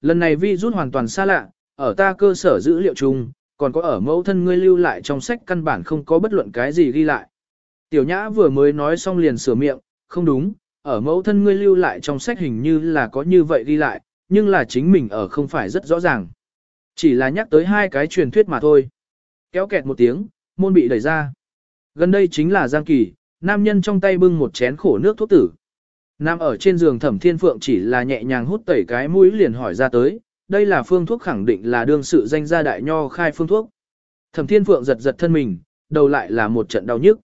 Lần này vi rút hoàn toàn xa lạ, ở ta cơ sở dữ liệu chung, còn có ở mẫu thân ngươi lưu lại trong sách căn bản không có bất luận cái gì ghi lại. Tiểu nhã vừa mới nói xong liền sửa miệng, không đúng, ở mẫu thân ngươi lưu lại trong sách hình như là có như vậy ghi lại, nhưng là chính mình ở không phải rất rõ ràng. Chỉ là nhắc tới hai cái truyền thuyết mà thôi. Kéo kẹt một tiếng, môn bị đẩy ra. Gần đây chính là Giang Kỳ, nam nhân trong tay bưng một chén khổ nước thuốc tử. Nam ở trên giường thẩm thiên phượng chỉ là nhẹ nhàng hút tẩy cái mũi liền hỏi ra tới, đây là phương thuốc khẳng định là đương sự danh gia đại nho khai phương thuốc. Thẩm thiên phượng giật giật thân mình, đầu lại là một trận đau nhức.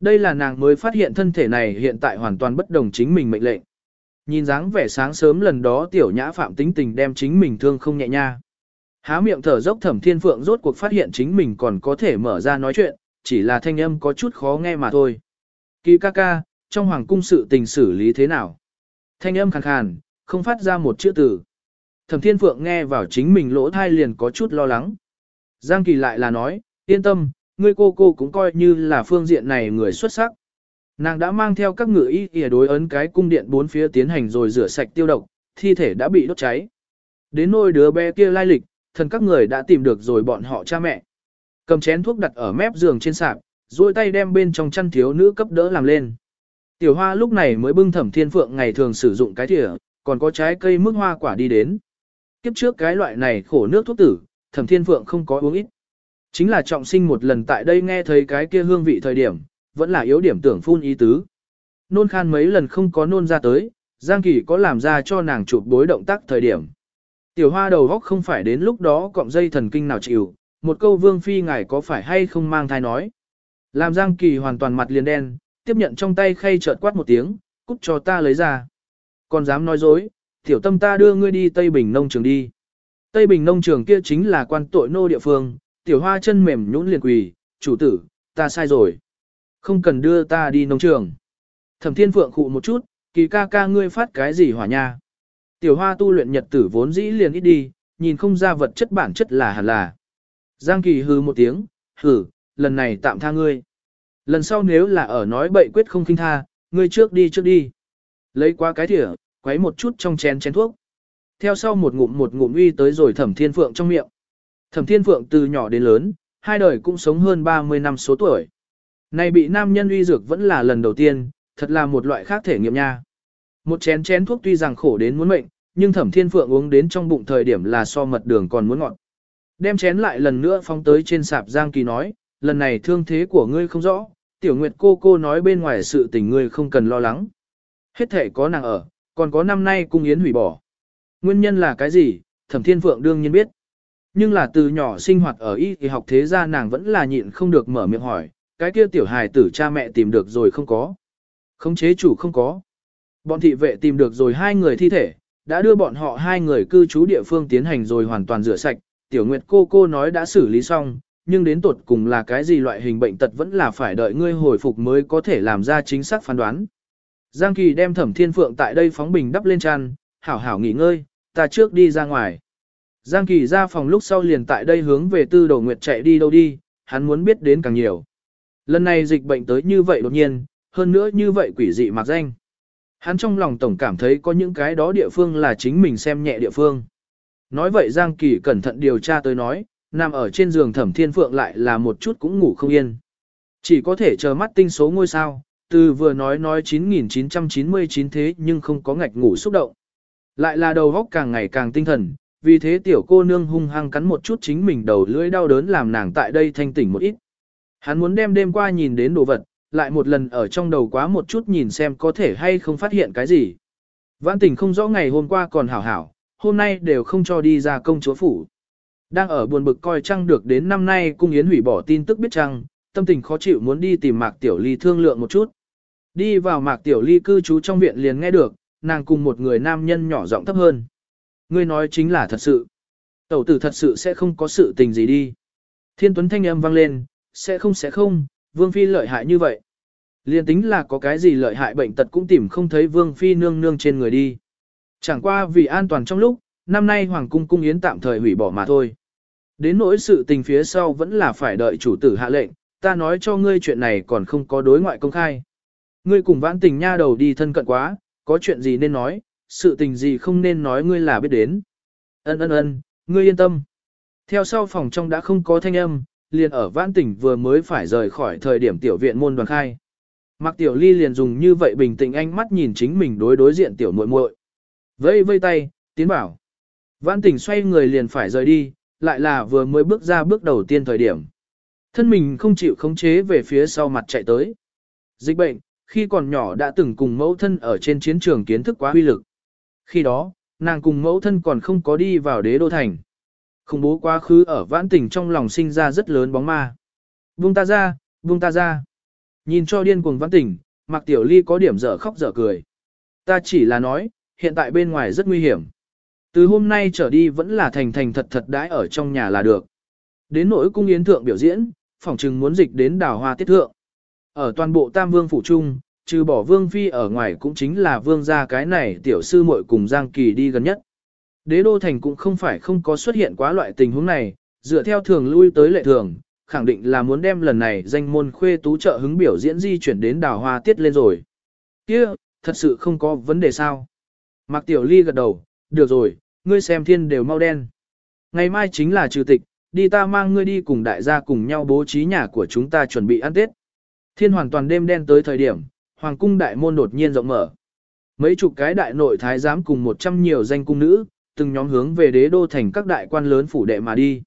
Đây là nàng mới phát hiện thân thể này hiện tại hoàn toàn bất đồng chính mình mệnh lệnh. Nhìn dáng vẻ sáng sớm lần đó tiểu nhã phạm tính tình đem chính mình thương không nhẹ nha. Há miệng thở dốc thẩm thiên phượng rốt cuộc phát hiện chính mình còn có thể mở ra nói chuyện, chỉ là thanh âm có chút khó nghe mà thôi. Kỳ ca ca, trong hoàng cung sự tình xử lý thế nào? Thanh âm khàn khàn, không phát ra một chữ từ. Thẩm thiên phượng nghe vào chính mình lỗ thai liền có chút lo lắng. Giang kỳ lại là nói, yên tâm, ngươi cô cô cũng coi như là phương diện này người xuất sắc. Nàng đã mang theo các ngự y kìa đối ấn cái cung điện bốn phía tiến hành rồi rửa sạch tiêu độc, thi thể đã bị đốt cháy. Đến nôi đứa bé kia lai lịch, thần các người đã tìm được rồi bọn họ cha mẹ. Cầm chén thuốc đặt ở mép giường trên sạp, duỗi tay đem bên trong chăn thiếu nữ cấp đỡ làm lên. Tiểu hoa lúc này mới bưng thẩm thiên phượng ngày thường sử dụng cái thìa, còn có trái cây mức hoa quả đi đến. Kiếp trước cái loại này khổ nước thuốc tử, thẩm thiên phượng không có uống ít. Chính là trọng sinh một lần tại đây nghe thấy cái kia hương vị thời điểm, vẫn là yếu điểm tưởng phun ý tứ. Nôn khan mấy lần không có nôn ra tới, Giang Kỳ có làm ra cho nàng chụp bối động tác thời điểm. Tiểu hoa đầu góc không phải đến lúc đó cọng dây thần kinh nào chịu, một câu vương phi ngài có phải hay không mang thai nói. Làm Giang Kỳ hoàn toàn mặt liền đen, tiếp nhận trong tay khay chợt quát một tiếng, cút cho ta lấy ra. Còn dám nói dối, tiểu tâm ta đưa ngươi đi Tây Bình nông trường đi. Tây Bình nông trường kia chính là quan tội nô địa phương, tiểu hoa chân mềm nhũn liền quỳ, chủ tử, ta sai rồi. Không cần đưa ta đi nông trường. Thẩm thiên phượng khụ một chút, kỳ ca ca ngươi phát cái gì hỏa nha. Tiểu hoa tu luyện nhật tử vốn dĩ liền ít đi, nhìn không ra vật chất bản chất là hẳn là. Giang kỳ hư một tiếng, hử, lần này tạm tha ngươi. Lần sau nếu là ở nói bậy quyết không kinh tha, ngươi trước đi trước đi. Lấy qua cái thỉa, quấy một chút trong chén chén thuốc. Theo sau một ngụm một ngụm uy tới rồi thẩm thiên phượng trong miệng. Thẩm thiên phượng từ nhỏ đến lớn, hai đời cũng sống hơn 30 năm số tuổi. Này bị nam nhân uy dược vẫn là lần đầu tiên, thật là một loại khác thể nghiệm nha. Một chén chén thuốc tuy rằng khổ đến muốn mệnh, nhưng thẩm thiên phượng uống đến trong bụng thời điểm là so mật đường còn muốn ngọt. Đem chén lại lần nữa phóng tới trên sạp Giang Kỳ nói, lần này thương thế của ngươi không rõ, tiểu nguyệt cô cô nói bên ngoài sự tình ngươi không cần lo lắng. Hết thể có nàng ở, còn có năm nay cung yến hủy bỏ. Nguyên nhân là cái gì, thẩm thiên phượng đương nhiên biết. Nhưng là từ nhỏ sinh hoạt ở y thì học thế ra nàng vẫn là nhịn không được mở miệng hỏi, cái kia tiểu hài tử cha mẹ tìm được rồi không có. Khống chế chủ không có. Bọn thị vệ tìm được rồi hai người thi thể, đã đưa bọn họ hai người cư trú địa phương tiến hành rồi hoàn toàn rửa sạch. Tiểu Nguyệt cô cô nói đã xử lý xong, nhưng đến tột cùng là cái gì loại hình bệnh tật vẫn là phải đợi ngươi hồi phục mới có thể làm ra chính xác phán đoán. Giang Kỳ đem Thẩm Thiên Phượng tại đây phóng bình đắp lên chăn, hảo hảo nghỉ ngơi, ta trước đi ra ngoài. Giang Kỳ ra phòng lúc sau liền tại đây hướng về tư đầu nguyệt chạy đi đâu đi, hắn muốn biết đến càng nhiều. Lần này dịch bệnh tới như vậy đột nhiên, hơn nữa như vậy quỷ dị mặc danh. Hắn trong lòng tổng cảm thấy có những cái đó địa phương là chính mình xem nhẹ địa phương. Nói vậy Giang Kỳ cẩn thận điều tra tới nói, nằm ở trên giường thẩm thiên phượng lại là một chút cũng ngủ không yên. Chỉ có thể chờ mắt tinh số ngôi sao, từ vừa nói nói 9999 thế nhưng không có ngạch ngủ xúc động. Lại là đầu góc càng ngày càng tinh thần, vì thế tiểu cô nương hung hăng cắn một chút chính mình đầu lưỡi đau đớn làm nàng tại đây thanh tỉnh một ít. Hắn muốn đem đêm qua nhìn đến đồ vật, lại một lần ở trong đầu quá một chút nhìn xem có thể hay không phát hiện cái gì. Vãn Tỉnh không rõ ngày hôm qua còn hảo hảo, hôm nay đều không cho đi ra công chúa phủ. Đang ở buồn bực coi chăng được đến năm nay cung yến hủy bỏ tin tức biết chăng, tâm tình khó chịu muốn đi tìm Mạc Tiểu Ly thương lượng một chút. Đi vào Mạc Tiểu Ly cư trú trong viện liền nghe được, nàng cùng một người nam nhân nhỏ giọng thấp hơn. Ngươi nói chính là thật sự. Tẩu tử thật sự sẽ không có sự tình gì đi. Thiên Tuấn thanh âm vang lên, sẽ không sẽ không, Vương Phi lợi hại như vậy. Liên tính là có cái gì lợi hại bệnh tật cũng tìm không thấy Vương Phi nương nương trên người đi. Chẳng qua vì an toàn trong lúc, năm nay Hoàng cung cung yến tạm thời hủy bỏ mà thôi. Đến nỗi sự tình phía sau vẫn là phải đợi chủ tử hạ lệnh, ta nói cho ngươi chuyện này còn không có đối ngoại công khai. Ngươi cùng vãn tình nha đầu đi thân cận quá, có chuyện gì nên nói, sự tình gì không nên nói ngươi là biết đến. Ân ân ân, ngươi yên tâm. Theo sau phòng trong đã không có thanh âm, liền ở vãn tỉnh vừa mới phải rời khỏi thời điểm tiểu viện môn đoàn khai. Mạc Tiểu Ly liền dùng như vậy bình tĩnh ánh mắt nhìn chính mình đối đối diện tiểu muội muội. Vây vây tay, tiến bảo. Vãn tỉnh xoay người liền phải rời đi, lại là vừa mới bước ra bước đầu tiên thời điểm. Thân mình không chịu khống chế về phía sau mặt chạy tới. Dịch bệnh, khi còn nhỏ đã từng cùng mẫu thân ở trên chiến trường kiến thức quá huy lực. Khi đó, nàng cùng mẫu thân còn không có đi vào đế đô thành. Khủng bố quá khứ ở vãn Tỉnh trong lòng sinh ra rất lớn bóng ma. Vung ta ra, vung ta ra. Nhìn cho điên cuồng vãn Tỉnh, Mạc Tiểu Ly có điểm dở khóc dở cười. Ta chỉ là nói, hiện tại bên ngoài rất nguy hiểm. Từ hôm nay trở đi vẫn là thành thành thật thật đãi ở trong nhà là được. Đến nỗi cung yến thượng biểu diễn, phỏng chừng muốn dịch đến đào hoa tiết thượng. Ở toàn bộ Tam Vương phủ trung, trừ bỏ Vương Phi ở ngoài cũng chính là Vương gia cái này tiểu sư muội cùng Giang Kỳ đi gần nhất. Đế đô thành cũng không phải không có xuất hiện quá loại tình huống này, dựa theo thường lui tới lệ thường, khẳng định là muốn đem lần này danh môn khuê tú trợ hứng biểu diễn di chuyển đến đào hoa tiết lên rồi. kia thật sự không có vấn đề sao. Mạc Tiểu Ly gật đầu, được rồi, ngươi xem thiên đều mau đen. Ngày mai chính là trừ tịch, đi ta mang ngươi đi cùng đại gia cùng nhau bố trí nhà của chúng ta chuẩn bị ăn Tết. Thiên hoàn toàn đêm đen tới thời điểm, hoàng cung đại môn đột nhiên rộng mở. Mấy chục cái đại nội thái giám cùng một trăm nhiều danh cung nữ, từng nhóm hướng về đế đô thành các đại quan lớn phủ đệ mà đi.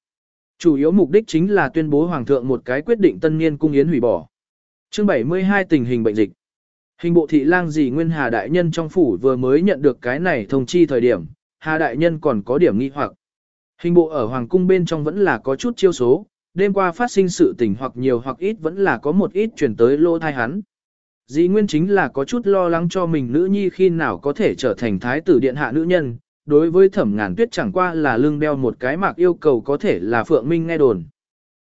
Chủ yếu mục đích chính là tuyên bố hoàng thượng một cái quyết định tân niên cung yến hủy bỏ. Chương 72 tình hình bệnh dịch. Hình bộ thị lang gì nguyên Hà đại nhân trong phủ vừa mới nhận được cái này thông chi thời điểm, Hà đại nhân còn có điểm nghi hoặc. Hình bộ ở hoàng cung bên trong vẫn là có chút chiêu số, đêm qua phát sinh sự tình hoặc nhiều hoặc ít vẫn là có một ít chuyển tới lô thai hắn. Dĩ nguyên chính là có chút lo lắng cho mình nữ nhi khi nào có thể trở thành thái tử điện hạ nữ nhân, đối với thẩm ngàn tuyết chẳng qua là lưng đeo một cái mạc yêu cầu có thể là phượng minh nghe đồn.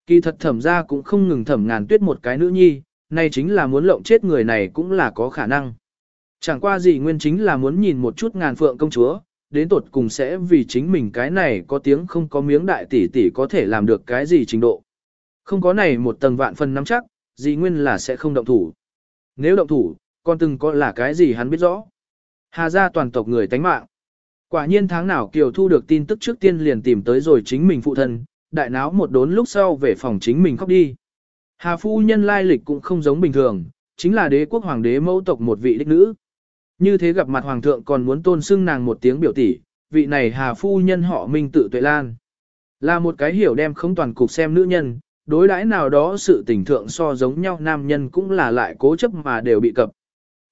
Kỳ thật thẩm ra cũng không ngừng thẩm ngàn tuyết một cái nữ nhi, nay chính là muốn lộng chết người này cũng là có khả năng. Chẳng qua gì nguyên chính là muốn nhìn một chút ngàn phượng công chúa, đến tột cùng sẽ vì chính mình cái này có tiếng không có miếng đại tỷ tỷ có thể làm được cái gì trình độ. Không có này một tầng vạn phần nắm chắc, dĩ nguyên là sẽ không động thủ. Nếu động thủ, con từng có là cái gì hắn biết rõ. Hà ra toàn tộc người tánh mạng. Quả nhiên tháng nào Kiều thu được tin tức trước tiên liền tìm tới rồi chính mình phụ thân, đại náo một đốn lúc sau về phòng chính mình khóc đi. Hà phu nhân lai lịch cũng không giống bình thường, chính là đế quốc hoàng đế mẫu tộc một vị đích nữ. Như thế gặp mặt hoàng thượng còn muốn tôn xưng nàng một tiếng biểu tỷ, vị này hà phu nhân họ Minh tự tuệ lan. Là một cái hiểu đem không toàn cục xem nữ nhân, đối đãi nào đó sự tình thượng so giống nhau nam nhân cũng là lại cố chấp mà đều bị cập.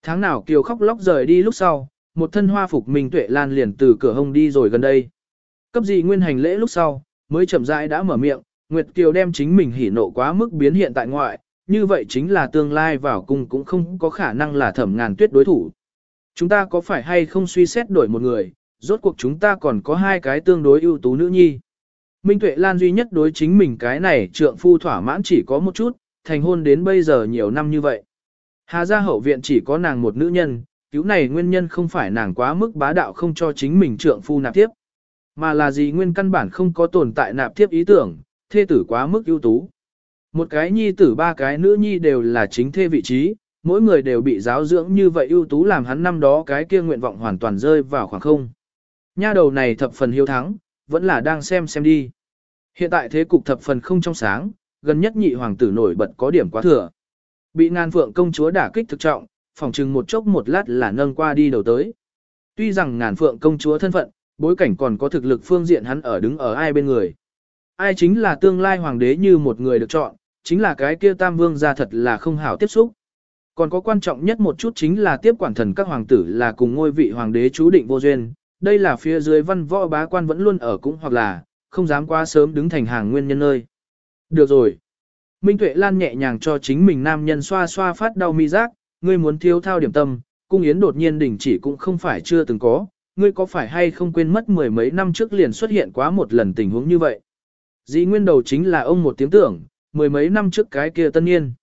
Tháng nào Kiều khóc lóc rời đi lúc sau, một thân hoa phục Minh Tuệ Lan liền từ cửa hông đi rồi gần đây. Cấp gì nguyên hành lễ lúc sau, mới chậm rãi đã mở miệng, Nguyệt Kiều đem chính mình hỉ nộ quá mức biến hiện tại ngoại, như vậy chính là tương lai vào cung cũng không có khả năng là thẩm ngàn tuyết đối thủ. Chúng ta có phải hay không suy xét đổi một người, rốt cuộc chúng ta còn có hai cái tương đối ưu tú nữ nhi. Minh Tuệ Lan duy nhất đối chính mình cái này trượng phu thỏa mãn chỉ có một chút, thành hôn đến bây giờ nhiều năm như vậy. Hà gia hậu viện chỉ có nàng một nữ nhân, cứu này nguyên nhân không phải nàng quá mức bá đạo không cho chính mình trượng phu nạp tiếp, mà là gì nguyên căn bản không có tồn tại nạp tiếp ý tưởng, thê tử quá mức ưu tú. Một cái nhi tử ba cái nữ nhi đều là chính thê vị trí, mỗi người đều bị giáo dưỡng như vậy ưu tú làm hắn năm đó cái kia nguyện vọng hoàn toàn rơi vào khoảng không. Nha đầu này thập phần hiếu thắng, vẫn là đang xem xem đi. Hiện tại thế cục thập phần không trong sáng, gần nhất nhị hoàng tử nổi bật có điểm quá thừa. Bị ngàn phượng công chúa đả kích thực trọng, phòng chừng một chốc một lát là nâng qua đi đầu tới. Tuy rằng ngàn phượng công chúa thân phận, bối cảnh còn có thực lực phương diện hắn ở đứng ở ai bên người. Ai chính là tương lai hoàng đế như một người được chọn, chính là cái kia tam vương gia thật là không hảo tiếp xúc. Còn có quan trọng nhất một chút chính là tiếp quản thần các hoàng tử là cùng ngôi vị hoàng đế chú định vô duyên. Đây là phía dưới văn võ bá quan vẫn luôn ở cũng hoặc là, không dám quá sớm đứng thành hàng nguyên nhân nơi. Được rồi. Minh Tuệ Lan nhẹ nhàng cho chính mình nam nhân xoa xoa phát đau mi giác, ngươi muốn thiếu thao điểm tâm, cung yến đột nhiên đình chỉ cũng không phải chưa từng có, ngươi có phải hay không quên mất mười mấy năm trước liền xuất hiện quá một lần tình huống như vậy. Dĩ nguyên đầu chính là ông một tiếng tưởng, mười mấy năm trước cái kia tân niên.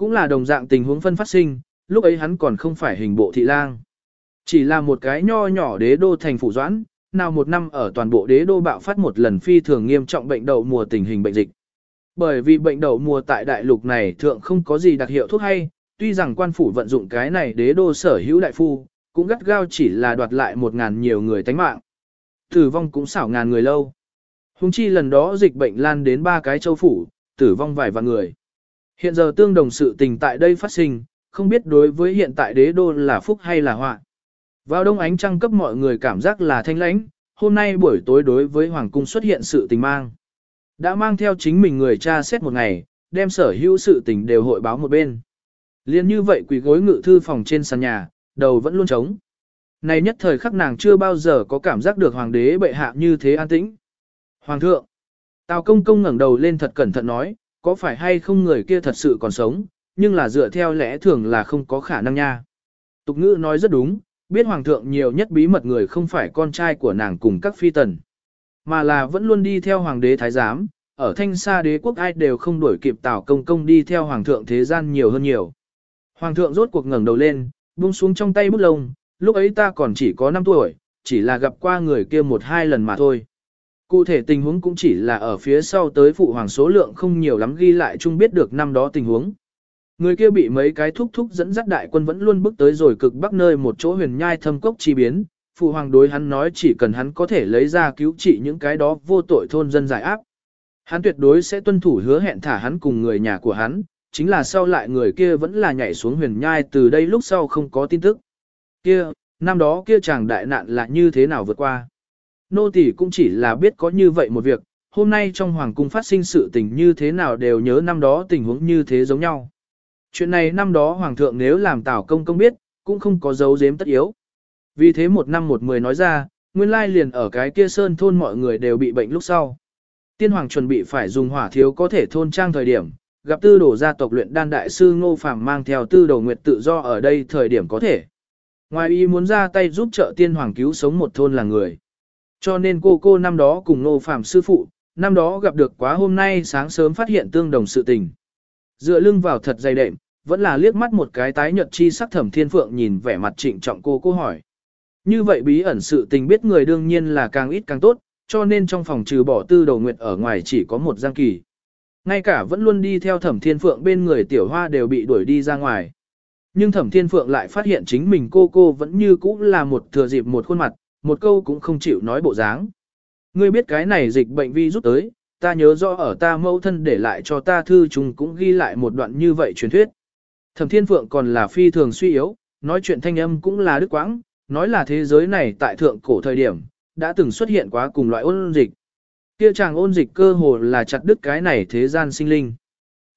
Cũng là đồng dạng tình huống phân phát sinh, lúc ấy hắn còn không phải hình bộ thị lang. Chỉ là một cái nho nhỏ đế đô thành phủ doãn, nào một năm ở toàn bộ đế đô bạo phát một lần phi thường nghiêm trọng bệnh đậu mùa tình hình bệnh dịch. Bởi vì bệnh đậu mùa tại đại lục này thượng không có gì đặc hiệu thuốc hay, tuy rằng quan phủ vận dụng cái này đế đô sở hữu đại phu, cũng gắt gao chỉ là đoạt lại một ngàn nhiều người tánh mạng. Tử vong cũng xảo ngàn người lâu. Hùng chi lần đó dịch bệnh lan đến ba cái châu phủ, tử vong vài vạn người. Hiện giờ tương đồng sự tình tại đây phát sinh, không biết đối với hiện tại đế đô là phúc hay là họa. Vào đông ánh trăng cấp mọi người cảm giác là thanh lãnh, hôm nay buổi tối đối với Hoàng cung xuất hiện sự tình mang. Đã mang theo chính mình người cha xét một ngày, đem sở hữu sự tình đều hội báo một bên. Liên như vậy quỳ gối ngự thư phòng trên sàn nhà, đầu vẫn luôn trống. Này nhất thời khắc nàng chưa bao giờ có cảm giác được hoàng đế bệ hạ như thế an tĩnh. Hoàng thượng, Tào công công ngẩng đầu lên thật cẩn thận nói, có phải hay không người kia thật sự còn sống, nhưng là dựa theo lẽ thường là không có khả năng nha. Tục ngữ nói rất đúng, biết hoàng thượng nhiều nhất bí mật người không phải con trai của nàng cùng các phi tần, mà là vẫn luôn đi theo hoàng đế thái giám, ở thanh xa đế quốc ai đều không đuổi kịp tảo công công đi theo hoàng thượng thế gian nhiều hơn nhiều. Hoàng thượng rốt cuộc ngẩng đầu lên, buông xuống trong tay bút lông, lúc ấy ta còn chỉ có 5 tuổi, chỉ là gặp qua người kia một hai lần mà thôi. Cụ thể tình huống cũng chỉ là ở phía sau tới phụ hoàng số lượng không nhiều lắm ghi lại chung biết được năm đó tình huống. Người kia bị mấy cái thúc thúc dẫn dắt đại quân vẫn luôn bước tới rồi cực bắc nơi một chỗ huyền nhai thâm cốc chi biến. Phụ hoàng đối hắn nói chỉ cần hắn có thể lấy ra cứu trị những cái đó vô tội thôn dân giải áp. Hắn tuyệt đối sẽ tuân thủ hứa hẹn thả hắn cùng người nhà của hắn, chính là sau lại người kia vẫn là nhảy xuống huyền nhai từ đây lúc sau không có tin tức. Kia, năm đó kia chàng đại nạn là như thế nào vượt qua. Nô tỳ cũng chỉ là biết có như vậy một việc, hôm nay trong hoàng cung phát sinh sự tình như thế nào đều nhớ năm đó tình huống như thế giống nhau. Chuyện này năm đó hoàng thượng nếu làm tảo công công biết, cũng không có dấu giếm tất yếu. Vì thế một năm một mười nói ra, nguyên lai liền ở cái kia sơn thôn mọi người đều bị bệnh lúc sau. Tiên hoàng chuẩn bị phải dùng hỏa thiếu có thể thôn trang thời điểm, gặp tư đồ gia tộc luyện đan đại sư Ngô Phàm mang theo tư đồ nguyệt tự do ở đây thời điểm có thể. Ngoài ý muốn ra tay giúp trợ tiên hoàng cứu sống một thôn là người. Cho nên cô cô năm đó cùng nô phạm sư phụ, năm đó gặp được quá hôm nay sáng sớm phát hiện tương đồng sự tình. Dựa lưng vào thật dày đệm, vẫn là liếc mắt một cái tái nhợt chi sắc thẩm thiên phượng nhìn vẻ mặt trịnh trọng cô cô hỏi. Như vậy bí ẩn sự tình biết người đương nhiên là càng ít càng tốt, cho nên trong phòng trừ bỏ tư đầu nguyệt ở ngoài chỉ có một giang kỳ. Ngay cả vẫn luôn đi theo thẩm thiên phượng bên người tiểu hoa đều bị đuổi đi ra ngoài. Nhưng thẩm thiên phượng lại phát hiện chính mình cô cô vẫn như cũ là một thừa dịp một khuôn mặt, một câu cũng không chịu nói bộ dáng. Ngươi biết cái này dịch bệnh vi rút tới, ta nhớ rõ ở ta mẫu thân để lại cho ta thư chúng cũng ghi lại một đoạn như vậy truyền thuyết. Thẩm Thiên Phượng còn là phi thường suy yếu, nói chuyện thanh âm cũng là đức quãng, nói là thế giới này tại thượng cổ thời điểm, đã từng xuất hiện quá cùng loại ôn dịch. Kia chàng ôn dịch cơ hồ là chặt đứt cái này thế gian sinh linh.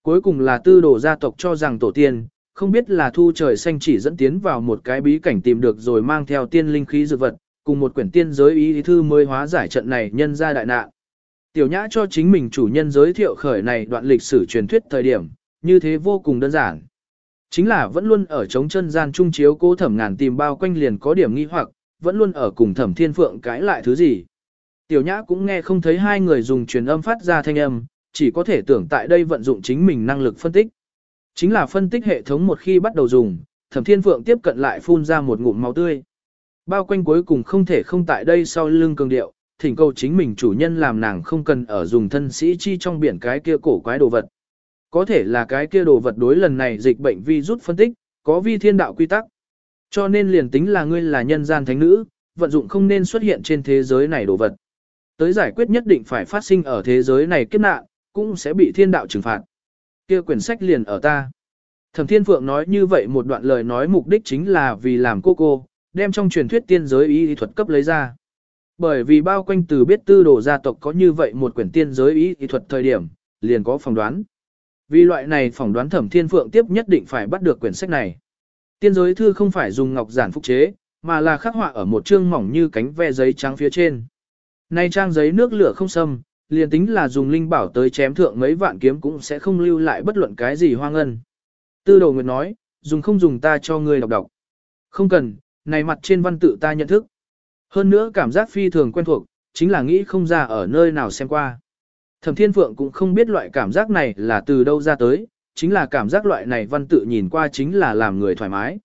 Cuối cùng là tư đồ gia tộc cho rằng tổ tiên, không biết là thu trời xanh chỉ dẫn tiến vào một cái bí cảnh tìm được rồi mang theo tiên linh khí dược vật, cùng một quyển tiên giới ý thư mới hóa giải trận này nhân ra đại nạn. Tiểu nhã cho chính mình chủ nhân giới thiệu khởi này đoạn lịch sử truyền thuyết thời điểm, như thế vô cùng đơn giản. Chính là vẫn luôn ở chống chân gian trung chiếu cố thẩm ngàn tìm bao quanh liền có điểm nghi hoặc, vẫn luôn ở cùng thẩm thiên phượng cãi lại thứ gì. Tiểu nhã cũng nghe không thấy hai người dùng truyền âm phát ra thanh âm, chỉ có thể tưởng tại đây vận dụng chính mình năng lực phân tích. Chính là phân tích hệ thống một khi bắt đầu dùng, thẩm thiên phượng tiếp cận lại phun ra một ngụm máu tươi. Bao quanh cuối cùng không thể không tại đây sau lưng cường điệu, thỉnh cầu chính mình chủ nhân làm nàng không cần ở dùng thân sĩ chi trong biển cái kia cổ quái đồ vật. Có thể là cái kia đồ vật đối lần này dịch bệnh vi rút phân tích, có vi thiên đạo quy tắc. Cho nên liền tính là ngươi là nhân gian thánh nữ, vận dụng không nên xuất hiện trên thế giới này đồ vật. Tới giải quyết nhất định phải phát sinh ở thế giới này kiếp nạn, cũng sẽ bị thiên đạo trừng phạt. Kia quyển sách liền ở ta. Thẩm Thiên Phượng nói như vậy một đoạn lời nói mục đích chính là vì làm cô cô, đem trong truyền thuyết tiên giới y thuật cấp lấy ra. Bởi vì bao quanh từ biết tư đồ gia tộc có như vậy một quyển tiên giới y thuật thời điểm, liền có phỏng đoán. Vì loại này phỏng đoán thẩm thiên phượng tiếp nhất định phải bắt được quyển sách này. Tiên giới thư không phải dùng ngọc giản phục chế, mà là khắc họa ở một chương mỏng như cánh ve giấy trắng phía trên. Nay trang giấy nước lửa không xâm, liền tính là dùng linh bảo tới chém thượng mấy vạn kiếm cũng sẽ không lưu lại bất luận cái gì hoang ân. Tư đồ nguyệt nói, dùng không dùng ta cho ngươi đọc đọc. Không cần, này mặt trên văn tự ta nhận thức. Hơn nữa cảm giác phi thường quen thuộc, chính là nghĩ không ra ở nơi nào xem qua. Thẩm Thiên Phượng cũng không biết loại cảm giác này là từ đâu ra tới, chính là cảm giác loại này văn tự nhìn qua chính là làm người thoải mái.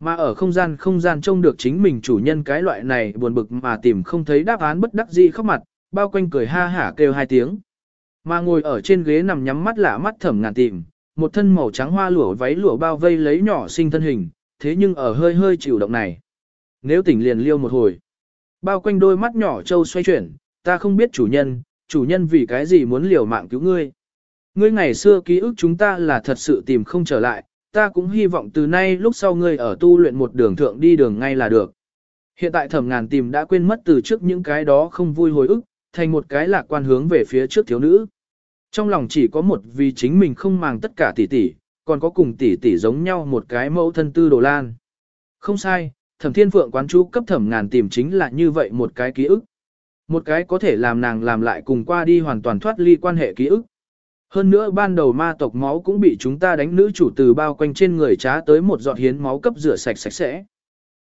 Mà ở không gian không gian trông được chính mình chủ nhân cái loại này buồn bực mà tìm không thấy đáp án bất đắc dĩ khóc mặt, bao quanh cười ha hả kêu hai tiếng. Mà ngồi ở trên ghế nằm nhắm mắt lạ mắt thẩm ngàn tìm, một thân màu trắng hoa lụa váy lụa bao vây lấy nhỏ sinh thân hình, thế nhưng ở hơi hơi chịu động này. Nếu tỉnh liền liêu một hồi. bao quanh đôi mắt nhỏ trâu xoay chuyển, ta không biết chủ nhân, chủ nhân vì cái gì muốn liều mạng cứu ngươi. Ngươi ngày xưa ký ức chúng ta là thật sự tìm không trở lại, ta cũng hy vọng từ nay lúc sau ngươi ở tu luyện một đường thượng đi đường ngay là được. Hiện tại thẩm ngàn tìm đã quên mất từ trước những cái đó không vui hồi ức, thành một cái lạc quan hướng về phía trước thiếu nữ. Trong lòng chỉ có một vì chính mình không màng tất cả tỷ tỷ, còn có cùng tỷ tỷ giống nhau một cái mẫu thân tư đồ lan. Không sai, thẩm thiên phượng quán chú cấp thẩm ngàn tìm chính là như vậy một cái ký ức. Một cái có thể làm nàng làm lại cùng qua đi hoàn toàn thoát ly quan hệ ký ức. Hơn nữa ban đầu ma tộc máu cũng bị chúng ta đánh nữ chủ từ bao quanh trên người trá tới một giọt hiến máu cấp rửa sạch sạch sẽ.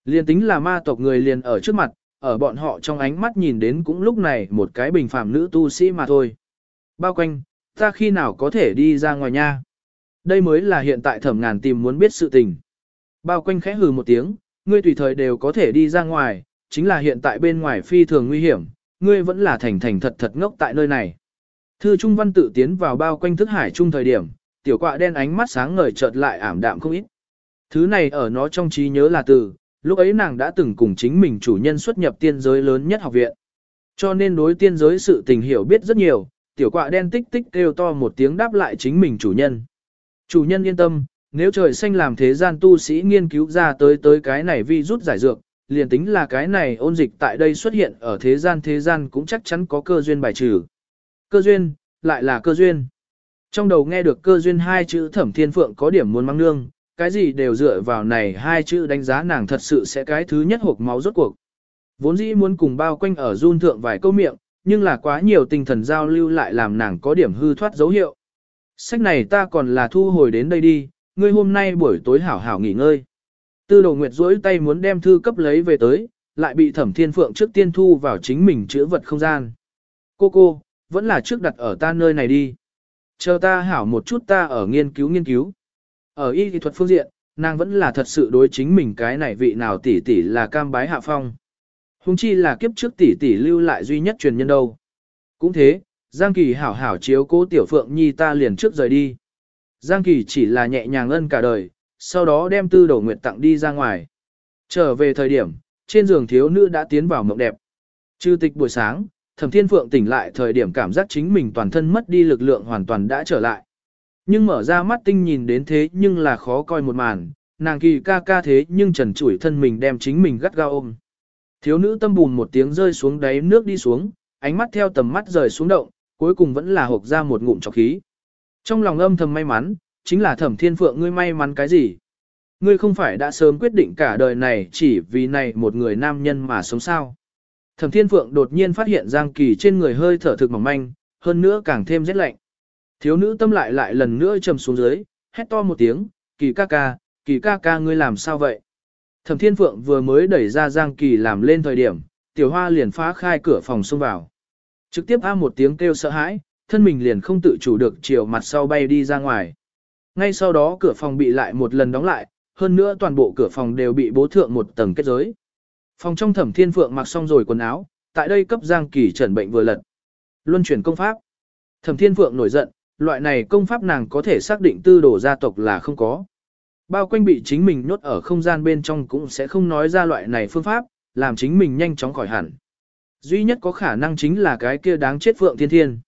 Liên tính là ma tộc người liền ở trước mặt, ở bọn họ trong ánh mắt nhìn đến cũng lúc này một cái bình phàm nữ tu sĩ mà thôi. Bao quanh, ta khi nào có thể đi ra ngoài nha? Đây mới là hiện tại thẩm ngàn tìm muốn biết sự tình. Bao quanh khẽ hừ một tiếng, ngươi tùy thời đều có thể đi ra ngoài, chính là hiện tại bên ngoài phi thường nguy hiểm, ngươi vẫn là thành thành thật thật ngốc tại nơi này. Thư Trung Văn tự tiến vào bao quanh thức hải Chung thời điểm, tiểu quạ đen ánh mắt sáng ngời chợt lại ảm đạm không ít. Thứ này ở nó trong trí nhớ là từ, lúc ấy nàng đã từng cùng chính mình chủ nhân xuất nhập tiên giới lớn nhất học viện. Cho nên đối tiên giới sự tình hiểu biết rất nhiều, tiểu quạ đen tích tích kêu to một tiếng đáp lại chính mình chủ nhân. Chủ nhân yên tâm, nếu trời xanh làm thế gian tu sĩ nghiên cứu ra tới tới cái này vi rút giải dược, liền tính là cái này ôn dịch tại đây xuất hiện ở thế gian thế gian cũng chắc chắn có cơ duyên bài trừ. Cơ duyên, lại là cơ duyên. Trong đầu nghe được cơ duyên hai chữ thẩm thiên phượng có điểm muốn mang nương, cái gì đều dựa vào này hai chữ đánh giá nàng thật sự sẽ cái thứ nhất hộp máu rốt cuộc. Vốn dĩ muốn cùng bao quanh ở run thượng vài câu miệng, nhưng là quá nhiều tinh thần giao lưu lại làm nàng có điểm hư thoát dấu hiệu. Sách này ta còn là thu hồi đến đây đi, ngươi hôm nay buổi tối hảo hảo nghỉ ngơi. Tư đồ nguyệt duỗi tay muốn đem thư cấp lấy về tới, lại bị thẩm thiên phượng trước tiên thu vào chính mình chữa vật không gian. Cô cô, vẫn là trước đặt ở ta nơi này đi. Chờ ta hảo một chút ta ở nghiên cứu nghiên cứu. Ở y kỹ thuật phương diện, nàng vẫn là thật sự đối chính mình cái này vị nào tỷ tỷ là cam bái hạ phong. Hùng chi là kiếp trước tỷ tỷ lưu lại duy nhất truyền nhân đâu. Cũng thế, Giang Kỳ hảo hảo chiếu cố tiểu phượng nhi ta liền trước rời đi. Giang Kỳ chỉ là nhẹ nhàng ân cả đời, sau đó đem tư đầu nguyệt tặng đi ra ngoài. Trở về thời điểm, trên giường thiếu nữ đã tiến vào mộng đẹp. Trừ tịch buổi sáng, thẩm thiên phượng tỉnh lại thời điểm cảm giác chính mình toàn thân mất đi lực lượng hoàn toàn đã trở lại. Nhưng mở ra mắt tinh nhìn đến thế nhưng là khó coi một màn, nàng kỳ ca ca thế nhưng trần chủi thân mình đem chính mình gắt gao ôm. Thiếu nữ tâm bùn một tiếng rơi xuống đáy nước đi xuống, ánh mắt theo tầm mắt rời xuống động, cuối cùng vẫn là hộp ra một ngụm trọc khí. Trong lòng âm thầm may mắn, chính là thẩm thiên phượng ngươi may mắn cái gì? Ngươi không phải đã sớm quyết định cả đời này chỉ vì này một người nam nhân mà sống sao? Thẩm Thiên Phượng đột nhiên phát hiện Giang Kỳ trên người hơi thở thực mỏng manh, hơn nữa càng thêm rét lạnh. Thiếu nữ tâm lại lại lần nữa trầm xuống dưới, hét to một tiếng, Kỳ ca ca, Kỳ ca ca ngươi làm sao vậy? Thẩm Thiên Phượng vừa mới đẩy ra Giang Kỳ làm lên thời điểm, Tiểu Hoa liền phá khai cửa phòng xông vào. Trực tiếp a một tiếng kêu sợ hãi, thân mình liền không tự chủ được chiều mặt sau bay đi ra ngoài. Ngay sau đó cửa phòng bị lại một lần đóng lại, hơn nữa toàn bộ cửa phòng đều bị bố thượng một tầng kết giới. Phòng trong thẩm thiên phượng mặc xong rồi quần áo, tại đây cấp Giang Kỳ trần bệnh vừa lật. Luân chuyển công pháp. Thẩm thiên phượng nổi giận, loại này công pháp nàng có thể xác định tư đồ gia tộc là không có. Bao quanh bị chính mình nhốt ở không gian bên trong cũng sẽ không nói ra loại này phương pháp, làm chính mình nhanh chóng khỏi hẳn. Duy nhất có khả năng chính là cái kia đáng chết Phượng Thiên Thiên.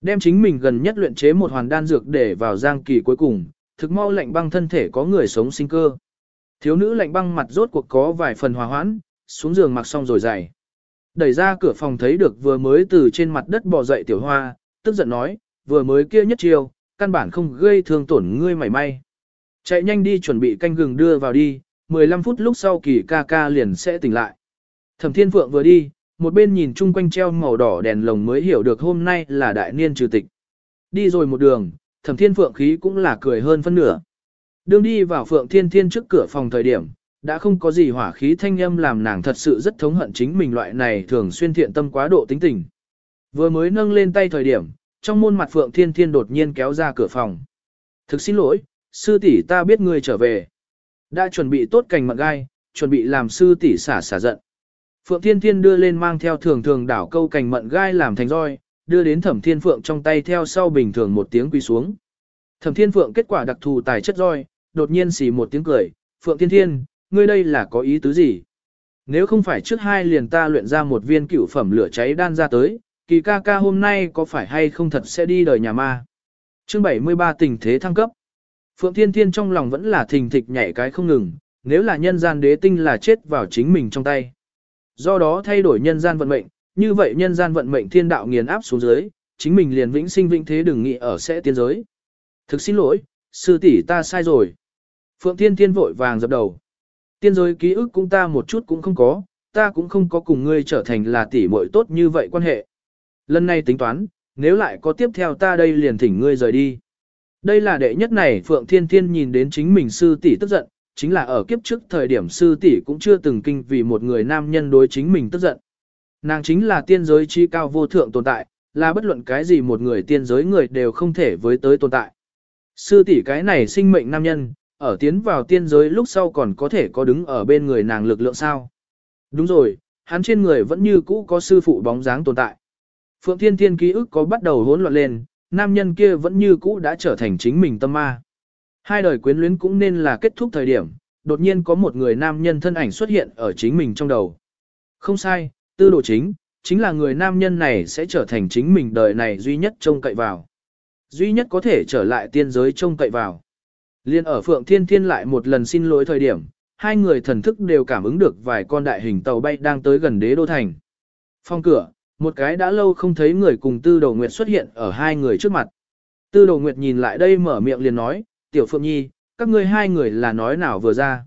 Đem chính mình gần nhất luyện chế một hoàn đan dược để vào giang kỳ cuối cùng, thực mau lạnh băng thân thể có người sống sinh cơ. Thiếu nữ lạnh băng mặt rốt cuộc có vài phần hòa hoãn, xuống giường mặc xong rồi dậy. Đẩy ra cửa phòng thấy được vừa mới từ trên mặt đất bò dậy tiểu hoa, tức giận nói, vừa mới kia nhất chiêu, căn bản không gây thương tổn ngươi mảy may. Chạy nhanh đi chuẩn bị canh gừng đưa vào đi, 15 phút lúc sau kỳ ca ca liền sẽ tỉnh lại. Thẩm Thiên Phượng vừa đi, một bên nhìn chung quanh treo màu đỏ đèn lồng mới hiểu được hôm nay là đại niên trừ tịch. Đi rồi một đường, Thẩm Thiên Phượng khí cũng là cười hơn phân nửa. Đường đi vào Phượng Thiên Thiên trước cửa phòng thời điểm, đã không có gì hỏa khí thanh âm làm nàng thật sự rất thống hận chính mình loại này thường xuyên thiện tâm quá độ tính tình. Vừa mới nâng lên tay thời điểm, trong môn mặt Phượng Thiên Thiên đột nhiên kéo ra cửa phòng. Thực xin lỗi, sư tỷ ta biết ngươi trở về. Đã chuẩn bị tốt cành mận gai, chuẩn bị làm sư tỷ xả xả giận. Phượng Thiên Thiên đưa lên mang theo thường thường đảo câu cành mận gai làm thành roi, đưa đến Thẩm Thiên Phượng trong tay theo sau bình thường một tiếng quỳ xuống. Thẩm Thiên Phượng kết quả đặc thù tài chất roi, đột nhiên xì một tiếng cười, Phượng Thiên Thiên, ngươi đây là có ý tứ gì? Nếu không phải trước hai liền ta luyện ra một viên cửu phẩm lửa cháy đan ra tới, kỳ ca ca hôm nay có phải hay không thật sẽ đi đời nhà ma. Chương 73 tình thế thăng cấp. Phượng Thiên Thiên trong lòng vẫn là thình thịch nhảy cái không ngừng, nếu là nhân gian đế tinh là chết vào chính mình trong tay. Do đó thay đổi nhân gian vận mệnh, như vậy nhân gian vận mệnh thiên đạo nghiền áp xuống dưới, chính mình liền vĩnh sinh vĩnh thế đừng nghĩ ở sẽ tiên giới. Thực xin lỗi, sư tỷ ta sai rồi. Phượng Thiên Thiên vội vàng dập đầu. Tiên giới ký ức cũng ta một chút cũng không có, ta cũng không có cùng ngươi trở thành là tỷ muội tốt như vậy quan hệ. Lần này tính toán, nếu lại có tiếp theo ta đây liền thỉnh ngươi rời đi. Đây là đệ nhất này Phượng Thiên Thiên nhìn đến chính mình sư tỷ tức giận, chính là ở kiếp trước thời điểm sư tỷ cũng chưa từng kinh vì một người nam nhân đối chính mình tức giận. Nàng chính là tiên giới chi cao vô thượng tồn tại, là bất luận cái gì một người tiên giới người đều không thể với tới tồn tại. Sư tỷ cái này sinh mệnh nam nhân, ở tiến vào tiên giới lúc sau còn có thể có đứng ở bên người nàng lực lượng sao. Đúng rồi, hắn trên người vẫn như cũ có sư phụ bóng dáng tồn tại. Phượng Thiên Thiên ký ức có bắt đầu hỗn loạn lên, nam nhân kia vẫn như cũ đã trở thành chính mình tâm ma. Hai đời quyến luyến cũng nên là kết thúc thời điểm, đột nhiên có một người nam nhân thân ảnh xuất hiện ở chính mình trong đầu. Không sai, tư đồ chính, chính là người nam nhân này sẽ trở thành chính mình đời này duy nhất trông cậy vào. Duy nhất có thể trở lại tiên giới trông cậy vào. Liên ở Phượng Thiên Thiên lại một lần xin lỗi thời điểm, hai người thần thức đều cảm ứng được vài con đại hình tàu bay đang tới gần đế đô thành. Phong cửa, một cái đã lâu không thấy người cùng Tư Đồ Nguyệt xuất hiện ở hai người trước mặt. Tư Đồ Nguyệt nhìn lại đây mở miệng liền nói, Tiểu Phượng Nhi, các ngươi hai người là nói nào vừa ra.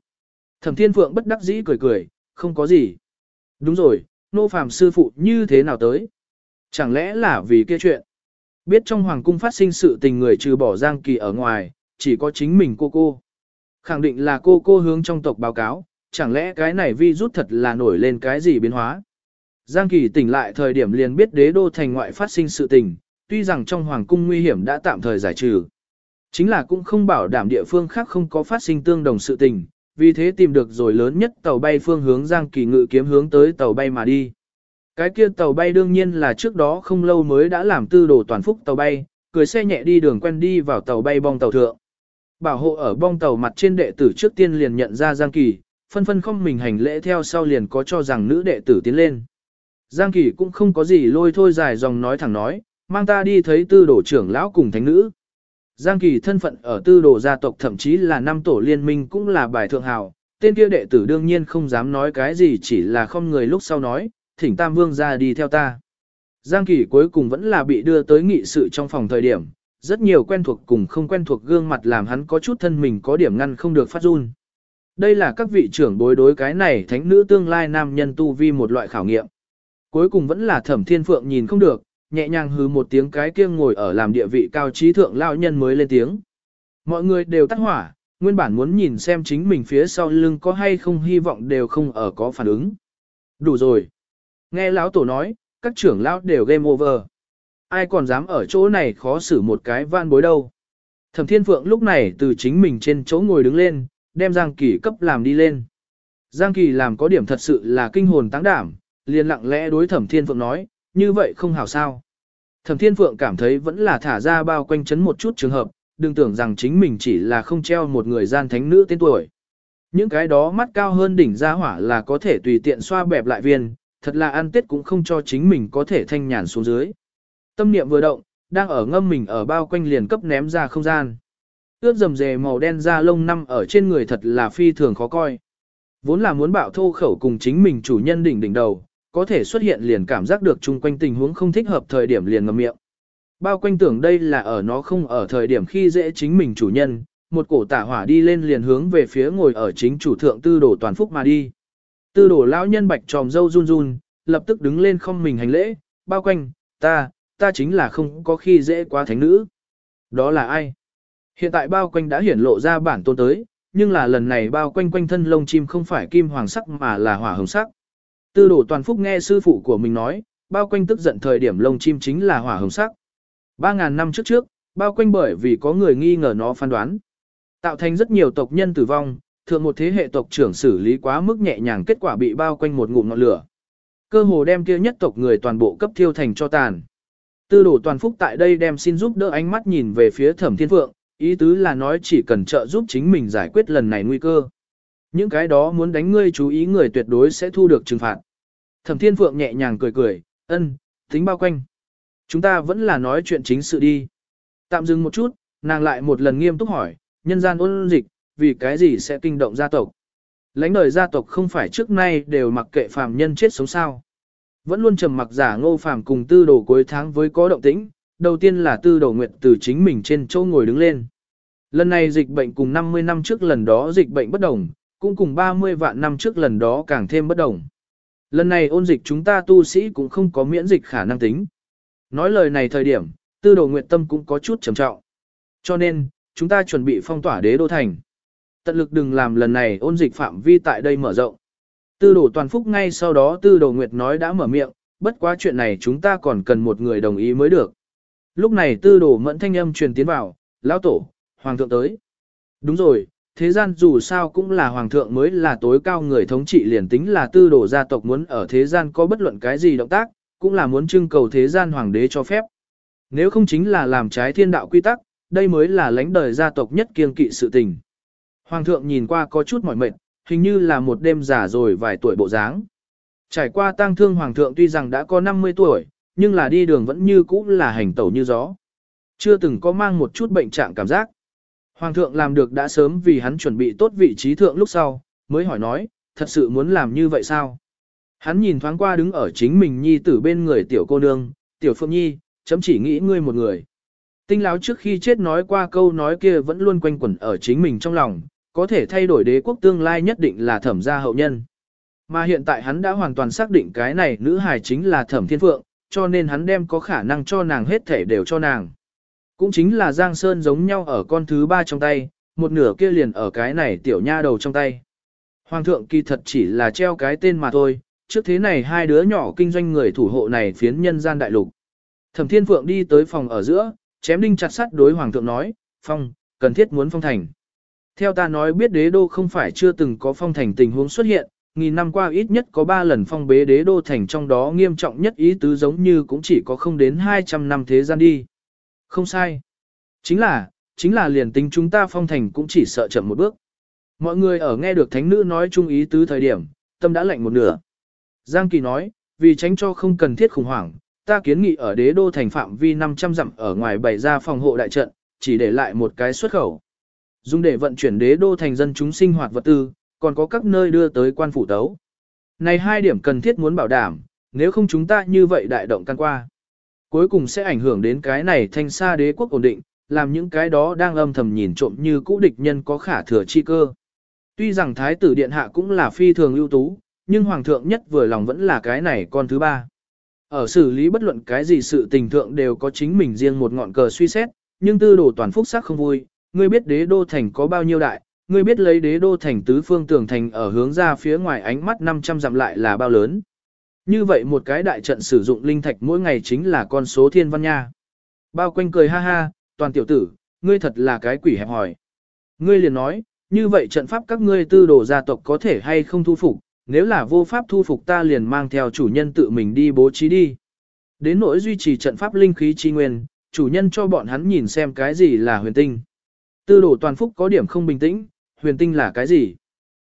Thẩm Thiên Phượng bất đắc dĩ cười cười, không có gì. Đúng rồi, nô phàm sư phụ như thế nào tới? Chẳng lẽ là vì kia chuyện? Biết trong hoàng cung phát sinh sự tình người trừ bỏ Giang Kỳ ở ngoài, chỉ có chính mình cô cô. Khẳng định là cô cô hướng trong tộc báo cáo, chẳng lẽ cái này vi rút thật là nổi lên cái gì biến hóa? Giang Kỳ tỉnh lại thời điểm liền biết đế đô thành ngoại phát sinh sự tình, tuy rằng trong hoàng cung nguy hiểm đã tạm thời giải trừ. Chính là cũng không bảo đảm địa phương khác không có phát sinh tương đồng sự tình, vì thế tìm được rồi lớn nhất tàu bay phương hướng Giang Kỳ ngự kiếm hướng tới tàu bay mà đi. Cái kia tàu bay đương nhiên là trước đó không lâu mới đã làm tư đồ toàn phúc tàu bay, cười xe nhẹ đi đường quen đi vào tàu bay bong tàu thượng. Bảo hộ ở bong tàu mặt trên đệ tử trước tiên liền nhận ra Giang Kỳ, phân phân không mình hành lễ theo sau liền có cho rằng nữ đệ tử tiến lên. Giang Kỳ cũng không có gì lôi thôi dài dòng nói thẳng nói, mang ta đi thấy tư đồ trưởng lão cùng thánh nữ. Giang Kỳ thân phận ở tư đồ gia tộc thậm chí là năm tổ liên minh cũng là bài thượng hào, tên kia đệ tử đương nhiên không dám nói cái gì chỉ là không người lúc sau nói, thỉnh Tam Vương ra đi theo ta. Giang Kỳ cuối cùng vẫn là bị đưa tới nghị sự trong phòng thời điểm, rất nhiều quen thuộc cùng không quen thuộc gương mặt làm hắn có chút thân mình có điểm ngăn không được phát run. Đây là các vị trưởng bối đối cái này thánh nữ tương lai nam nhân tu vi một loại khảo nghiệm. Cuối cùng vẫn là thẩm thiên phượng nhìn không được, nhẹ nhàng hứ một tiếng cái kia ngồi ở làm địa vị cao trí thượng lao nhân mới lên tiếng. Mọi người đều tắt hỏa, nguyên bản muốn nhìn xem chính mình phía sau lưng có hay không hy vọng đều không ở có phản ứng. Đủ rồi. Nghe lão tổ nói, các trưởng lão đều game over. Ai còn dám ở chỗ này khó xử một cái van bối đâu. Thẩm Thiên Phượng lúc này từ chính mình trên chỗ ngồi đứng lên, đem Giang Kỳ cấp làm đi lên. Giang Kỳ làm có điểm thật sự là kinh hồn tăng đảm, liền lặng lẽ đối Thẩm Thiên Phượng nói, như vậy không hảo sao. Thẩm Thiên Phượng cảm thấy vẫn là thả ra bao quanh chấn một chút trường hợp, đừng tưởng rằng chính mình chỉ là không treo một người gian thánh nữ tên tuổi. Những cái đó mắt cao hơn đỉnh ra hỏa là có thể tùy tiện xoa bẹp lại viên, thật là ăn tết cũng không cho chính mình có thể thanh nhàn xuống dưới. Tâm niệm vừa động, đang ở ngâm mình ở bao quanh liền cấp ném ra không gian. Ướt rầm rề màu đen da lông năm ở trên người thật là phi thường khó coi. Vốn là muốn bạo thô khẩu cùng chính mình chủ nhân đỉnh đỉnh đầu, có thể xuất hiện liền cảm giác được chung quanh tình huống không thích hợp thời điểm liền ngậm miệng. Bao quanh tưởng đây là ở nó không ở thời điểm khi dễ chính mình chủ nhân, một cổ tả hỏa đi lên liền hướng về phía ngồi ở chính chủ thượng tư đồ toàn phúc mà đi. Tư đồ lão nhân bạch tròm dâu run run, lập tức đứng lên không mình hành lễ, bao quanh, ta, ta chính là không có khi dễ quá thánh nữ. Đó là ai? Hiện tại bao quanh đã hiển lộ ra bản tôn tới, nhưng là lần này bao quanh quanh thân lông chim không phải kim hoàng sắc mà là hỏa hồng sắc. Tư đổ toàn phúc nghe sư phụ của mình nói, bao quanh tức giận thời điểm lông chim chính là hỏa hồng sắc. 3.000 năm trước trước, bao quanh bởi vì có người nghi ngờ nó phán đoán. Tạo thành rất nhiều tộc nhân tử vong, thường một thế hệ tộc trưởng xử lý quá mức nhẹ nhàng kết quả bị bao quanh một ngụm ngọn lửa. Cơ hồ đem kia nhất tộc người toàn bộ cấp thiêu thành cho tàn. Tư đổ toàn phúc tại đây đem xin giúp đỡ ánh mắt nhìn về phía thẩm thiên phượng, ý tứ là nói chỉ cần trợ giúp chính mình giải quyết lần này nguy cơ. Những cái đó muốn đánh ngươi chú ý người tuyệt đối sẽ thu được trừng phạt. Thẩm Thiên Phượng nhẹ nhàng cười cười, ân, tính bao quanh. Chúng ta vẫn là nói chuyện chính sự đi. Tạm dừng một chút, nàng lại một lần nghiêm túc hỏi, nhân gian ôn dịch, vì cái gì sẽ kinh động gia tộc? Lãnh đời gia tộc không phải trước nay đều mặc kệ phàm nhân chết sống sao. Vẫn luôn trầm mặc giả ngô phàm cùng tư đồ cuối tháng với có động tĩnh, đầu tiên là tư đồ nguyệt từ chính mình trên chỗ ngồi đứng lên. Lần này dịch bệnh cùng 50 năm trước lần đó dịch bệnh bất đồng, cũng cùng 30 vạn năm trước lần đó càng thêm bất đồng. Lần này ôn dịch chúng ta tu sĩ cũng không có miễn dịch khả năng tính. Nói lời này thời điểm, tư đồ nguyệt tâm cũng có chút trầm trọng. Cho nên, chúng ta chuẩn bị phong tỏa đế đô thành. Tận lực đừng làm lần này ôn dịch phạm vi tại đây mở rộng. Tư đồ toàn phúc ngay sau đó tư đồ nguyệt nói đã mở miệng, bất quá chuyện này chúng ta còn cần một người đồng ý mới được. Lúc này tư đồ mẫn thanh âm truyền tiến vào, lão tổ, hoàng thượng tới. Đúng rồi, thế gian dù sao cũng là hoàng thượng mới là tối cao người thống trị liền tính là tư đồ gia tộc muốn ở thế gian có bất luận cái gì động tác, cũng là muốn trưng cầu thế gian hoàng đế cho phép. Nếu không chính là làm trái thiên đạo quy tắc, đây mới là lãnh đời gia tộc nhất kiêng kỵ sự tình. Hoàng thượng nhìn qua có chút mỏi mệt, hình như là một đêm già rồi vài tuổi bộ dáng. Trải qua tang thương hoàng thượng tuy rằng đã có 50 tuổi, nhưng là đi đường vẫn như cũ là hành tẩu như gió. Chưa từng có mang một chút bệnh trạng cảm giác. Hoàng thượng làm được đã sớm vì hắn chuẩn bị tốt vị trí thượng lúc sau, mới hỏi nói, thật sự muốn làm như vậy sao? Hắn nhìn thoáng qua đứng ở chính mình nhi tử bên người tiểu cô nương, tiểu phượng nhi, chấm chỉ nghĩ ngươi một người. Tinh láo trước khi chết nói qua câu nói kia vẫn luôn quanh quẩn ở chính mình trong lòng, có thể thay đổi đế quốc tương lai nhất định là thẩm gia hậu nhân. Mà hiện tại hắn đã hoàn toàn xác định cái này nữ hài chính là thẩm thiên phượng, cho nên hắn đem có khả năng cho nàng hết thể đều cho nàng. Cũng chính là Giang Sơn giống nhau ở con thứ ba trong tay, một nửa kia liền ở cái này tiểu nha đầu trong tay. Hoàng thượng kỳ thật chỉ là treo cái tên mà thôi, trước thế này hai đứa nhỏ kinh doanh người thủ hộ này phiến nhân gian đại lục. Thẩm Thiên Phượng đi tới phòng ở giữa, chém đinh chặt sắt đối Hoàng thượng nói, phong, cần thiết muốn phong thành. Theo ta nói biết đế đô không phải chưa từng có phong thành tình huống xuất hiện, nghìn năm qua ít nhất có 3 lần phong bế đế đô thành trong đó nghiêm trọng nhất ý tứ giống như cũng chỉ có không đến 200 năm thế gian đi. Không sai. Chính là, chính là liền tính chúng ta phong thành cũng chỉ sợ chậm một bước. Mọi người ở nghe được thánh nữ nói chung ý tứ thời điểm, tâm đã lạnh một nửa. Giang Kỳ nói, vì tránh cho không cần thiết khủng hoảng, ta kiến nghị ở đế đô thành phạm vi 500 dặm ở ngoài bày ra phòng hộ đại trận, chỉ để lại một cái xuất khẩu. Dùng để vận chuyển đế đô thành dân chúng sinh hoạt vật tư, còn có các nơi đưa tới quan phủ tấu. Này hai điểm cần thiết muốn bảo đảm, nếu không chúng ta như vậy đại động căn qua. Cuối cùng sẽ ảnh hưởng đến cái này thanh xa đế quốc ổn định, làm những cái đó đang âm thầm nhìn trộm như cũ địch nhân có khả thừa chi cơ. Tuy rằng thái tử điện hạ cũng là phi thường ưu tú, nhưng hoàng thượng nhất vừa lòng vẫn là cái này con thứ ba. Ở xử lý bất luận cái gì sự tình thượng đều có chính mình riêng một ngọn cờ suy xét, nhưng tư đồ toàn phúc sắc không vui, ngươi biết đế đô thành có bao nhiêu đại, ngươi biết lấy đế đô thành tứ phương tường thành ở hướng ra phía ngoài ánh mắt 500 dặm lại là bao lớn. Như vậy một cái đại trận sử dụng linh thạch mỗi ngày chính là con số thiên văn nha. Bao quanh cười ha ha, toàn tiểu tử, ngươi thật là cái quỷ hẹp hỏi. Ngươi liền nói, như vậy trận pháp các ngươi tư đồ gia tộc có thể hay không thu phục, nếu là vô pháp thu phục ta liền mang theo chủ nhân tự mình đi bố trí đi. Đến nỗi duy trì trận pháp linh khí chi nguyên, chủ nhân cho bọn hắn nhìn xem cái gì là huyền tinh. Tư đồ toàn phúc có điểm không bình tĩnh, huyền tinh là cái gì?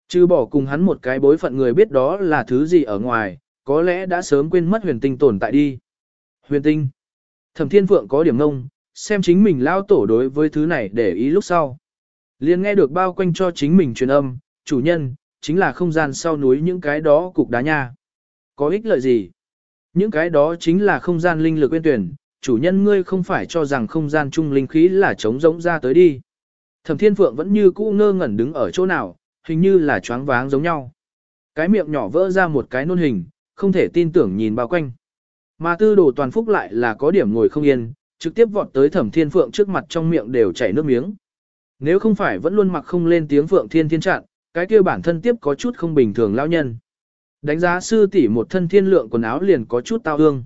Chứ bỏ cùng hắn một cái bối phận người biết đó là thứ gì ở ngoài, có lẽ đã sớm quên mất huyền tinh tồn tại đi. Huyền tinh. Thẩm thiên phượng có điểm ngông, xem chính mình lao tổ đối với thứ này để ý lúc sau. liền nghe được bao quanh cho chính mình truyền âm, chủ nhân, chính là không gian sau núi những cái đó cục đá nha. Có ích lợi gì? Những cái đó chính là không gian linh lực quên tuyển, chủ nhân ngươi không phải cho rằng không gian chung linh khí là trống rỗng ra tới đi. Thẩm Thiên Phượng vẫn như cũ ngơ ngẩn đứng ở chỗ nào, hình như là choáng váng giống nhau. Cái miệng nhỏ vỡ ra một cái nôn hình, không thể tin tưởng nhìn bao quanh. Mà tư đồ toàn phúc lại là có điểm ngồi không yên, trực tiếp vọt tới Thẩm Thiên Phượng trước mặt trong miệng đều chảy nước miếng. Nếu không phải vẫn luôn mặc không lên tiếng Phượng Thiên Thiên chặn, cái kia bản thân tiếp có chút không bình thường lão nhân. Đánh giá sư tỷ một thân thiên lượng quần áo liền có chút tao hương.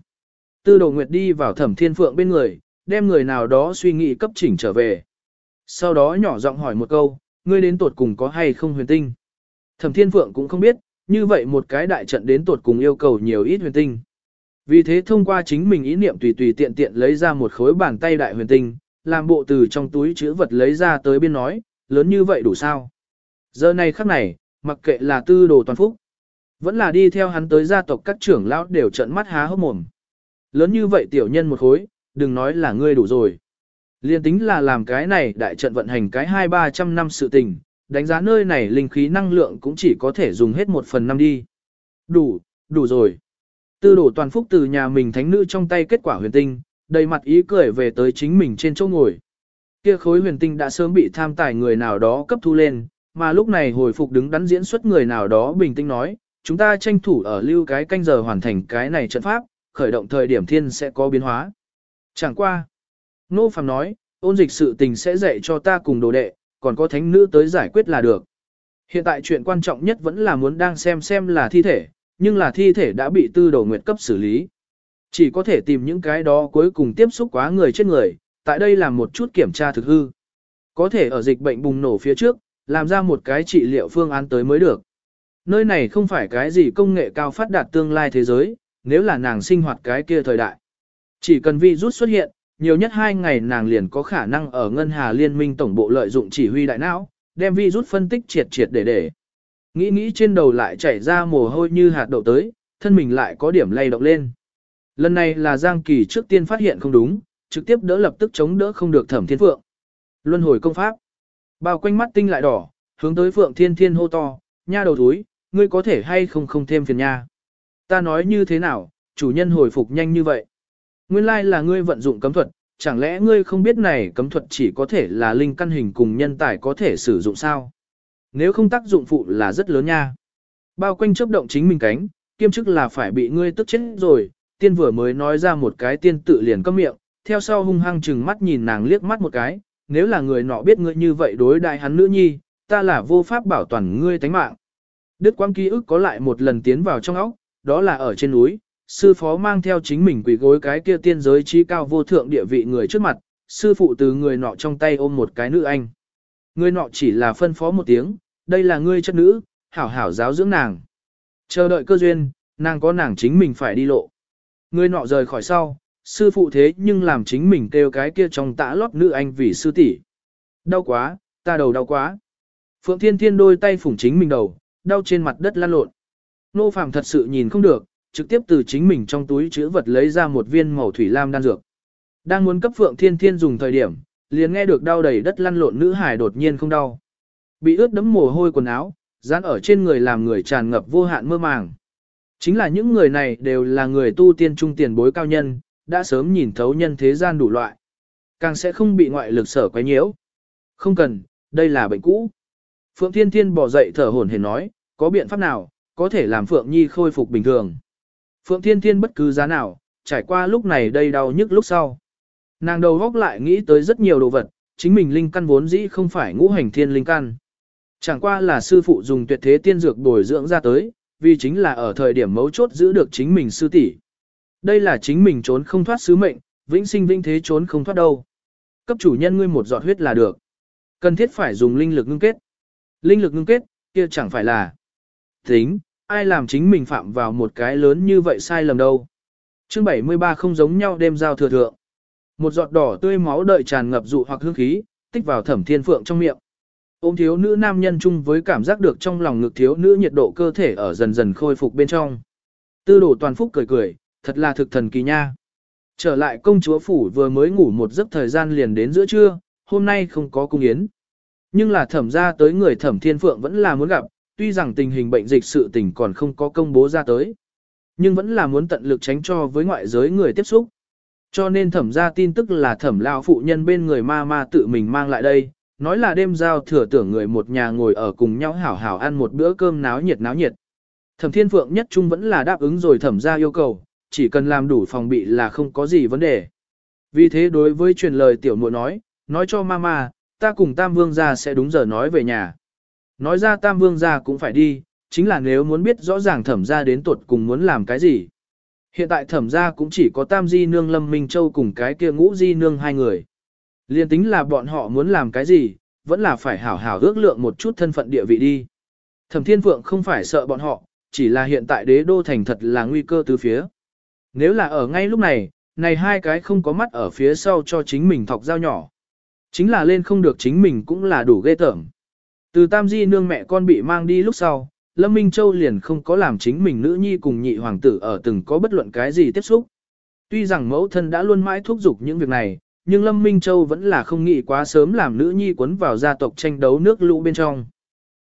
Tư đồ nguyệt đi vào Thẩm Thiên Phượng bên người, đem người nào đó suy nghĩ cấp chỉnh trở về. Sau đó nhỏ giọng hỏi một câu, ngươi đến tuột cùng có hay không huyền tinh? Thẩm Thiên Phượng cũng không biết, như vậy một cái đại trận đến tột cùng yêu cầu nhiều ít huyền tinh. Vì thế thông qua chính mình ý niệm tùy tùy tiện tiện lấy ra một khối bàn tay đại huyền tinh, làm bộ từ trong túi chữ vật lấy ra tới biên nói, lớn như vậy đủ sao? Giờ này khắc này, Mặc kệ là tư đồ toàn phúc, vẫn là đi theo hắn tới gia tộc các trưởng lão đều trợn mắt há hốc mồm. Lớn như vậy tiểu nhân một khối, đừng nói là ngươi đủ rồi. Liên tính là làm cái này đại trận vận hành cái hai ba trăm năm sự tình, đánh giá nơi này linh khí năng lượng cũng chỉ có thể dùng hết một phần năm đi. Đủ, đủ rồi. Tư đổ toàn phúc từ nhà mình thánh nữ trong tay kết quả huyền tinh, đầy mặt ý cười về tới chính mình trên chỗ ngồi. Kia khối huyền tinh đã sớm bị tham tài người nào đó cấp thu lên, mà lúc này hồi phục đứng đắn diễn xuất người nào đó bình tĩnh nói, chúng ta tranh thủ ở lưu cái canh giờ hoàn thành cái này trận pháp, khởi động thời điểm thiên sẽ có biến hóa. Chẳng qua. Nô Phạm nói, ôn dịch sự tình sẽ dạy cho ta cùng đồ đệ, còn có thánh nữ tới giải quyết là được. Hiện tại chuyện quan trọng nhất vẫn là muốn đang xem xem là thi thể, nhưng là thi thể đã bị tư đồ nguyệt cấp xử lý. Chỉ có thể tìm những cái đó cuối cùng tiếp xúc quá người chết người, tại đây làm một chút kiểm tra thực hư. Có thể ở dịch bệnh bùng nổ phía trước, làm ra một cái trị liệu phương án tới mới được. Nơi này không phải cái gì công nghệ cao phát đạt tương lai thế giới, nếu là nàng sinh hoạt cái kia thời đại. Chỉ cần virus xuất hiện, nhiều nhất hai ngày nàng liền có khả năng ở ngân hà liên minh tổng bộ lợi dụng chỉ huy đại não, đem virus phân tích triệt triệt để để. Nghĩ nghĩ trên đầu lại chảy ra mồ hôi như hạt đậu tới, thân mình lại có điểm lay động lên. Lần này là Giang Kỳ trước tiên phát hiện không đúng, trực tiếp đỡ lập tức chống đỡ không được thẩm thiên phượng. Luân hồi công pháp. Bao quanh mắt tinh lại đỏ, hướng tới phượng thiên thiên hô to, nha đầu túi, ngươi có thể hay không không thêm phiền nha. Ta nói như thế nào, chủ nhân hồi phục nhanh như vậy. Nguyên lai là ngươi vận dụng cấm thuật, chẳng lẽ ngươi không biết này cấm thuật chỉ có thể là linh căn hình cùng nhân tài có thể sử dụng sao? Nếu không tác dụng phụ là rất lớn nha. Bao quanh chớp động chính mình cánh, kiêm chức là phải bị ngươi tức chết rồi, tiên vừa mới nói ra một cái tiên tự liền câm miệng, theo sau hung hăng chừng mắt nhìn nàng liếc mắt một cái, nếu là người nọ biết ngươi như vậy đối đại hắn nữ nhi, ta là vô pháp bảo toàn ngươi tánh mạng. Đức quang ký ức có lại một lần tiến vào trong óc, đó là ở trên núi, sư phó mang theo chính mình quỷ gối cái kia tiên giới trí cao vô thượng địa vị người trước mặt, sư phụ từ người nọ trong tay ôm một cái nữ anh. Người nọ chỉ là phân phó một tiếng, đây là ngươi chất nữ, hảo hảo giáo dưỡng nàng. Chờ đợi cơ duyên, nàng có nàng chính mình phải đi lộ. Người nọ rời khỏi sau, sư phụ thế nhưng làm chính mình kêu cái kia trong tã lót nữ anh vì sư tỷ. Đau quá, ta đầu đau quá. Phượng Thiên Thiên đôi tay phủng chính mình đầu, đau trên mặt đất lăn lộn. Nô Phàm thật sự nhìn không được, trực tiếp từ chính mình trong túi chữ vật lấy ra một viên màu thủy lam đan dược. Đang muốn cấp Phượng Thiên Thiên dùng thời điểm, liền nghe được đau đầy đất lăn lộn nữ hải đột nhiên không đau. Bị ướt đẫm mồ hôi quần áo, dán ở trên người làm người tràn ngập vô hạn mơ màng. Chính là những người này đều là người tu tiên trung tiền bối cao nhân, đã sớm nhìn thấu nhân thế gian đủ loại. Càng sẽ không bị ngoại lực sở quấy nhiễu. Không cần, đây là bệnh cũ. Phượng Thiên Thiên bỏ dậy thở hổn hển nói, có biện pháp nào, có thể làm Phượng Nhi khôi phục bình thường. Phượng Thiên Thiên bất cứ giá nào, trải qua lúc này đây đau nhức lúc sau. Nàng đầu góc lại nghĩ tới rất nhiều đồ vật, chính mình linh căn vốn dĩ không phải ngũ hành thiên linh căn. Chẳng qua là sư phụ dùng tuyệt thế tiên dược bồi dưỡng ra tới, vì chính là ở thời điểm mấu chốt giữ được chính mình sư tỷ. Đây là chính mình trốn không thoát sứ mệnh, vĩnh sinh vĩnh thế trốn không thoát đâu. Cấp chủ nhân ngươi một giọt huyết là được. Cần thiết phải dùng linh lực ngưng kết. Linh lực ngưng kết, kia chẳng phải là tính, ai làm chính mình phạm vào một cái lớn như vậy sai lầm đâu. Chương 73 không giống nhau đêm giao thừa thượng. Một giọt đỏ tươi máu đợi tràn ngập dụ hoặc hương khí, tích vào thẩm thiên phượng trong miệng. Ôm thiếu nữ nam nhân chung với cảm giác được trong lòng ngực thiếu nữ nhiệt độ cơ thể ở dần dần khôi phục bên trong. Tư đồ toàn phúc cười cười, thật là thực thần kỳ nha. Trở lại công chúa phủ vừa mới ngủ một giấc thời gian liền đến giữa trưa, hôm nay không có cung yến. Nhưng là thẩm ra tới người thẩm thiên phượng vẫn là muốn gặp, tuy rằng tình hình bệnh dịch sự tình còn không có công bố ra tới. Nhưng vẫn là muốn tận lực tránh cho với ngoại giới người tiếp xúc. Cho nên thẩm ra tin tức là thẩm lao phụ nhân bên người ma ma tự mình mang lại đây, nói là đêm giao thừa tưởng người một nhà ngồi ở cùng nhau hảo hảo ăn một bữa cơm náo nhiệt náo nhiệt. Thẩm thiên phượng nhất trung vẫn là đáp ứng rồi thẩm ra yêu cầu, chỉ cần làm đủ phòng bị là không có gì vấn đề. Vì thế đối với truyền lời tiểu muội nói, nói cho mama, ta cùng Tam Vương gia sẽ đúng giờ nói về nhà. Nói ra Tam Vương gia cũng phải đi, chính là nếu muốn biết rõ ràng thẩm gia đến tuột cùng muốn làm cái gì. Hiện tại thẩm gia cũng chỉ có Tam Di Nương Lâm Minh Châu cùng cái kia ngũ Di Nương hai người. Liên tính là bọn họ muốn làm cái gì, vẫn là phải hảo hảo ước lượng một chút thân phận địa vị đi. Thẩm Thiên Phượng không phải sợ bọn họ, chỉ là hiện tại đế đô thành thật là nguy cơ từ phía. Nếu là ở ngay lúc này, này hai cái không có mắt ở phía sau cho chính mình thọc dao nhỏ. Chính là lên không được chính mình cũng là đủ ghê tởm. Từ Tam Di nương mẹ con bị mang đi lúc sau, Lâm Minh Châu liền không có làm chính mình nữ nhi cùng nhị hoàng tử ở từng có bất luận cái gì tiếp xúc. Tuy rằng mẫu thân đã luôn mãi thúc giục những việc này, nhưng Lâm Minh Châu vẫn là không nghĩ quá sớm làm nữ nhi quấn vào gia tộc tranh đấu nước lũ bên trong.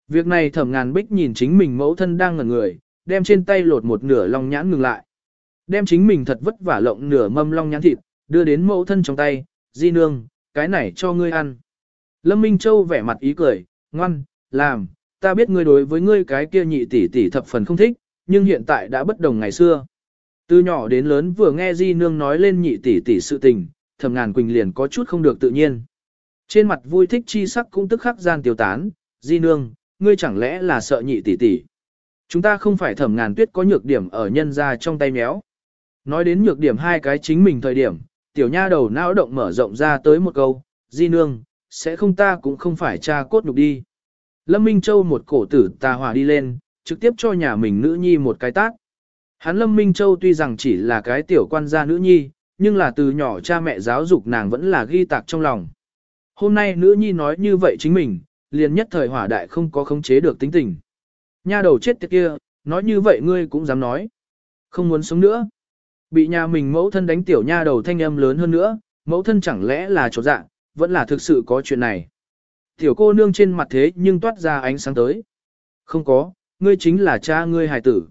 Việc này thẩm ngàn bích nhìn chính mình mẫu thân đang ngẩn người, đem trên tay lột một nửa long nhãn ngừng lại. Đem chính mình thật vất vả lộng nửa mâm long nhãn thịt, đưa đến mẫu thân trong tay, di nương, cái này cho ngươi ăn. Lâm Minh Châu vẻ mặt ý cười, ngoan, làm, ta biết ngươi đối với ngươi cái kia nhị tỷ tỷ thập phần không thích, nhưng hiện tại đã bất đồng ngày xưa. Từ nhỏ đến lớn vừa nghe Di Nương nói lên nhị tỷ tỷ sự tình, thầm ngàn quỳnh liền có chút không được tự nhiên. Trên mặt vui thích chi sắc cũng tức khắc gian tiêu tán, Di Nương, ngươi chẳng lẽ là sợ nhị tỷ tỷ. Chúng ta không phải thẩm ngàn tuyết có nhược điểm ở nhân ra trong tay méo. Nói đến nhược điểm hai cái chính mình thời điểm, tiểu nha đầu não động mở rộng ra tới một câu, Di Nương, sẽ không ta cũng không phải cha cốt nhục đi. Lâm Minh Châu một cổ tử tà hỏa đi lên, trực tiếp cho nhà mình nữ nhi một cái tác. Hắn Lâm Minh Châu tuy rằng chỉ là cái tiểu quan gia nữ nhi, nhưng là từ nhỏ cha mẹ giáo dục nàng vẫn là ghi tạc trong lòng. Hôm nay nữ nhi nói như vậy chính mình, liền nhất thời hỏa đại không có khống chế được tính tình. Nha đầu chết tiệt kia, nói như vậy ngươi cũng dám nói. Không muốn sống nữa. Bị nhà mình mẫu thân đánh tiểu nha đầu thanh âm lớn hơn nữa, mẫu thân chẳng lẽ là chỗ dạ, vẫn là thực sự có chuyện này. Tiểu cô nương trên mặt thế nhưng toát ra ánh sáng tới. Không có, ngươi chính là cha ngươi hài tử.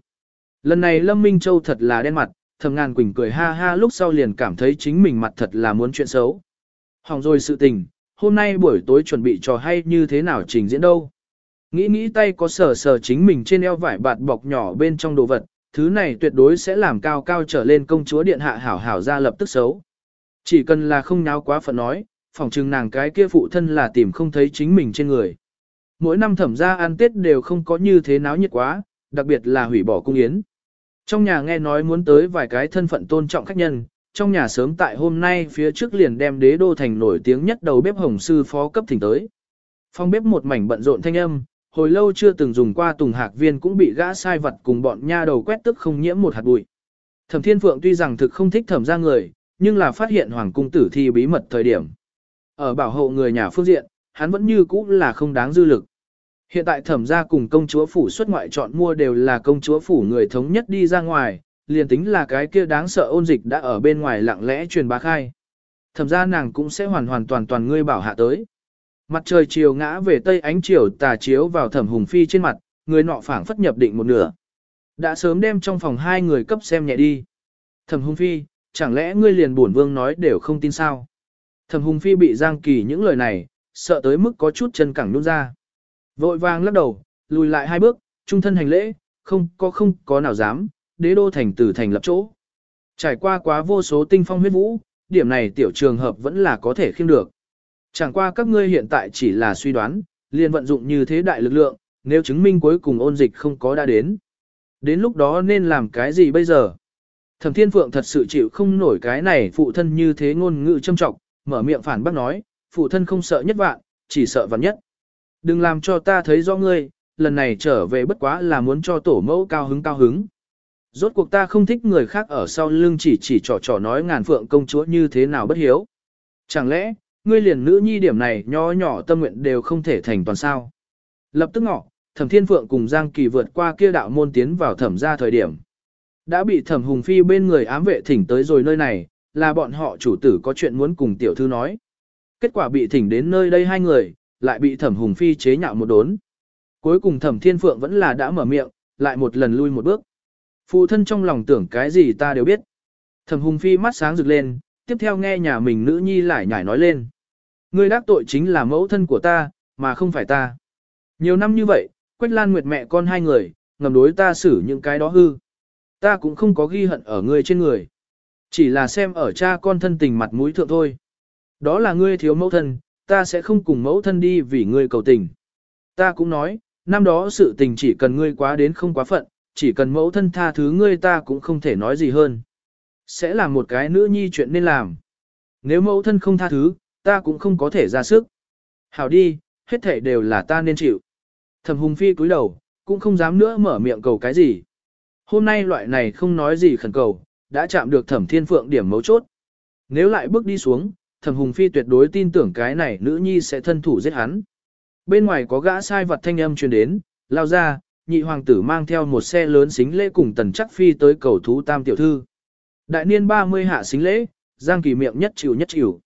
Lần này Lâm Minh Châu thật là đen mặt, thầm ngàn quỳnh cười ha ha lúc sau liền cảm thấy chính mình mặt thật là muốn chuyện xấu. Hỏng rồi sự tình, hôm nay buổi tối chuẩn bị trò hay như thế nào trình diễn đâu. Nghĩ nghĩ tay có sờ sờ chính mình trên eo vải bạt bọc nhỏ bên trong đồ vật, thứ này tuyệt đối sẽ làm cao cao trở lên công chúa điện hạ hảo hảo ra lập tức xấu. Chỉ cần là không nháo quá phận nói, phỏng chừng nàng cái kia phụ thân là tìm không thấy chính mình trên người. Mỗi năm thẩm ra ăn tết đều không có như thế náo nhiệt quá, đặc biệt là hủy bỏ cung yến. Trong nhà nghe nói muốn tới vài cái thân phận tôn trọng khách nhân, trong nhà sớm tại hôm nay phía trước liền đem đế đô thành nổi tiếng nhất đầu bếp hồng sư phó cấp thỉnh tới. Phong bếp một mảnh bận rộn thanh âm, hồi lâu chưa từng dùng qua tùng hạc viên cũng bị gã sai vật cùng bọn nha đầu quét tức không nhiễm một hạt bụi. Thẩm Thiên Phượng tuy rằng thực không thích thẩm ra người, nhưng là phát hiện hoàng cung tử thi bí mật thời điểm. Ở bảo hộ người nhà phương diện, hắn vẫn như cũ là không đáng dư lực. Hiện tại thẩm gia cùng công chúa phủ xuất ngoại chọn mua đều là công chúa phủ người thống nhất đi ra ngoài, liền tính là cái kia đáng sợ ôn dịch đã ở bên ngoài lặng lẽ truyền bá khai. Thẩm gia nàng cũng sẽ hoàn hoàn toàn toàn ngươi bảo hạ tới. Mặt trời chiều ngã về tây ánh chiều tà chiếu vào thẩm hùng phi trên mặt, người nọ phảng phất nhập định một nửa. Đã sớm đem trong phòng hai người cấp xem nhẹ đi. Thẩm hùng phi, chẳng lẽ ngươi liền bổn vương nói đều không tin sao? Thẩm hùng phi bị giang kỳ những lời này, sợ tới mức có chút chân cẳng nhún ra. Vội vàng lắc đầu, lùi lại hai bước, trung thân hành lễ, không có không có nào dám, đế đô thành tử thành lập chỗ. Trải qua quá vô số tinh phong huyết vũ, điểm này tiểu trường hợp vẫn là có thể khiêm được. Chẳng qua các ngươi hiện tại chỉ là suy đoán, liền vận dụng như thế đại lực lượng, nếu chứng minh cuối cùng ôn dịch không có đã đến. Đến lúc đó nên làm cái gì bây giờ? Thẩm Thiên Phượng thật sự chịu không nổi cái này phụ thân như thế ngôn ngữ châm trọng, mở miệng phản bác nói, phụ thân không sợ nhất vạn, chỉ sợ vạn nhất. Đừng làm cho ta thấy rõ ngươi, lần này trở về bất quá là muốn cho tổ mẫu cao hứng cao hứng. Rốt cuộc ta không thích người khác ở sau lưng chỉ chỉ trò trò nói ngàn phượng công chúa như thế nào bất hiếu. Chẳng lẽ, ngươi liền nữ nhi điểm này nho nhỏ tâm nguyện đều không thể thành toàn sao. Lập tức ngọ, thẩm thiên phượng cùng Giang Kỳ vượt qua kia đạo môn tiến vào thẩm ra thời điểm. Đã bị thẩm hùng phi bên người ám vệ thỉnh tới rồi nơi này, là bọn họ chủ tử có chuyện muốn cùng tiểu thư nói. Kết quả bị thỉnh đến nơi đây hai người, lại bị thẩm hùng phi chế nhạo một đốn. Cuối cùng thẩm thiên phượng vẫn là đã mở miệng, lại một lần lui một bước. Phụ thân trong lòng tưởng cái gì ta đều biết. Thẩm hùng phi mắt sáng rực lên, tiếp theo nghe nhà mình nữ nhi lại nhảy nói lên. Ngươi đắc tội chính là mẫu thân của ta, mà không phải ta. Nhiều năm như vậy, Quách Lan Nguyệt mẹ con hai người, ngầm đối ta xử những cái đó hư. Ta cũng không có ghi hận ở ngươi trên người. Chỉ là xem ở cha con thân tình mặt mũi thượng thôi. Đó là ngươi thiếu mẫu thân, ta sẽ không cùng mẫu thân đi vì ngươi cầu tình. Ta cũng nói, năm đó sự tình chỉ cần ngươi quá đến không quá phận, chỉ cần mẫu thân tha thứ ngươi ta cũng không thể nói gì hơn. Sẽ là một cái nữ nhi chuyện nên làm. Nếu mẫu thân không tha thứ, ta cũng không có thể ra sức. Hảo đi, hết thể đều là ta nên chịu. Thẩm hùng phi cúi đầu, cũng không dám nữa mở miệng cầu cái gì. Hôm nay loại này không nói gì khẩn cầu, đã chạm được thẩm thiên phượng điểm mấu chốt. Nếu lại bước đi xuống, thẩm hùng phi tuyệt đối tin tưởng cái này nữ nhi sẽ thân thủ giết hắn. bên ngoài có gã sai vật thanh âm truyền đến, lao ra, nhị hoàng tử mang theo một xe lớn xính lễ cùng tần chắc phi tới cầu thú tam tiểu thư. Đại niên 30 hạ xính lễ, Giang Kỳ miệng nhất chịu nhất chịu.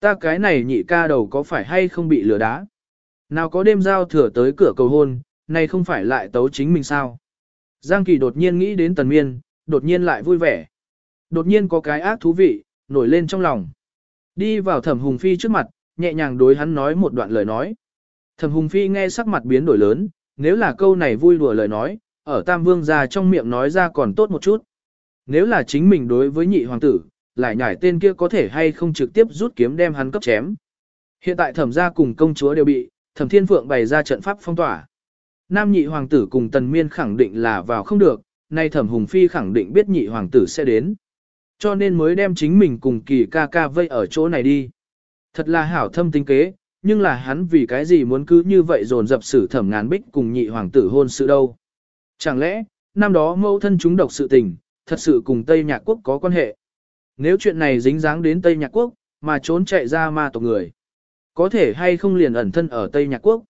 Ta cái này nhị ca đầu có phải hay không bị lừa đá? Nào có đêm giao thừa tới cửa cầu hôn, này không phải lại tấu chính mình sao? Giang Kỳ đột nhiên nghĩ đến tần miên, đột nhiên lại vui vẻ. Đột nhiên có cái ác thú vị, nổi lên trong lòng. Đi vào thẩm hùng phi trước mặt, nhẹ nhàng đối hắn nói một đoạn lời nói. Thẩm hùng phi nghe sắc mặt biến đổi lớn, nếu là câu này vui đùa lời nói, ở tam vương gia trong miệng nói ra còn tốt một chút. Nếu là chính mình đối với nhị hoàng tử, lại nhảy tên kia có thể hay không trực tiếp rút kiếm đem hắn cấp chém. Hiện tại thẩm gia cùng công chúa đều bị, thẩm thiên phượng bày ra trận pháp phong tỏa. Nam nhị hoàng tử cùng tần miên khẳng định là vào không được, nay thẩm hùng phi khẳng định biết nhị hoàng tử sẽ đến. Cho nên mới đem chính mình cùng kỳ ca ca vây ở chỗ này đi. Thật là hảo thâm tính kế, nhưng là hắn vì cái gì muốn cứ như vậy dồn dập xử thẩm ngàn bích cùng nhị hoàng tử hôn sự đâu. Chẳng lẽ, năm đó mẫu thân chúng độc sự tình, thật sự cùng Tây Nhạc Quốc có quan hệ. Nếu chuyện này dính dáng đến Tây Nhạc Quốc, mà trốn chạy ra ma tộc người, có thể hay không liền ẩn thân ở Tây Nhạc Quốc,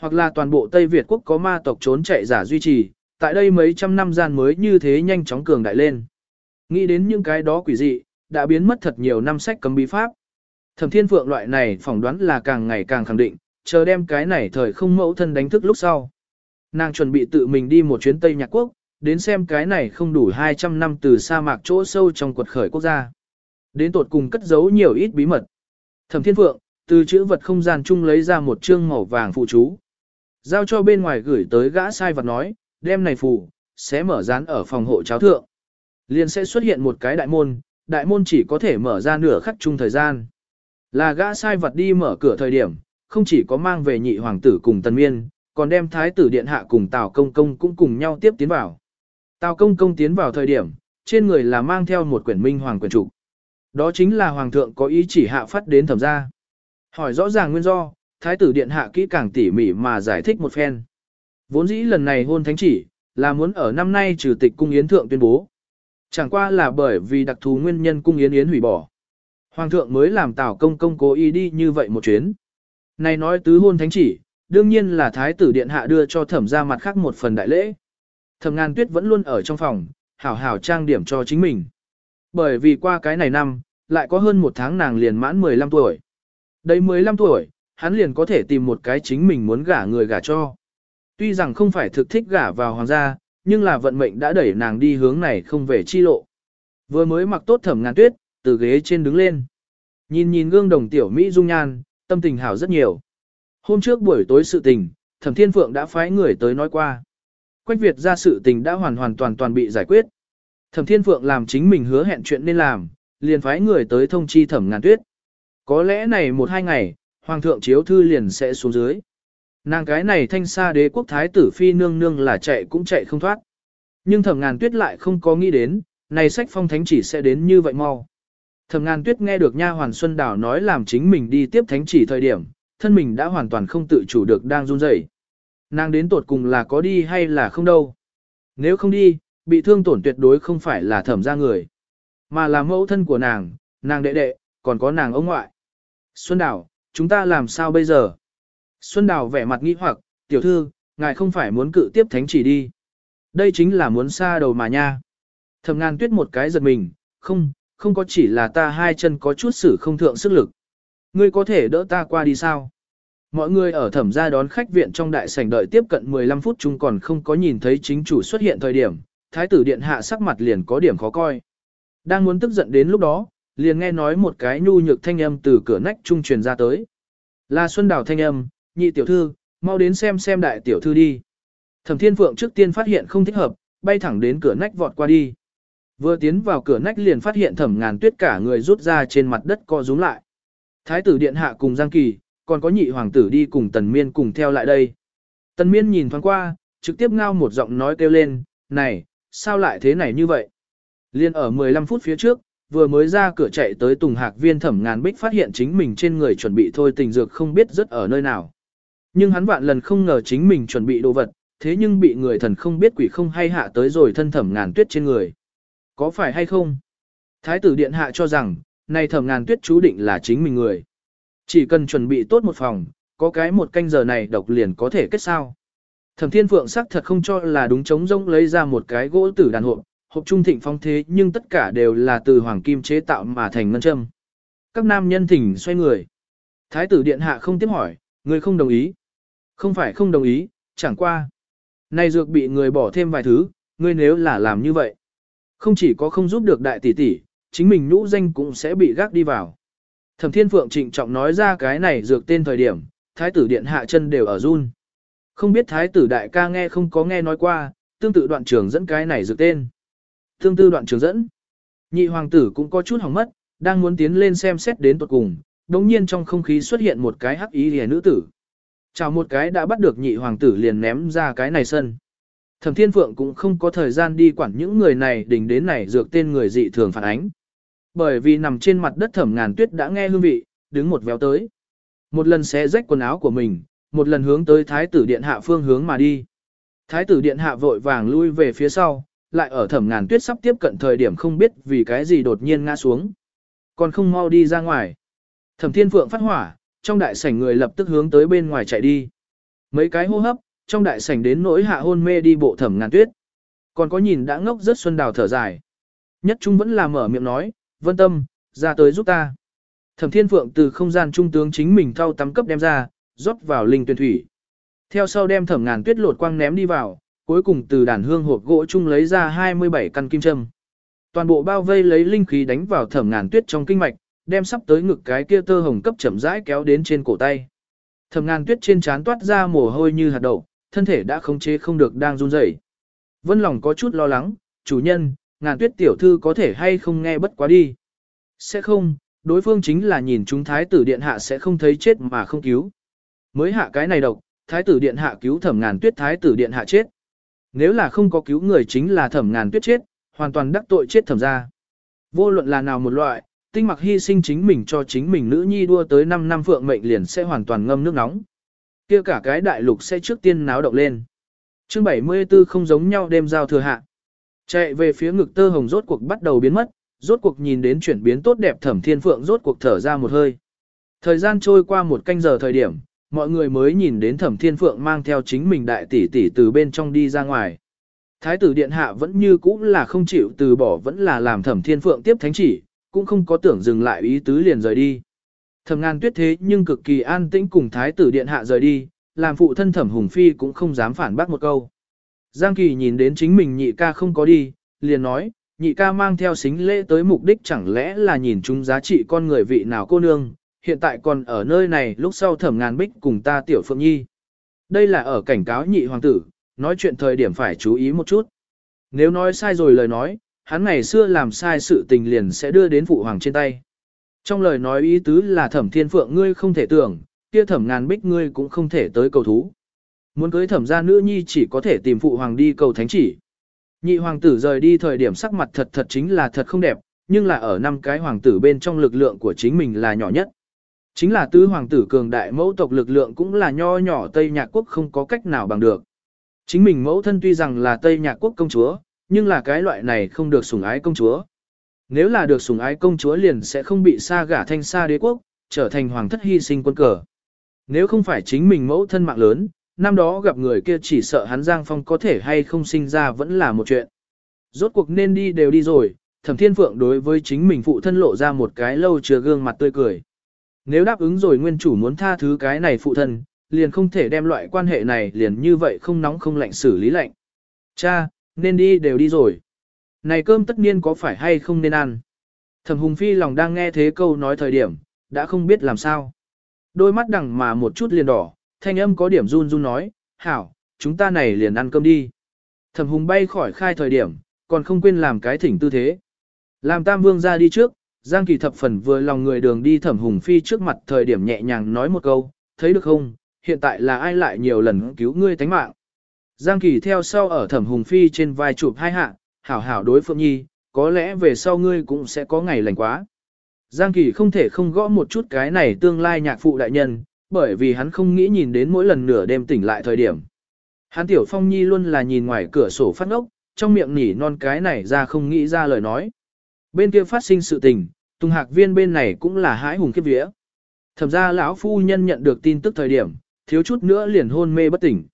hoặc là toàn bộ Tây Việt Quốc có ma tộc trốn chạy giả duy trì, tại đây mấy trăm năm gian mới như thế nhanh chóng cường đại lên. Nghĩ đến những cái đó quỷ dị, đã biến mất thật nhiều năm sách cấm bí pháp. Thẩm Thiên Phượng loại này phỏng đoán là càng ngày càng khẳng định, chờ đem cái này thời không mẫu thân đánh thức lúc sau. Nàng chuẩn bị tự mình đi một chuyến Tây Nhạc Quốc, đến xem cái này không đủ 200 năm từ sa mạc chỗ sâu trong quật khởi quốc gia. Đến tột cùng cất giấu nhiều ít bí mật. Thẩm Thiên Phượng, từ chữ vật không gian chung lấy ra một chương màu vàng phụ chú. Giao cho bên ngoài gửi tới gã sai vật nói, đem này phù, sẽ mở dán ở phòng hộ cháo thượng. Liền sẽ xuất hiện một cái đại môn, đại môn chỉ có thể mở ra nửa khắc chung thời gian. Là gã sai vật đi mở cửa thời điểm, không chỉ có mang về nhị hoàng tử cùng tần miên, còn đem thái tử điện hạ cùng Tào Công Công cũng cùng nhau tiếp tiến vào. Tào Công Công tiến vào thời điểm, trên người là mang theo một quyển minh hoàng quyển trục. Đó chính là hoàng thượng có ý chỉ hạ phát đến thẩm gia. Hỏi rõ ràng nguyên do, thái tử điện hạ kỹ càng tỉ mỉ mà giải thích một phen. Vốn dĩ lần này hôn thánh chỉ, là muốn ở năm nay trừ tịch cung yến thượng tuyên bố. Chẳng qua là bởi vì đặc thù nguyên nhân cung yến yến hủy bỏ. Hoàng thượng mới làm Tào Công Công cố ý đi như vậy một chuyến. Này nói tứ hôn thánh chỉ, đương nhiên là thái tử điện hạ đưa cho thẩm ra mặt khác một phần đại lễ. Thẩm ngàn tuyết vẫn luôn ở trong phòng, hảo hảo trang điểm cho chính mình. Bởi vì qua cái này năm, lại có hơn một tháng nàng liền mãn 15 tuổi. Đấy 15 tuổi, hắn liền có thể tìm một cái chính mình muốn gả người gả cho. Tuy rằng không phải thực thích gả vào hoàng gia, nhưng là vận mệnh đã đẩy nàng đi hướng này không về chi lộ. Vừa mới mặc tốt thẩm ngàn tuyết, từ ghế trên đứng lên. Nhìn nhìn gương đồng tiểu Mỹ dung nhan, tâm tình hảo rất nhiều. Hôm trước buổi tối sự tình, thẩm thiên phượng đã phái người tới nói qua. Quách Việt ra sự tình đã hoàn hoàn toàn toàn bị giải quyết. Thẩm thiên phượng làm chính mình hứa hẹn chuyện nên làm, liền phái người tới thông chi thẩm ngàn tuyết. Có lẽ này một hai ngày, hoàng thượng chiếu thư liền sẽ xuống dưới. Nàng cái này thanh xa đế quốc thái tử phi nương nương là chạy cũng chạy không thoát. Nhưng thẩm ngàn tuyết lại không có nghĩ đến, này sách phong thánh chỉ sẽ đến như vậy mau. Thẩm ngàn tuyết nghe được nha hoàn Xuân Đào nói làm chính mình đi tiếp thánh chỉ thời điểm, thân mình đã hoàn toàn không tự chủ được đang run rẩy. Nàng đến tột cùng là có đi hay là không đâu. Nếu không đi, bị thương tổn tuyệt đối không phải là thẩm ra người, mà là mẫu thân của nàng, nàng đệ đệ, còn có nàng ông ngoại. Xuân Đào, chúng ta làm sao bây giờ? Xuân Đào vẻ mặt nghi hoặc, tiểu thư, ngài không phải muốn cự tiếp thánh chỉ đi. Đây chính là muốn xa đầu mà nha. Thẩm ngàn tuyết một cái giật mình, không, không có chỉ là ta hai chân có chút sử không thượng sức lực. Ngươi có thể đỡ ta qua đi sao? Mọi người ở thẩm gia đón khách viện trong đại sảnh đợi tiếp cận 15 phút chúng còn không có nhìn thấy chính chủ xuất hiện thời điểm, thái tử điện hạ sắc mặt liền có điểm khó coi. Đang muốn tức giận đến lúc đó, liền nghe nói một cái nhu nhược thanh âm từ cửa nách trung truyền ra tới. Là Xuân Đào thanh âm, nhị tiểu thư, mau đến xem xem đại tiểu thư đi. Thẩm Thiên Phượng trước tiên phát hiện không thích hợp, bay thẳng đến cửa nách vọt qua đi. Vừa tiến vào cửa nách liền phát hiện thẩm ngàn tuyết cả người rút ra trên mặt đất co rúm lại. Thái tử điện hạ cùng Giang Kỳ, còn có nhị hoàng tử đi cùng tần miên cùng theo lại đây. Tần miên nhìn thoáng qua, trực tiếp ngao một giọng nói kêu lên, này, sao lại thế này như vậy? Liên ở 15 phút phía trước, vừa mới ra cửa chạy tới Tùng Hạc Viên Thẩm Ngàn Bích phát hiện chính mình trên người chuẩn bị thôi tình dược không biết rất ở nơi nào. Nhưng hắn vạn lần không ngờ chính mình chuẩn bị đồ vật, thế nhưng bị người thần không biết quỷ không hay hạ tới rồi thân Thẩm Ngàn Tuyết trên người. Có phải hay không? Thái tử điện hạ cho rằng, này Thẩm Ngàn Tuyết chú định là chính mình người. Chỉ cần chuẩn bị tốt một phòng, có cái một canh giờ này độc liền có thể kết sao. Thẩm Thiên Phượng sắc thật không cho là đúng trống rông lấy ra một cái gỗ tử đàn hộp, hộp trung thịnh phong thế nhưng tất cả đều là từ hoàng kim chế tạo mà thành ngân châm. Các nam nhân thỉnh xoay người. Thái tử điện hạ không tiếp hỏi, người không đồng ý. Không phải không đồng ý, chẳng qua. Này dược bị người bỏ thêm vài thứ, ngươi nếu là làm như vậy. Không chỉ có không giúp được đại tỷ tỷ, chính mình nhũ danh cũng sẽ bị gác đi vào. Thẩm Thiên Phượng trịnh trọng nói ra cái này dược tên thời điểm, thái tử điện hạ chân đều ở run. Không biết thái tử đại ca nghe không có nghe nói qua, tương tự đoạn trường dẫn cái này dược tên. Tương tư đoạn trường dẫn. Nhị hoàng tử cũng có chút hỏng mất, đang muốn tiến lên xem xét đến tuật cùng, đồng nhiên trong không khí xuất hiện một cái hắc ý hề nữ tử. Chào một cái đã bắt được nhị hoàng tử liền ném ra cái này sân. Thẩm Thiên Phượng cũng không có thời gian đi quản những người này đỉnh đến này dược tên người dị thường phản ánh. Bởi vì nằm trên mặt đất thẩm ngàn tuyết đã nghe hương vị, đứng một véo tới. Một lần xé rách quần áo của mình, một lần hướng tới thái tử điện hạ phương hướng mà đi. Thái tử điện hạ vội vàng lui về phía sau, lại ở thẩm ngàn tuyết sắp tiếp cận thời điểm không biết vì cái gì đột nhiên ngã xuống. Còn không mau đi ra ngoài. Thẩm thiên phượng phát hỏa, trong đại sảnh người lập tức hướng tới bên ngoài chạy đi. Mấy cái hô hấp, trong đại sảnh đến nỗi hạ hôn mê đi bộ thẩm ngàn tuyết. Còn có nhìn đã ngốc rất xuân đào thở dài. Nhất trung vẫn là mở miệng nói, vân tâm, ra tới giúp ta. Thẩm thiên phượng từ không gian trung tướng chính mình thao tắm cấp đem ra, rót vào linh tuyển thủy. Theo sau đem thẩm ngàn tuyết lột quang ném đi vào, cuối cùng từ đàn hương hộp gỗ chung lấy ra 27 căn kim châm. Toàn bộ bao vây lấy linh khí đánh vào thẩm ngàn tuyết trong kinh mạch, đem sắp tới ngực cái kia tơ hồng cấp chậm rãi kéo đến trên cổ tay. Thẩm ngàn tuyết trên trán toát ra mồ hôi như hạt đậu, thân thể đã khống chế không được đang run rẩy. Vân lòng có chút lo lắng, chủ nhân, ngàn tuyết tiểu thư có thể hay không nghe bất quá đi. Sẽ không, đối phương chính là nhìn chúng thái tử điện hạ sẽ không thấy chết mà không cứu. Mới hạ cái này độc, thái tử điện hạ cứu thẩm ngàn tuyết thái tử điện hạ chết. Nếu là không có cứu người chính là thẩm ngàn tuyết chết, hoàn toàn đắc tội chết thẩm ra. Vô luận là nào một loại, tinh mặc hy sinh chính mình cho chính mình nữ nhi đua tới 5 năm phượng mệnh liền sẽ hoàn toàn ngâm nước nóng. kia cả cái đại lục sẽ trước tiên náo động lên. chương 74 không giống nhau đêm giao thừa hạ. Chạy về phía ngực tơ hồng rốt cuộc bắt đầu biến mất, rốt cuộc nhìn đến chuyển biến tốt đẹp thẩm thiên phượng rốt cuộc thở ra một hơi. Thời gian trôi qua một canh giờ thời điểm, mọi người mới nhìn đến thẩm thiên phượng mang theo chính mình đại tỷ tỷ từ bên trong đi ra ngoài. Thái tử điện hạ vẫn như cũ là không chịu từ bỏ vẫn là làm thẩm thiên phượng tiếp thánh chỉ, cũng không có tưởng dừng lại ý tứ liền rời đi. Thẩm ngàn tuyết thế nhưng cực kỳ an tĩnh cùng thái tử điện hạ rời đi, làm phụ thân thẩm hùng phi cũng không dám phản bác một câu. Giang kỳ nhìn đến chính mình nhị ca không có đi, liền nói, nhị ca mang theo xính lễ tới mục đích chẳng lẽ là nhìn chúng giá trị con người vị nào cô nương, hiện tại còn ở nơi này lúc sau thẩm ngàn bích cùng ta tiểu phượng nhi. Đây là ở cảnh cáo nhị hoàng tử, nói chuyện thời điểm phải chú ý một chút. Nếu nói sai rồi lời nói, hắn ngày xưa làm sai sự tình liền sẽ đưa đến phụ hoàng trên tay. Trong lời nói ý tứ là thẩm thiên phượng ngươi không thể tưởng, kia thẩm ngàn bích ngươi cũng không thể tới cầu thú. Muốn cưới thẩm gia nữ nhi chỉ có thể tìm phụ hoàng đi cầu thánh chỉ. Nhị hoàng tử rời đi thời điểm sắc mặt thật thật chính là thật không đẹp, nhưng là ở năm cái hoàng tử bên trong lực lượng của chính mình là nhỏ nhất. Chính là tứ hoàng tử cường đại mẫu tộc lực lượng cũng là nho nhỏ Tây Nhạc Quốc không có cách nào bằng được. Chính mình mẫu thân tuy rằng là Tây Nhạc Quốc công chúa, nhưng là cái loại này không được sủng ái công chúa. Nếu là được sủng ái công chúa liền sẽ không bị xa gả thanh xa đế quốc, trở thành hoàng thất hy sinh quân cờ. Nếu không phải chính mình mẫu thân mạng lớn, năm đó gặp người kia chỉ sợ hắn Giang Phong có thể hay không sinh ra vẫn là một chuyện. Rốt cuộc nên đi đều đi rồi, Thẩm Thiên Phượng đối với chính mình phụ thân lộ ra một cái lâu chưa gương mặt tươi cười. Nếu đáp ứng rồi nguyên chủ muốn tha thứ cái này phụ thân, liền không thể đem loại quan hệ này liền như vậy không nóng không lạnh xử lý lạnh. Cha, nên đi đều đi rồi. Này cơm tất nhiên có phải hay không nên ăn. Thẩm Hùng Phi lòng đang nghe thế câu nói thời điểm, đã không biết làm sao. Đôi mắt đằng mà một chút liền đỏ, thanh âm có điểm run run nói, hảo, chúng ta này liền ăn cơm đi. Thẩm Hùng bay khỏi khai thời điểm, còn không quên làm cái thỉnh tư thế. Làm Tam Vương ra đi trước, Giang Kỳ thập phần vừa lòng người đường đi Thẩm Hùng Phi trước mặt thời điểm nhẹ nhàng nói một câu, thấy được không, hiện tại là ai lại nhiều lần cứu ngươi tánh mạng. Giang Kỳ theo sau ở Thẩm Hùng Phi trên vai chụp hai hạ, hảo hảo đối Phượng Nhi, có lẽ về sau ngươi cũng sẽ có ngày lành quá. Giang Kỳ không thể không gõ một chút cái này tương lai nhạc phụ đại nhân, bởi vì hắn không nghĩ nhìn đến mỗi lần nửa đêm tỉnh lại thời điểm. Hắn tiểu phong nhi luôn là nhìn ngoài cửa sổ phát ngốc, trong miệng nỉ non cái này ra không nghĩ ra lời nói. Bên kia phát sinh sự tình, Tùng Hạc Viên bên này cũng là hãi hùng kiếp vía. Thẩm ra lão phu nhân nhận được tin tức thời điểm, thiếu chút nữa liền hôn mê bất tỉnh.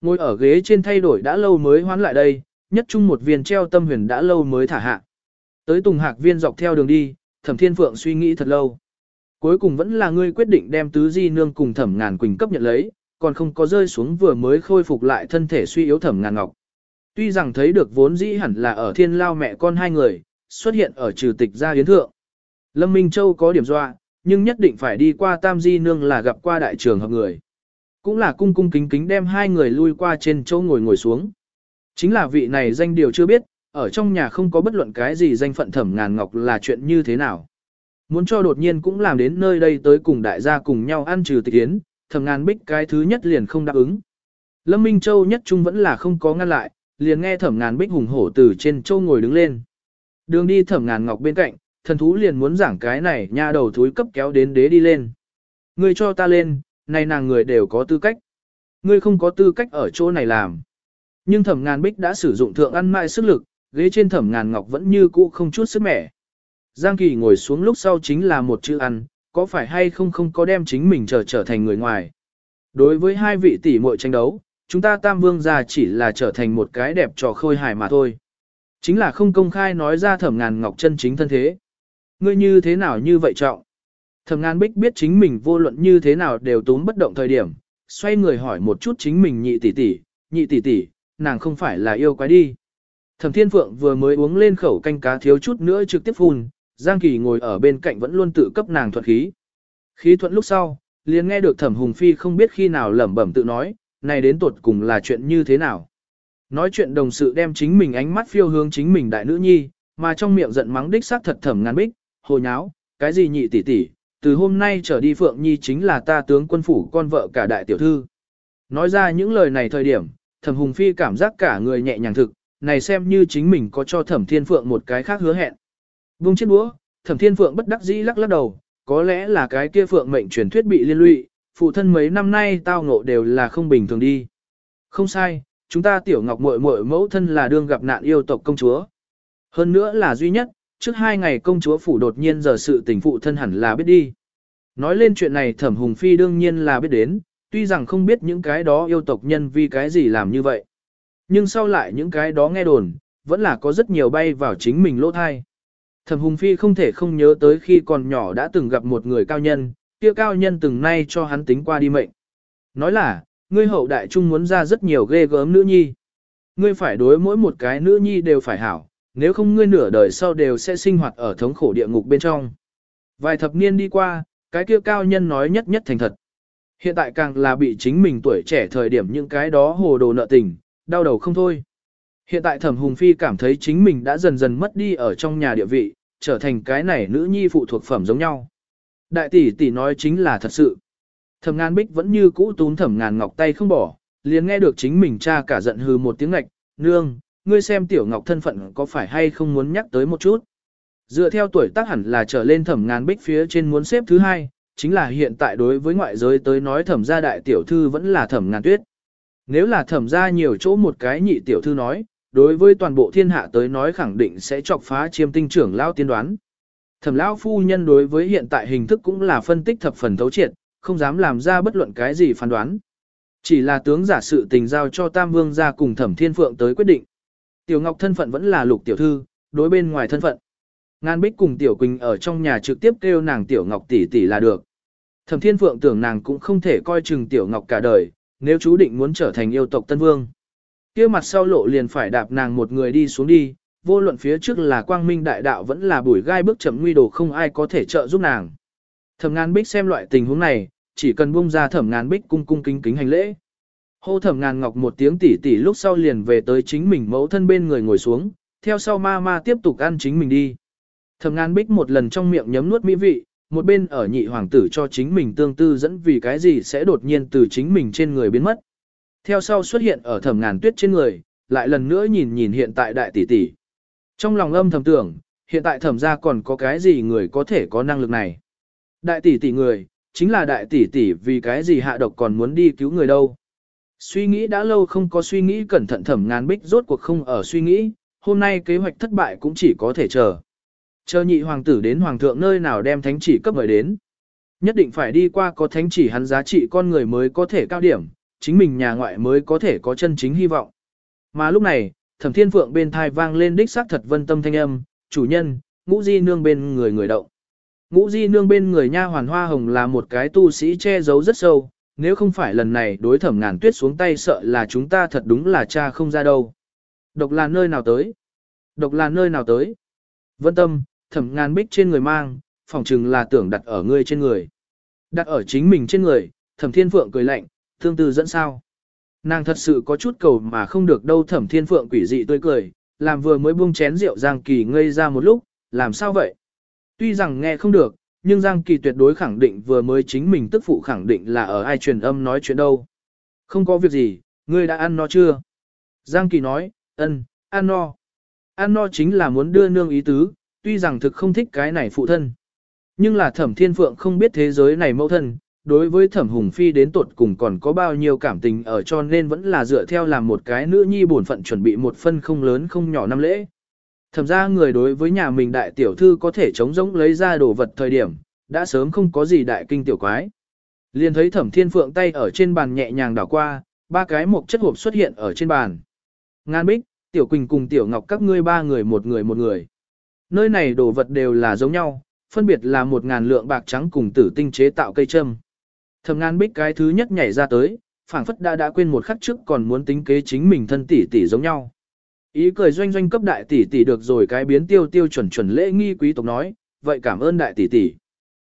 Ngồi ở ghế trên thay đổi đã lâu mới hoán lại đây, nhất chung một viên treo tâm huyền đã lâu mới thả hạ. Tới Tùng Hạc viên dọc theo đường đi, Thẩm Thiên Phượng suy nghĩ thật lâu. Cuối cùng vẫn là ngươi quyết định đem tứ di nương cùng Thẩm Ngàn Quỳnh cấp nhận lấy, còn không có rơi xuống vừa mới khôi phục lại thân thể suy yếu Thẩm Ngàn Ngọc. Tuy rằng thấy được vốn dĩ hẳn là ở thiên lao mẹ con hai người, xuất hiện ở trừ tịch gia yến thượng. Lâm Minh Châu có điểm dọa, nhưng nhất định phải đi qua Tam Di Nương là gặp qua đại trường hợp người. Cũng là cung cung kính kính đem hai người lui qua trên châu ngồi ngồi xuống. Chính là vị này danh điều chưa biết, ở trong nhà không có bất luận cái gì danh phận thẩm ngàn ngọc là chuyện như thế nào. Muốn cho đột nhiên cũng làm đến nơi đây tới cùng đại gia cùng nhau ăn trừ tịch yến, thẩm ngàn bích cái thứ nhất liền không đáp ứng. Lâm Minh Châu nhất trung vẫn là không có ngăn lại, liền nghe thẩm ngàn bích hùng hổ từ trên châu ngồi đứng lên. Đường đi thẩm ngàn ngọc bên cạnh, thần thú liền muốn giảng cái này nha đầu thúi cấp kéo đến đế đi lên. người cho ta lên, này nàng người đều có tư cách. Ngươi không có tư cách ở chỗ này làm. Nhưng thẩm ngàn bích đã sử dụng thượng ăn mại sức lực, ghế trên thẩm ngàn ngọc vẫn như cũ không chút sức mẻ. Giang Kỳ ngồi xuống lúc sau chính là một chữ ăn, có phải hay không không có đem chính mình trở trở thành người ngoài. Đối với hai vị tỷ muội tranh đấu, chúng ta tam vương gia chỉ là trở thành một cái đẹp trò khôi hài mà thôi. Chính là không công khai nói ra thẩm ngàn ngọc chân chính thân thế. Ngươi như thế nào như vậy trọng? Thẩm ngàn bích biết chính mình vô luận như thế nào đều tốn bất động thời điểm, xoay người hỏi một chút chính mình nhị tỷ tỷ, nhị tỷ tỷ, nàng không phải là yêu quái đi. Thẩm Thiên Phượng vừa mới uống lên khẩu canh cá thiếu chút nữa trực tiếp phun, Giang Kỳ ngồi ở bên cạnh vẫn luôn tự cấp nàng thuận khí. Khí thuận lúc sau, liền nghe được Thẩm Hùng Phi không biết khi nào lẩm bẩm tự nói, này đến tuột cùng là chuyện như thế nào. Nói chuyện đồng sự đem chính mình ánh mắt phiêu hướng chính mình đại nữ nhi, mà trong miệng giận mắng đích xác thật thẩm ngàn bích, hồ nháo, cái gì nhị tỷ tỷ, từ hôm nay trở đi Phượng Nhi chính là ta tướng quân phủ con vợ cả đại tiểu thư. Nói ra những lời này thời điểm, thẩm hùng phi cảm giác cả người nhẹ nhàng thực, này xem như chính mình có cho thẩm thiên phượng một cái khác hứa hẹn. Vung chiếc búa, thẩm thiên phượng bất đắc dĩ lắc lắc đầu, có lẽ là cái kia phượng mệnh truyền thuyết bị liên lụy, phụ thân mấy năm nay tao ngộ đều là không bình thường đi. Không sai, chúng ta tiểu ngọc muội muội mẫu thân là đương gặp nạn yêu tộc công chúa. Hơn nữa là duy nhất, trước hai ngày công chúa phủ đột nhiên giờ sự tình phụ thân hẳn là biết đi. Nói lên chuyện này thẩm hùng phi đương nhiên là biết đến, tuy rằng không biết những cái đó yêu tộc nhân vì cái gì làm như vậy. Nhưng sau lại những cái đó nghe đồn, vẫn là có rất nhiều bay vào chính mình lỗ thai. Thẩm Hùng Phi không thể không nhớ tới khi còn nhỏ đã từng gặp một người cao nhân, kia cao nhân từng nay cho hắn tính qua đi mệnh. Nói là, ngươi hậu đại trung muốn ra rất nhiều ghê gớm nữ nhi. Ngươi phải đối mỗi một cái nữ nhi đều phải hảo, nếu không ngươi nửa đời sau đều sẽ sinh hoạt ở thống khổ địa ngục bên trong. Vài thập niên đi qua, cái kia cao nhân nói nhất nhất thành thật. Hiện tại càng là bị chính mình tuổi trẻ thời điểm những cái đó hồ đồ nợ tình, đau đầu không thôi. Hiện tại thẩm hùng phi cảm thấy chính mình đã dần dần mất đi ở trong nhà địa vị, trở thành cái này nữ nhi phụ thuộc phẩm giống nhau. Đại tỷ tỷ nói chính là thật sự. Thẩm ngàn bích vẫn như cũ túm thẩm ngàn ngọc tay không bỏ, liền nghe được chính mình cha cả giận hư một tiếng ngạch, nương, ngươi xem tiểu ngọc thân phận có phải hay không muốn nhắc tới một chút. Dựa theo tuổi tác hẳn là trở lên thẩm ngàn bích phía trên muốn xếp thứ hai, chính là hiện tại đối với ngoại giới tới nói thẩm gia đại tiểu thư vẫn là thẩm ngàn tuyết. Nếu là thẩm gia nhiều chỗ một cái nhị tiểu thư nói, đối với toàn bộ thiên hạ tới nói khẳng định sẽ chọc phá chiêm tinh trưởng lao tiên đoán. Thẩm lão phu nhân đối với hiện tại hình thức cũng là phân tích thập phần thấu triệt, không dám làm ra bất luận cái gì phán đoán. Chỉ là tướng giả sự tình giao cho Tam Vương ra cùng Thẩm Thiên Phượng tới quyết định. Tiểu Ngọc thân phận vẫn là lục tiểu thư, đối bên ngoài thân phận. Ngan Bích cùng Tiểu Quỳnh ở trong nhà trực tiếp kêu nàng Tiểu Ngọc tỷ tỷ là được. Thẩm Thiên Phượng tưởng nàng cũng không thể coi chừng Tiểu Ngọc cả đời, nếu chú định muốn trở thành yêu tộc Tân Vương. kia mặt sau lộ liền phải đạp nàng một người đi xuống đi, vô luận phía trước là quang minh đại đạo vẫn là bùi gai bước chậm nguy đồ không ai có thể trợ giúp nàng. Thẩm ngàn bích xem loại tình huống này, chỉ cần buông ra thẩm ngàn bích cung cung kính kính hành lễ. Hô thẩm ngàn ngọc một tiếng tỉ tỉ lúc sau liền về tới chính mình mẫu thân bên người ngồi xuống, theo sau ma ma tiếp tục ăn chính mình đi. Thẩm ngàn bích một lần trong miệng nhấm nuốt mỹ vị, một bên ở nhị hoàng tử cho chính mình tương tư dẫn vì cái gì sẽ đột nhiên từ chính mình trên người biến mất. Theo sau xuất hiện ở thẩm ngàn tuyết trên người, lại lần nữa nhìn nhìn hiện tại đại tỷ tỷ. Trong lòng âm thầm tưởng, hiện tại thẩm ra còn có cái gì người có thể có năng lực này. Đại tỷ tỷ người, chính là đại tỷ tỷ vì cái gì hạ độc còn muốn đi cứu người đâu. Suy nghĩ đã lâu không có suy nghĩ cẩn thận thẩm ngàn bích rốt cuộc không ở suy nghĩ, hôm nay kế hoạch thất bại cũng chỉ có thể chờ. Chờ nhị hoàng tử đến hoàng thượng nơi nào đem thánh chỉ cấp người đến. Nhất định phải đi qua có thánh chỉ hắn giá trị con người mới có thể cao điểm, chính mình nhà ngoại mới có thể có chân chính hy vọng. Mà lúc này, thẩm thiên phượng bên thai vang lên đích xác thật vân tâm thanh âm, chủ nhân, ngũ di nương bên người người động. Ngũ di nương bên người nha hoàn hoa hồng là một cái tu sĩ che giấu rất sâu, nếu không phải lần này đối thẩm ngàn tuyết xuống tay sợ là chúng ta thật đúng là cha không ra đâu. Độc là nơi nào tới? Độc là nơi nào tới? Vân tâm, thẩm ngàn bích trên người mang, phỏng chừng là tưởng đặt ở ngươi trên người. Đặt ở chính mình trên người, thẩm thiên phượng cười lạnh, thương tư dẫn sao. Nàng thật sự có chút cầu mà không được đâu thẩm thiên phượng quỷ dị tươi cười, làm vừa mới buông chén rượu Giang Kỳ ngây ra một lúc, làm sao vậy? Tuy rằng nghe không được, nhưng Giang Kỳ tuyệt đối khẳng định vừa mới chính mình tức phụ khẳng định là ở ai truyền âm nói chuyện đâu. Không có việc gì, ngươi đã ăn no chưa? Giang Kỳ nói, ân, ăn no. Ăn no chính là muốn đưa nương ý tứ, tuy rằng thực không thích cái này phụ thân. Nhưng là thẩm thiên phượng không biết thế giới này mẫu thân, đối với thẩm hùng phi đến tột cùng còn có bao nhiêu cảm tình ở cho nên vẫn là dựa theo làm một cái nữ nhi bổn phận chuẩn bị một phân không lớn không nhỏ năm lễ. Thẩm ra người đối với nhà mình đại tiểu thư có thể chống rỗng lấy ra đồ vật thời điểm, đã sớm không có gì đại kinh tiểu quái. Liền thấy thẩm thiên phượng tay ở trên bàn nhẹ nhàng đảo qua, ba cái một chất hộp xuất hiện ở trên bàn. Ngan bích, tiểu quỳnh cùng tiểu ngọc các ngươi ba người một người một người. Nơi này đồ vật đều là giống nhau, phân biệt là một ngàn lượng bạc trắng cùng tử tinh chế tạo cây châm. Thẩm ngan bích cái thứ nhất nhảy ra tới, phảng phất đã đã quên một khắc trước còn muốn tính kế chính mình thân tỷ tỷ giống nhau. Ý cười doanh doanh cấp đại tỷ tỷ được rồi cái biến tiêu tiêu chuẩn chuẩn lễ nghi quý tộc nói, vậy cảm ơn đại tỷ tỷ.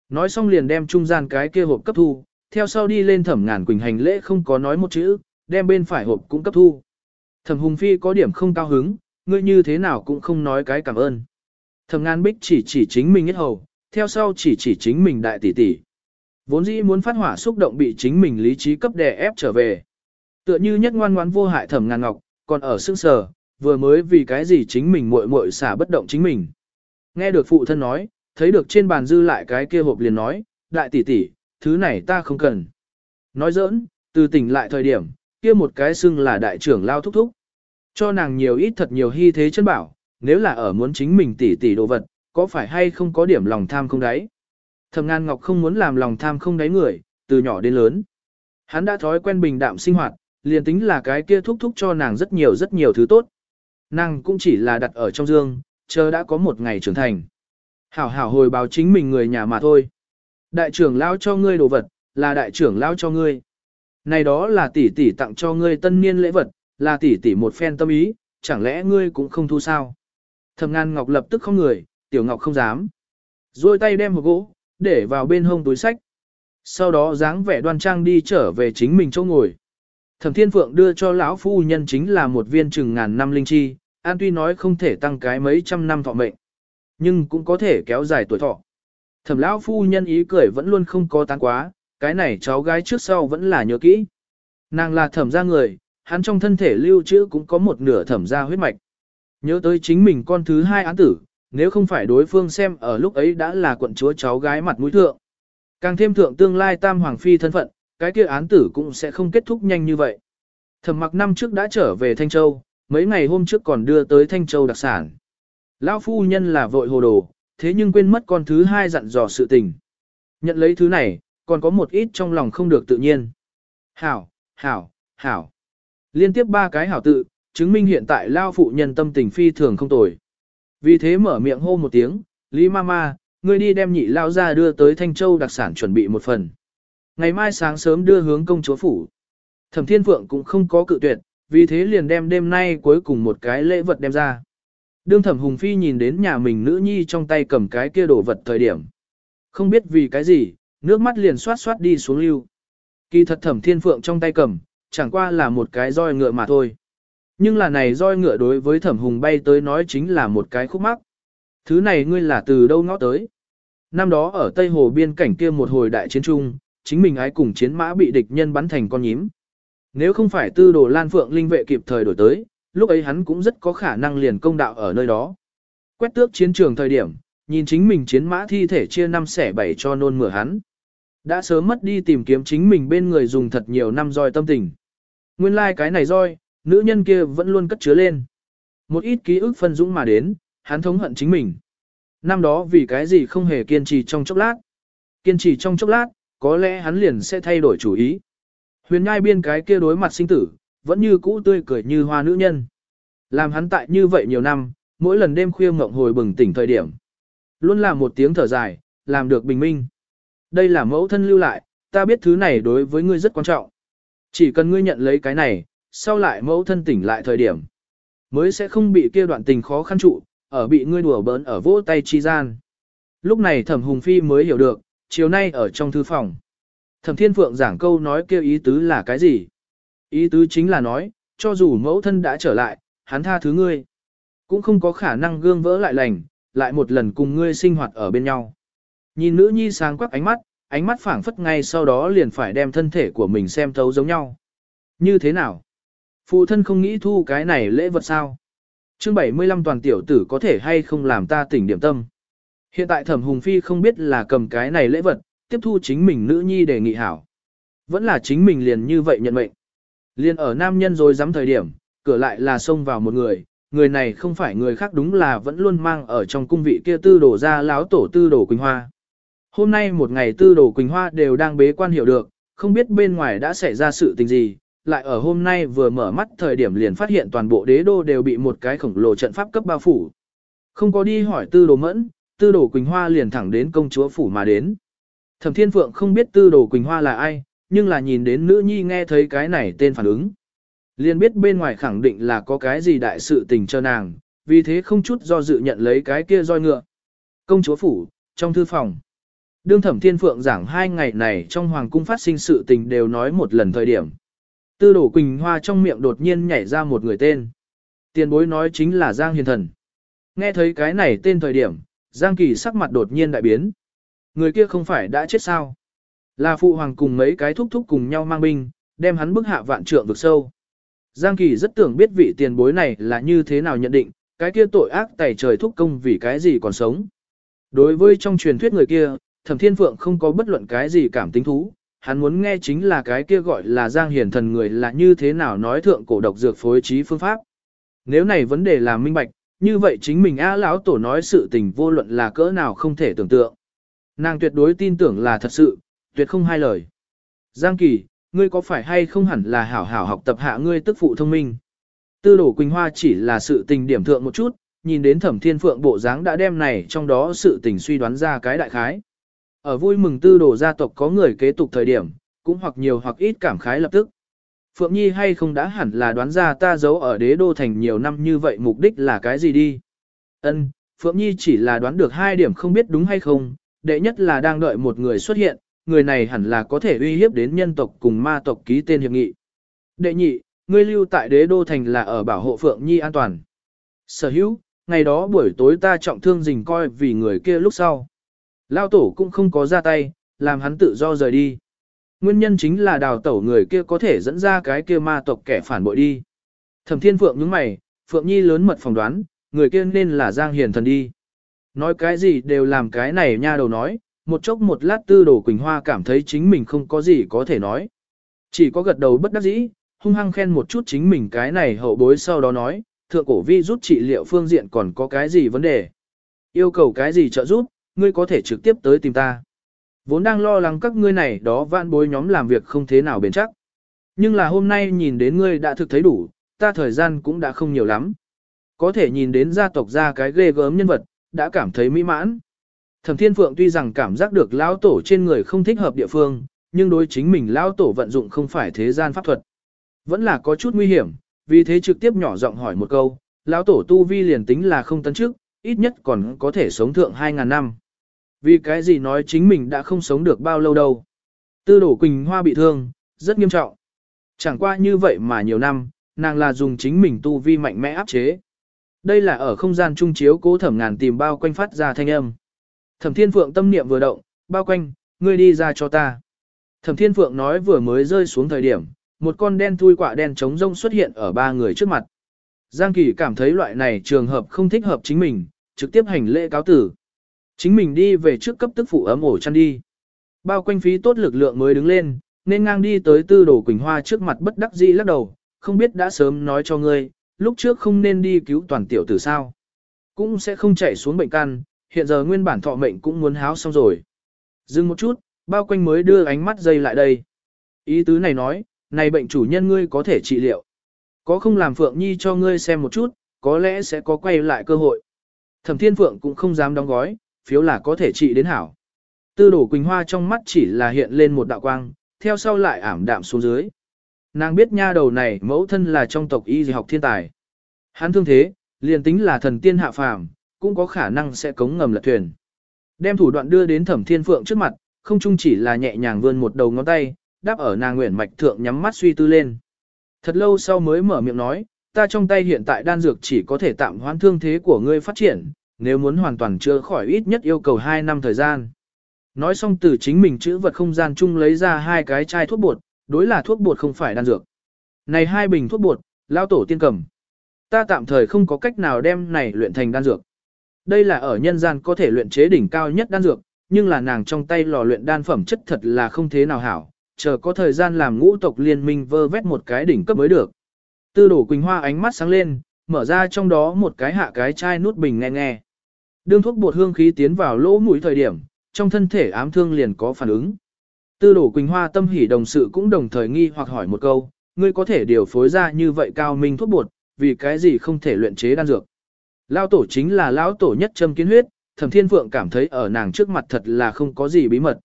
Nói xong liền đem trung gian cái kia hộp cấp thu, theo sau đi lên thẩm ngàn quỳnh hành lễ không có nói một chữ, đem bên phải hộp cũng cấp thu. Thẩm hùng phi có điểm không cao hứng, ngươi như thế nào cũng không nói cái cảm ơn. Thẩm ngàn bích chỉ chỉ chính mình ít hầu, theo sau chỉ chỉ chính mình đại tỷ tỷ. Vốn dĩ muốn phát hỏa xúc động bị chính mình lý trí cấp đè ép trở về. Tựa như nhất ngoan ngoãn vô hại thẩm ngàn ngọc, còn ở sương sờ, vừa mới vì cái gì chính mình muội muội xả bất động chính mình. Nghe được phụ thân nói, thấy được trên bàn dư lại cái kia hộp liền nói, đại tỷ tỷ, thứ này ta không cần. Nói giỡn, từ tỉnh lại thời điểm, kia một cái xưng là đại trưởng lao thúc thúc. Cho nàng nhiều ít thật nhiều hy thế chân bảo, nếu là ở muốn chính mình tỷ tỷ đồ vật, có phải hay không có điểm lòng tham không đáy. Thẩm Ngàn Ngọc không muốn làm lòng tham không đáy người, từ nhỏ đến lớn. Hắn đã thói quen bình đạm sinh hoạt, liền tính là cái kia thúc thúc cho nàng rất nhiều rất nhiều thứ tốt. Nàng cũng chỉ là đặt ở trong dương, chờ đã có một ngày trưởng thành. Hảo hảo hồi báo chính mình người nhà mà thôi. Đại trưởng lão cho ngươi đồ vật, là đại trưởng lão cho ngươi. Này đó là tỷ tỷ tặng cho ngươi tân niên lễ vật, là tỷ tỷ một phen tâm ý, chẳng lẽ ngươi cũng không thu sao? Thẩm Ngan Ngọc lập tức không người, Tiểu Ngọc không dám. Rồi tay đem hộp gỗ, để vào bên hông túi sách. Sau đó dáng vẻ đoan trang đi trở về chính mình chỗ ngồi. Thẩm Thiên Phượng đưa cho lão phu nhân chính là một viên chừng ngàn năm linh chi, an tuy nói không thể tăng cái mấy trăm năm thọ mệnh, nhưng cũng có thể kéo dài tuổi thọ. Thẩm lão phu nhân ý cười vẫn luôn không có tán quá, cái này cháu gái trước sau vẫn là nhớ kỹ. Nàng là thẩm gia người, hắn trong thân thể lưu trữ cũng có một nửa thẩm gia huyết mạch. Nhớ tới chính mình con thứ hai án tử, nếu không phải đối phương xem ở lúc ấy đã là quận chúa cháu gái mặt mũi thượng. Càng thêm thượng tương lai tam hoàng phi thân phận, cái kia án tử cũng sẽ không kết thúc nhanh như vậy. Thẩm mặc năm trước đã trở về Thanh Châu, mấy ngày hôm trước còn đưa tới Thanh Châu đặc sản. Lão phu nhân là vội hồ đồ, thế nhưng quên mất con thứ hai dặn dò sự tình. Nhận lấy thứ này, còn có một ít trong lòng không được tự nhiên. Hảo, hảo, hảo. Liên tiếp ba cái hảo tự, chứng minh hiện tại Lao phụ nhân tâm tình phi thường không tồi. Vì thế mở miệng hô một tiếng, Lý Mama, ngươi đi đem nhị Lao ra đưa tới Thanh Châu đặc sản chuẩn bị một phần. Ngày mai sáng sớm đưa hướng công chúa phủ. Thẩm Thiên Phượng cũng không có cự tuyệt, vì thế liền đem đêm nay cuối cùng một cái lễ vật đem ra. Đương Thẩm Hùng Phi nhìn đến nhà mình nữ nhi trong tay cầm cái kia đồ vật thời điểm. Không biết vì cái gì, nước mắt liền xoát xoát đi xuống lưu. Kỳ thật Thẩm Thiên Phượng trong tay cầm, chẳng qua là một cái roi ngựa mà thôi. Nhưng là này roi ngựa đối với Thẩm Hùng bay tới nói chính là một cái khúc mắc. Thứ này ngươi là từ đâu ngó tới? Năm đó ở Tây Hồ biên cảnh kia một hồi đại chiến trung, chính mình ái cùng chiến mã bị địch nhân bắn thành con nhím. Nếu không phải tư đồ Lan Phượng linh vệ kịp thời đổi tới, lúc ấy hắn cũng rất có khả năng liền công đạo ở nơi đó. Quét tước chiến trường thời điểm, nhìn chính mình chiến mã thi thể chia năm xẻ bảy cho nôn mửa hắn. Đã sớm mất đi tìm kiếm chính mình bên người dùng thật nhiều năm roi tâm tình. Nguyên lai like cái này roi, nữ nhân kia vẫn luôn cất chứa lên. Một ít ký ức phân dũng mà đến, hắn thống hận chính mình. Năm đó vì cái gì không hề kiên trì trong chốc lát. kiên trì trong chốc lát, có lẽ hắn liền sẽ thay đổi chủ ý. Huyền Nhai biên cái kia đối mặt sinh tử, vẫn như cũ tươi cười như hoa nữ nhân. Làm hắn tại như vậy nhiều năm, mỗi lần đêm khuya ngộng hồi bừng tỉnh thời điểm. Luôn là một tiếng thở dài, làm được bình minh. Đây là mẫu thân lưu lại, ta biết thứ này đối với ngươi rất quan trọng. Chỉ cần ngươi nhận lấy cái này, sau lại mẫu thân tỉnh lại thời điểm. Mới sẽ không bị kia đoạn tình khó khăn trụ, ở bị ngươi đùa bỡn ở vỗ tay chi gian. Lúc này thẩm hùng phi mới hiểu được, chiều nay ở trong thư phòng. Thẩm thiên phượng giảng câu nói kêu ý tứ là cái gì? Ý tứ chính là nói, cho dù mẫu thân đã trở lại, hắn tha thứ ngươi. Cũng không có khả năng gương vỡ lại lành, lại một lần cùng ngươi sinh hoạt ở bên nhau. Nhìn nữ nhi sáng quắc ánh mắt, ánh mắt phảng phất ngay sau đó liền phải đem thân thể của mình xem thấu giống nhau. Như thế nào? Phụ thân không nghĩ thu cái này lễ vật sao? Chương 75 toàn tiểu tử có thể hay không làm ta tỉnh điểm tâm. Hiện tại thẩm hùng phi không biết là cầm cái này lễ vật, tiếp thu chính mình nữ nhi đề nghị hảo. Vẫn là chính mình liền như vậy nhận mệnh. Liền ở nam nhân rồi dám thời điểm, cửa lại là xông vào một người, người này không phải người khác đúng là vẫn luôn mang ở trong cung vị kia tư đổ ra láo tổ tư đổ Quỳnh Hoa. Hôm nay một ngày tư đổ Quỳnh Hoa đều đang bế quan hiểu được, không biết bên ngoài đã xảy ra sự tình gì, lại ở hôm nay vừa mở mắt thời điểm liền phát hiện toàn bộ đế đô đều bị một cái khổng lồ trận pháp cấp bao phủ. Không có đi hỏi tư đồ mẫn, tư đồ Quỳnh Hoa liền thẳng đến công chúa phủ mà đến. Thẩm Thiên Phượng không biết tư đồ Quỳnh Hoa là ai, nhưng là nhìn đến nữ nhi nghe thấy cái này tên phản ứng. Liền biết bên ngoài khẳng định là có cái gì đại sự tình cho nàng, vì thế không chút do dự nhận lấy cái kia roi ngựa. Công chúa phủ, trong thư phòng. Đương thẩm thiên phượng giảng hai ngày này trong hoàng cung phát sinh sự tình đều nói một lần thời điểm. Tư đổ Quỳnh Hoa trong miệng đột nhiên nhảy ra một người tên. Tiền bối nói chính là Giang Hiền Thần. Nghe thấy cái này tên thời điểm, Giang Kỳ sắc mặt đột nhiên đại biến. Người kia không phải đã chết sao? Là phụ hoàng cùng mấy cái thúc thúc cùng nhau mang binh, đem hắn bức hạ vạn trượng vực sâu. Giang Kỳ rất tưởng biết vị tiền bối này là như thế nào nhận định, cái kia tội ác tẩy trời thúc công vì cái gì còn sống. Đối với trong truyền thuyết người kia, Thẩm Thiên Phượng không có bất luận cái gì cảm tính thú, hắn muốn nghe chính là cái kia gọi là Giang Hiển thần người là như thế nào nói thượng cổ độc dược phối trí phương pháp. Nếu này vấn đề là minh bạch, như vậy chính mình A lão tổ nói sự tình vô luận là cỡ nào không thể tưởng tượng. Nàng tuyệt đối tin tưởng là thật sự, tuyệt không hai lời. Giang Kỳ, ngươi có phải hay không hẳn là hảo hảo học tập hạ ngươi tức phụ thông minh. Tư đổ Quỳnh Hoa chỉ là sự tình điểm thượng một chút, nhìn đến thẩm thiên phượng bộ dáng đã đem này trong đó sự tình suy đoán ra cái đại khái. Ở vui mừng tư đồ gia tộc có người kế tục thời điểm, cũng hoặc nhiều hoặc ít cảm khái lập tức. Phượng Nhi hay không đã hẳn là đoán ra ta giấu ở đế đô thành nhiều năm như vậy mục đích là cái gì đi. Ân, Phượng Nhi chỉ là đoán được hai điểm không biết đúng hay không, đệ nhất là đang đợi một người xuất hiện, người này hẳn là có thể uy hiếp đến nhân tộc cùng ma tộc ký tên hiệp nghị. Đệ nhị, ngươi lưu tại đế đô thành là ở bảo hộ Phượng Nhi an toàn. Sở hữu, ngày đó buổi tối ta trọng thương dình coi vì người kia lúc sau. Lao tổ cũng không có ra tay, làm hắn tự do rời đi. Nguyên nhân chính là đào tẩu người kia có thể dẫn ra cái kia ma tộc kẻ phản bội đi. Thẩm Thiên Phượng nhướng mày, Phượng Nhi lớn mật phỏng đoán, người kia nên là Giang Hiền thần đi. Nói cái gì đều làm cái này nha đầu nói, một chốc một lát tư đồ Quỳnh Hoa cảm thấy chính mình không có gì có thể nói. Chỉ có gật đầu bất đắc dĩ, hung hăng khen một chút chính mình cái này hậu bối sau đó nói, thượng cổ vi rút trị liệu phương diện còn có cái gì vấn đề. Yêu cầu cái gì trợ giúp, ngươi có thể trực tiếp tới tìm ta. Vốn đang lo lắng các ngươi này đó vạn bối nhóm làm việc không thế nào bền chắc. Nhưng là hôm nay nhìn đến ngươi đã thực thấy đủ, ta thời gian cũng đã không nhiều lắm. Có thể nhìn đến gia tộc ra cái ghê gớm nhân vật, đã cảm thấy mỹ mãn. Thẩm Thiên Phượng tuy rằng cảm giác được lão tổ trên người không thích hợp địa phương, nhưng đối chính mình lão tổ vận dụng không phải thế gian pháp thuật. Vẫn là có chút nguy hiểm, vì thế trực tiếp nhỏ giọng hỏi một câu, lão tổ tu vi liền tính là không tấn trước, ít nhất còn có thể sống thượng 2.000 năm. Vì cái gì nói chính mình đã không sống được bao lâu đâu. Tư đổ Quỳnh Hoa bị thương, rất nghiêm trọng. Chẳng qua như vậy mà nhiều năm, nàng là dùng chính mình tu vi mạnh mẽ áp chế. Đây là ở không gian trung chiếu cố thẩm ngàn tìm bao quanh phát ra thanh âm. Thẩm Thiên Phượng tâm niệm vừa động, bao quanh, ngươi đi ra cho ta. Thẩm Thiên Phượng nói vừa mới rơi xuống thời điểm, một con đen thui quạ đen trống rông xuất hiện ở ba người trước mặt. Giang Kỳ cảm thấy loại này trường hợp không thích hợp chính mình, trực tiếp hành lễ cáo tử. Chính mình đi về trước cấp tức phụ ấm ổ chăn đi. Bao quanh phí tốt lực lượng mới đứng lên, nên ngang đi tới tư đồ Quỳnh Hoa trước mặt bất đắc dĩ lắc đầu, không biết đã sớm nói cho ngươi, lúc trước không nên đi cứu toàn tiểu tử sao. Cũng sẽ không chạy xuống bệnh căn, hiện giờ nguyên bản thọ mệnh cũng muốn háo xong rồi. Dừng một chút, bao quanh mới đưa ánh mắt dây lại đây. Ý tứ này nói, này bệnh chủ nhân ngươi có thể trị liệu. Có không làm Phượng Nhi cho ngươi xem một chút, có lẽ sẽ có quay lại cơ hội. Thẩm Thiên Phượng cũng không dám đóng gói, phiếu là có thể trị đến hảo. Tư đổ Quỳnh Hoa trong mắt chỉ là hiện lên một đạo quang, theo sau lại ảm đạm xuống dưới. Nàng biết nha đầu này mẫu thân là trong tộc y học thiên tài. Hắn thương thế, liền tính là thần tiên hạ phàm, cũng có khả năng sẽ cống ngầm lật thuyền. Đem thủ đoạn đưa đến thẩm thiên phượng trước mặt, không chung chỉ là nhẹ nhàng vươn một đầu ngón tay, đáp ở nàng nguyện mạch thượng nhắm mắt suy tư lên. Thật lâu sau mới mở miệng nói, ta trong tay hiện tại đan dược chỉ có thể tạm hoãn thương thế của ngươi phát triển, nếu muốn hoàn toàn chữa khỏi ít nhất yêu cầu 2 năm thời gian. Nói xong từ chính mình chữ vật không gian chung lấy ra hai cái chai thuốc bột, đối là thuốc bột không phải đan dược. Này hai bình thuốc bột, lao tổ tiên cầm. Ta tạm thời không có cách nào đem này luyện thành đan dược. Đây là ở nhân gian có thể luyện chế đỉnh cao nhất đan dược, nhưng là nàng trong tay lò luyện đan phẩm chất thật là không thế nào hảo, chờ có thời gian làm ngũ tộc liên minh vơ vét một cái đỉnh cấp mới được. Tư đổ Quỳnh Hoa ánh mắt sáng lên, mở ra trong đó một cái hạ cái chai nút bình nghe nghe. Đương thuốc bột hương khí tiến vào lỗ mũi thời điểm, trong thân thể ám thương liền có phản ứng. Tư đổ Quỳnh Hoa tâm hỉ đồng sự cũng đồng thời nghi hoặc hỏi một câu, ngươi có thể điều phối ra như vậy cao minh thuốc bột, vì cái gì không thể luyện chế đan dược. Lao tổ chính là lão tổ nhất châm kiến huyết, thẩm thiên phượng cảm thấy ở nàng trước mặt thật là không có gì bí mật.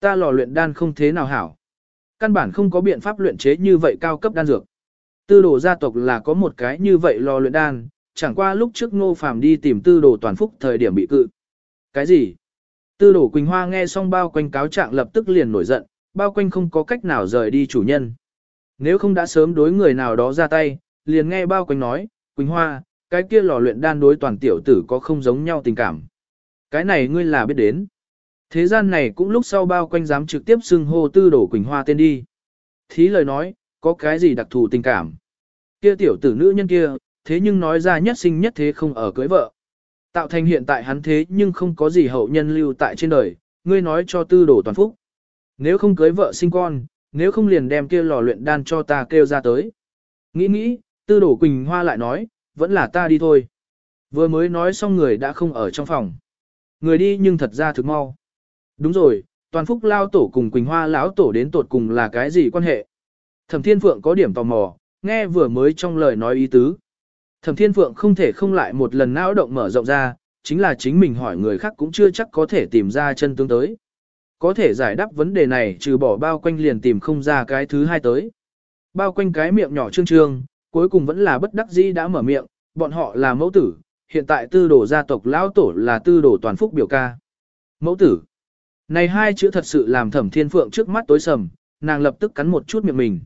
Ta lò luyện đan không thế nào hảo. Căn bản không có biện pháp luyện chế như vậy cao cấp đan dược. Tư đồ gia tộc là có một cái như vậy lò luyện đan, chẳng qua lúc trước ngô phàm đi tìm tư đồ toàn phúc thời điểm bị cự. Cái gì? Tư đồ Quỳnh Hoa nghe xong bao quanh cáo trạng lập tức liền nổi giận, bao quanh không có cách nào rời đi chủ nhân. Nếu không đã sớm đối người nào đó ra tay, liền nghe bao quanh nói, Quỳnh Hoa, cái kia lò luyện đan đối toàn tiểu tử có không giống nhau tình cảm. Cái này ngươi là biết đến. Thế gian này cũng lúc sau bao quanh dám trực tiếp xưng hô tư đổ Quỳnh Hoa tên đi. Thí lời nói, có cái gì đặc thù tình cảm. Kia tiểu tử nữ nhân kia, thế nhưng nói ra nhất sinh nhất thế không ở cưới vợ. Tạo thành hiện tại hắn thế nhưng không có gì hậu nhân lưu tại trên đời, ngươi nói cho tư đồ toàn phúc. Nếu không cưới vợ sinh con, nếu không liền đem kia lò luyện đan cho ta kêu ra tới. Nghĩ nghĩ, tư đổ Quỳnh Hoa lại nói, vẫn là ta đi thôi. Vừa mới nói xong người đã không ở trong phòng. Người đi nhưng thật ra thực mau. Đúng rồi, toàn phúc lao tổ cùng Quỳnh Hoa lão tổ đến tột cùng là cái gì quan hệ? Thẩm Thiên Phượng có điểm tò mò, nghe vừa mới trong lời nói ý tứ. Thẩm Thiên Phượng không thể không lại một lần não động mở rộng ra, chính là chính mình hỏi người khác cũng chưa chắc có thể tìm ra chân tướng tới. Có thể giải đáp vấn đề này trừ bỏ bao quanh liền tìm không ra cái thứ hai tới. Bao quanh cái miệng nhỏ trương trương, cuối cùng vẫn là bất đắc dĩ đã mở miệng, bọn họ là mẫu tử, hiện tại tư đồ gia tộc lão tổ là tư đồ toàn phúc biểu ca. Mẫu tử. Này hai chữ thật sự làm thẩm thiên phượng trước mắt tối sầm, nàng lập tức cắn một chút miệng mình.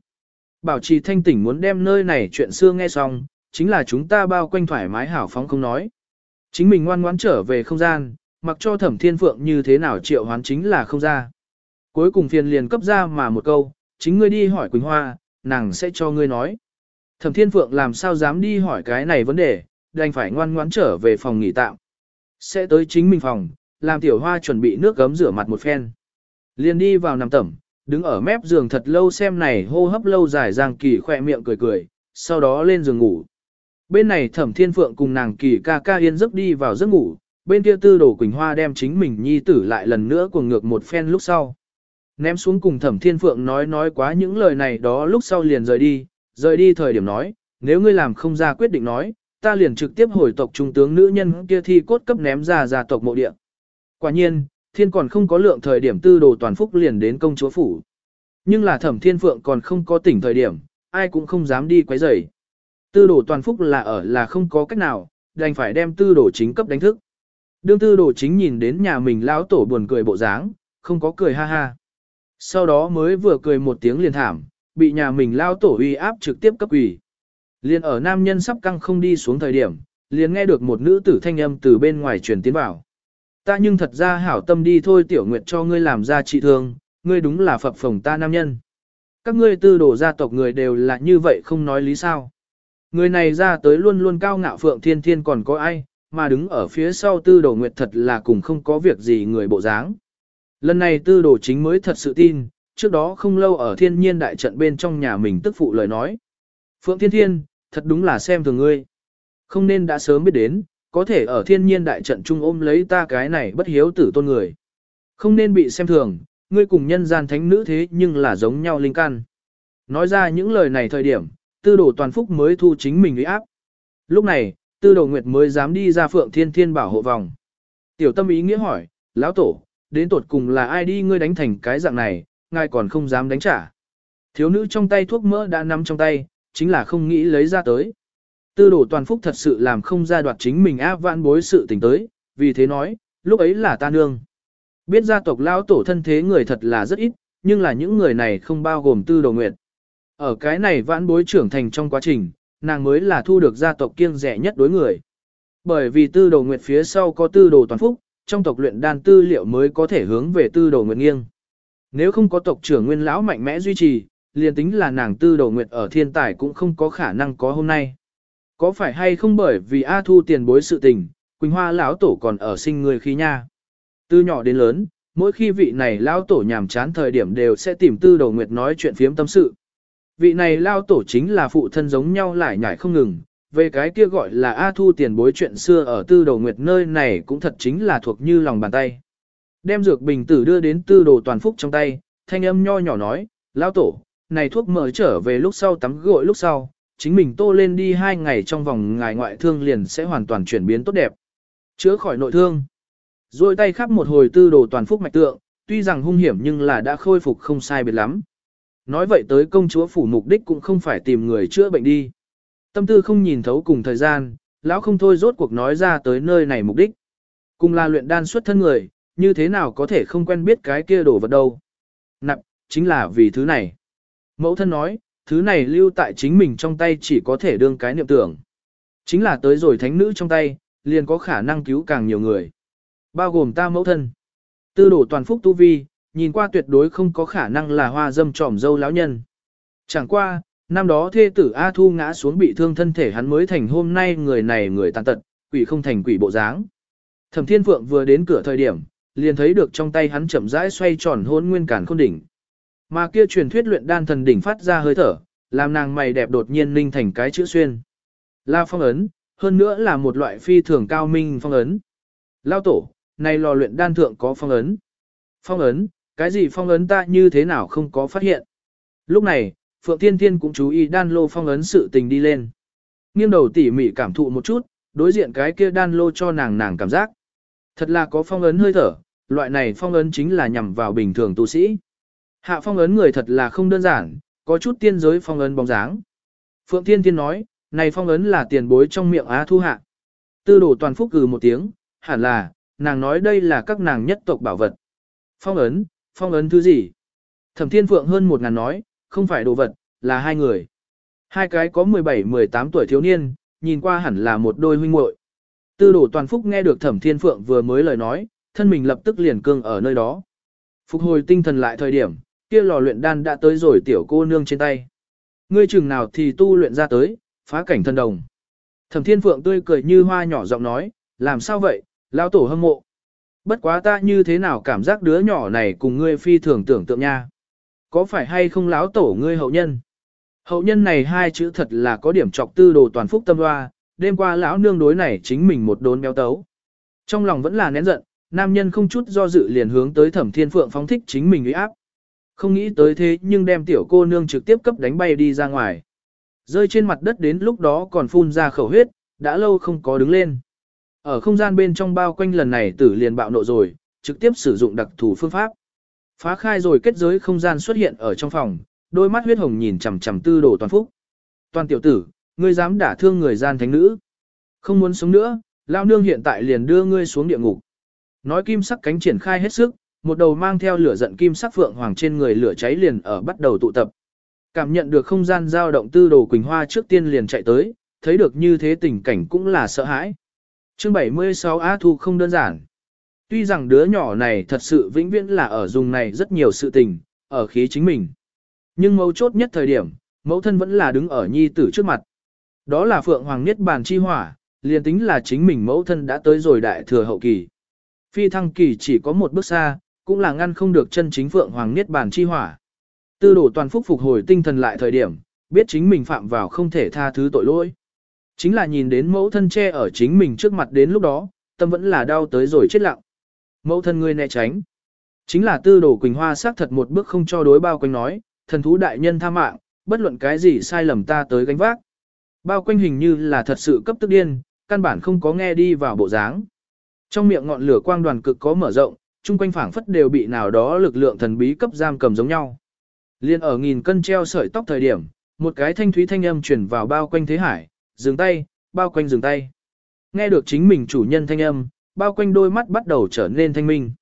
Bảo trì thanh tỉnh muốn đem nơi này chuyện xưa nghe xong, chính là chúng ta bao quanh thoải mái hảo phóng không nói. Chính mình ngoan ngoãn trở về không gian, mặc cho thẩm thiên phượng như thế nào triệu hoán chính là không ra. Cuối cùng phiền liền cấp ra mà một câu, chính ngươi đi hỏi Quỳnh Hoa, nàng sẽ cho ngươi nói. Thẩm Thiên Phượng làm sao dám đi hỏi cái này vấn đề, đành phải ngoan ngoãn trở về phòng nghỉ tạm. Sẽ tới chính mình phòng, làm tiểu hoa chuẩn bị nước gấm rửa mặt một phen. Liền đi vào nằm tẩm, đứng ở mép giường thật lâu xem này hô hấp lâu dài Giang Kỳ khỏe miệng cười cười, sau đó lên giường ngủ. Bên này Thẩm Thiên Phượng cùng nàng Kỳ ca ca yên giấc đi vào giấc ngủ, bên kia Tư Đồ Quỳnh Hoa đem chính mình nhi tử lại lần nữa cuồng ngược một phen lúc sau. Ném xuống cùng Thẩm Thiên Phượng nói nói quá những lời này đó lúc sau liền rời đi, rời đi thời điểm nói, nếu ngươi làm không ra quyết định nói, ta liền trực tiếp hồi tộc trung tướng nữ nhân kia thi cốt cấp ném ra ra tộc mộ địa. Quả nhiên, thiên còn không có lượng thời điểm tư đồ toàn phúc liền đến công chúa phủ. Nhưng là thẩm thiên phượng còn không có tỉnh thời điểm, ai cũng không dám đi quấy rầy. Tư đồ toàn phúc là ở là không có cách nào, đành phải đem tư đồ chính cấp đánh thức. Đương tư đồ chính nhìn đến nhà mình lão tổ buồn cười bộ dáng, không có cười ha ha. Sau đó mới vừa cười một tiếng liền thảm, bị nhà mình lao tổ uy áp trực tiếp cấp quỷ. Liền ở nam nhân sắp căng không đi xuống thời điểm, liền nghe được một nữ tử thanh âm từ bên ngoài truyền tiến vào. Ta nhưng thật ra hảo tâm đi thôi tiểu nguyệt cho ngươi làm ra trị thương, ngươi đúng là phập phồng ta nam nhân. Các ngươi tư đổ gia tộc người đều là như vậy không nói lý sao. Người này ra tới luôn luôn cao ngạo phượng thiên thiên còn có ai, mà đứng ở phía sau tư đồ nguyệt thật là cùng không có việc gì người bộ dáng. Lần này tư đồ chính mới thật sự tin, trước đó không lâu ở thiên nhiên đại trận bên trong nhà mình tức phụ lời nói. Phượng Thiên Thiên, thật đúng là xem thường ngươi. Không nên đã sớm biết đến, có thể ở thiên nhiên đại trận trung ôm lấy ta cái này bất hiếu tử tôn người. Không nên bị xem thường, ngươi cùng nhân gian thánh nữ thế nhưng là giống nhau linh căn. Nói ra những lời này thời điểm, tư đồ toàn phúc mới thu chính mình uy áp. Lúc này, tư đồ nguyệt mới dám đi ra phượng thiên thiên bảo hộ vòng. Tiểu tâm ý nghĩa hỏi, lão tổ, đến tột cùng là ai đi ngươi đánh thành cái dạng này, ngài còn không dám đánh trả. Thiếu nữ trong tay thuốc mỡ đã nắm trong tay, chính là không nghĩ lấy ra tới. Tư đồ toàn phúc thật sự làm không ra đoạt chính mình áp vãn bối sự tình tới, vì thế nói, lúc ấy là ta nương. Biết gia tộc lão tổ thân thế người thật là rất ít, nhưng là những người này không bao gồm tư đồ nguyệt. Ở cái này vãn bối trưởng thành trong quá trình, nàng mới là thu được gia tộc kiêng rẻ nhất đối người. Bởi vì tư đồ nguyệt phía sau có tư đồ toàn phúc, trong tộc luyện đan tư liệu mới có thể hướng về tư đồ nguyệt nghiêng. Nếu không có tộc trưởng nguyên lão mạnh mẽ duy trì, liền tính là nàng tư đồ nguyệt ở thiên tài cũng không có khả năng có hôm nay. Có phải hay không bởi vì A Thu tiền bối sự tình, Quỳnh Hoa lão tổ còn ở sinh người khí nha. Từ nhỏ đến lớn, mỗi khi vị này lão tổ nhàm chán thời điểm đều sẽ tìm tư đồ nguyệt nói chuyện phiếm tâm sự. Vị này lao tổ chính là phụ thân giống nhau lại nhảy không ngừng, về cái kia gọi là A Thu tiền bối chuyện xưa ở tư đồ nguyệt nơi này cũng thật chính là thuộc như lòng bàn tay. Đem dược bình tử đưa đến tư đồ toàn phúc trong tay, thanh âm nho nhỏ nói, lao tổ, này thuốc mở trở về lúc sau tắm gội lúc sau, chính mình tô lên đi hai ngày trong vòng ngài ngoại thương liền sẽ hoàn toàn chuyển biến tốt đẹp. Chữa khỏi nội thương. Rồi tay khắp một hồi tư đồ toàn phúc mạch tượng, tuy rằng hung hiểm nhưng là đã khôi phục không sai biệt lắm. Nói vậy tới công chúa phủ mục đích cũng không phải tìm người chữa bệnh đi. Tâm tư không nhìn thấu cùng thời gian, lão không thôi rốt cuộc nói ra tới nơi này mục đích. Cùng là luyện đan xuất thân người, như thế nào có thể không quen biết cái kia đổ vật đâu. Nặng, chính là vì thứ này. Mẫu thân nói, thứ này lưu tại chính mình trong tay chỉ có thể đương cái niệm tưởng. Chính là tới rồi thánh nữ trong tay, liền có khả năng cứu càng nhiều người. Bao gồm ta mẫu thân. Tư đổ toàn phúc tu vi, nhìn qua tuyệt đối không có khả năng là hoa dâm trỏm dâu lão nhân. Chẳng qua, năm đó thê tử A Thu ngã xuống bị thương thân thể hắn mới thành hôm nay người này người tàn tật, quỷ không thành quỷ bộ dáng. Thẩm Thiên Phượng vừa đến cửa thời điểm, liền thấy được trong tay hắn chậm rãi xoay tròn hôn nguyên cản khôn đỉnh. Mà kia truyền thuyết luyện đan thần đỉnh phát ra hơi thở, làm nàng mày đẹp đột nhiên linh thành cái chữ xuyên. La phong ấn, hơn nữa là một loại phi thường cao minh phong ấn. Lao tổ, này lò luyện đan thượng có phong ấn. Phong ấn, cái gì phong ấn ta như thế nào không có phát hiện. Lúc này, Phượng Thiên Thiên cũng chú ý đan lô phong ấn sự tình đi lên. Nghiêng đầu tỉ mỉ cảm thụ một chút, đối diện cái kia đan lô cho nàng nàng cảm giác. Thật là có phong ấn hơi thở, loại này phong ấn chính là nhằm vào bình thường tu sĩ. Hạ phong ấn người thật là không đơn giản, có chút tiên giới phong ấn bóng dáng. Phượng Thiên Thiên nói, này phong ấn là tiền bối trong miệng Á Thu Hạ. Tư đồ toàn phúc cừ một tiếng, hẳn là, nàng nói đây là các nàng nhất tộc bảo vật. Phong ấn, phong ấn thứ gì? Thẩm Thiên Phượng hơn một ngàn nói, không phải đồ vật, là hai người. Hai cái có 17-18 tuổi thiếu niên, nhìn qua hẳn là một đôi huynh muội. Tư đổ toàn phúc nghe được Thẩm Thiên Phượng vừa mới lời nói, thân mình lập tức liền cương ở nơi đó. Phục hồi tinh thần lại thời điểm, kia lò luyện đan đã tới rồi tiểu cô nương trên tay. Ngươi chừng nào thì tu luyện ra tới, phá cảnh thân đồng. Thẩm Thiên Phượng tươi cười như hoa nhỏ giọng nói, làm sao vậy, lão tổ hâm mộ. Bất quá ta như thế nào cảm giác đứa nhỏ này cùng ngươi phi thường tưởng tượng nha. Có phải hay không lão tổ ngươi hậu nhân? Hậu nhân này hai chữ thật là có điểm trọc tư đồ toàn phúc tâm hoa, đêm qua lão nương đối này chính mình một đốn béo tấu. Trong lòng vẫn là nén giận, nam nhân không chút do dự liền hướng tới thẩm thiên phượng phóng thích chính mình uy áp. Không nghĩ tới thế nhưng đem tiểu cô nương trực tiếp cấp đánh bay đi ra ngoài. Rơi trên mặt đất đến lúc đó còn phun ra khẩu huyết, đã lâu không có đứng lên. Ở không gian bên trong bao quanh lần này tử liền bạo nộ rồi, trực tiếp sử dụng đặc thù phương pháp. Phá khai rồi kết giới không gian xuất hiện ở trong phòng, đôi mắt huyết hồng nhìn chằm chằm tư đồ toàn phúc. Toàn tiểu tử, ngươi dám đả thương người gian thánh nữ. Không muốn sống nữa, lao nương hiện tại liền đưa ngươi xuống địa ngục. Nói kim sắc cánh triển khai hết sức, một đầu mang theo lửa giận kim sắc phượng hoàng trên người lửa cháy liền ở bắt đầu tụ tập. Cảm nhận được không gian dao động tư đồ Quỳnh Hoa trước tiên liền chạy tới, thấy được như thế tình cảnh cũng là sợ hãi. Chương 76 Á Thu không đơn giản. Tuy rằng đứa nhỏ này thật sự vĩnh viễn là ở dùng này rất nhiều sự tình, ở khí chính mình. Nhưng mấu chốt nhất thời điểm, mẫu thân vẫn là đứng ở nhi tử trước mặt. Đó là Phượng Hoàng Niết Bàn Chi Hỏa, liền tính là chính mình mẫu thân đã tới rồi đại thừa hậu kỳ. Phi thăng kỳ chỉ có một bước xa, cũng là ngăn không được chân chính Phượng Hoàng Niết Bàn Chi Hỏa. Tư đổ toàn phúc phục hồi tinh thần lại thời điểm, biết chính mình phạm vào không thể tha thứ tội lỗi. Chính là nhìn đến mẫu thân che ở chính mình trước mặt đến lúc đó, tâm vẫn là đau tới rồi chết lặng. Mẫu thân ngươi né tránh. Chính là tư đồ Quỳnh Hoa xác thật một bước không cho đối bao quanh nói, thần thú đại nhân tha mạng, bất luận cái gì sai lầm ta tới gánh vác. Bao quanh hình như là thật sự cấp tức điên, căn bản không có nghe đi vào bộ dáng. Trong miệng ngọn lửa quang đoàn cực có mở rộng, chung quanh phảng phất đều bị nào đó lực lượng thần bí cấp giam cầm giống nhau. Liên ở nghìn cân treo sợi tóc thời điểm, một cái thanh thúy thanh âm truyền vào bao quanh thế hải, dừng tay, bao quanh dừng tay. Nghe được chính mình chủ nhân thanh âm, bao quanh đôi mắt bắt đầu trở nên thanh minh.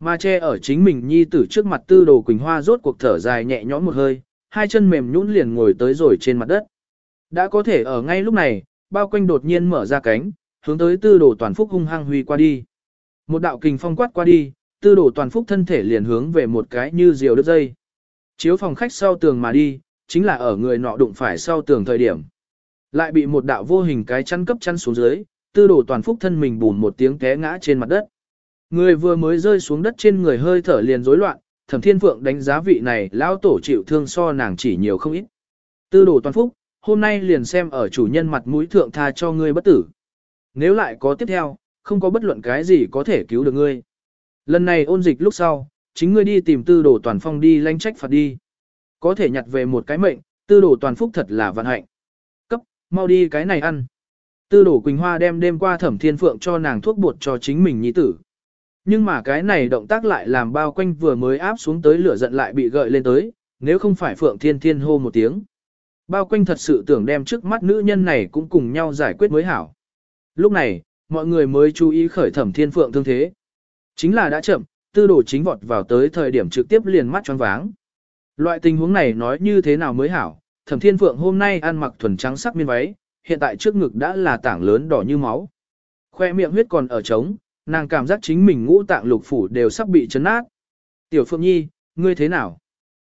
Mà che ở chính mình nhi tử trước mặt tư đồ quỳnh hoa rốt cuộc thở dài nhẹ nhõm một hơi, hai chân mềm nhũn liền ngồi tới rồi trên mặt đất. Đã có thể ở ngay lúc này, bao quanh đột nhiên mở ra cánh, hướng tới tư đồ toàn phúc hung hăng huy qua đi. Một đạo kình phong quát qua đi, tư đồ toàn phúc thân thể liền hướng về một cái như diều đứt dây. Chiếu phòng khách sau tường mà đi, chính là ở người nọ đụng phải sau tường thời điểm. Lại bị một đạo vô hình cái chăn cấp chăn xuống dưới, tư đồ toàn phúc thân mình bùn một tiếng té ngã trên mặt đất. Người vừa mới rơi xuống đất trên người hơi thở liền rối loạn, thẩm thiên phượng đánh giá vị này lão tổ chịu thương so nàng chỉ nhiều không ít. Tư đồ toàn phúc, hôm nay liền xem ở chủ nhân mặt mũi thượng tha cho ngươi bất tử. Nếu lại có tiếp theo, không có bất luận cái gì có thể cứu được ngươi. Lần này ôn dịch lúc sau, chính ngươi đi tìm tư đồ toàn phong đi lanh trách phạt đi. Có thể nhặt về một cái mệnh, tư đồ toàn phúc thật là vận hạnh. Mau đi cái này ăn. Tư đổ Quỳnh Hoa đem đêm qua thẩm thiên phượng cho nàng thuốc bột cho chính mình nhi tử. Nhưng mà cái này động tác lại làm bao quanh vừa mới áp xuống tới lửa giận lại bị gợi lên tới, nếu không phải phượng thiên thiên hô một tiếng. Bao quanh thật sự tưởng đem trước mắt nữ nhân này cũng cùng nhau giải quyết mới hảo. Lúc này, mọi người mới chú ý khởi thẩm thiên phượng thương thế. Chính là đã chậm, tư đồ chính vọt vào tới thời điểm trực tiếp liền mắt choáng váng. Loại tình huống này nói như thế nào mới hảo, thẩm thiên phượng hôm nay ăn mặc thuần trắng sắc miên váy, hiện tại trước ngực đã là tảng lớn đỏ như máu. Khoe miệng huyết còn ở trống, nàng cảm giác chính mình ngũ tạng lục phủ đều sắp bị chấn nát. Tiểu Phượng Nhi, ngươi thế nào?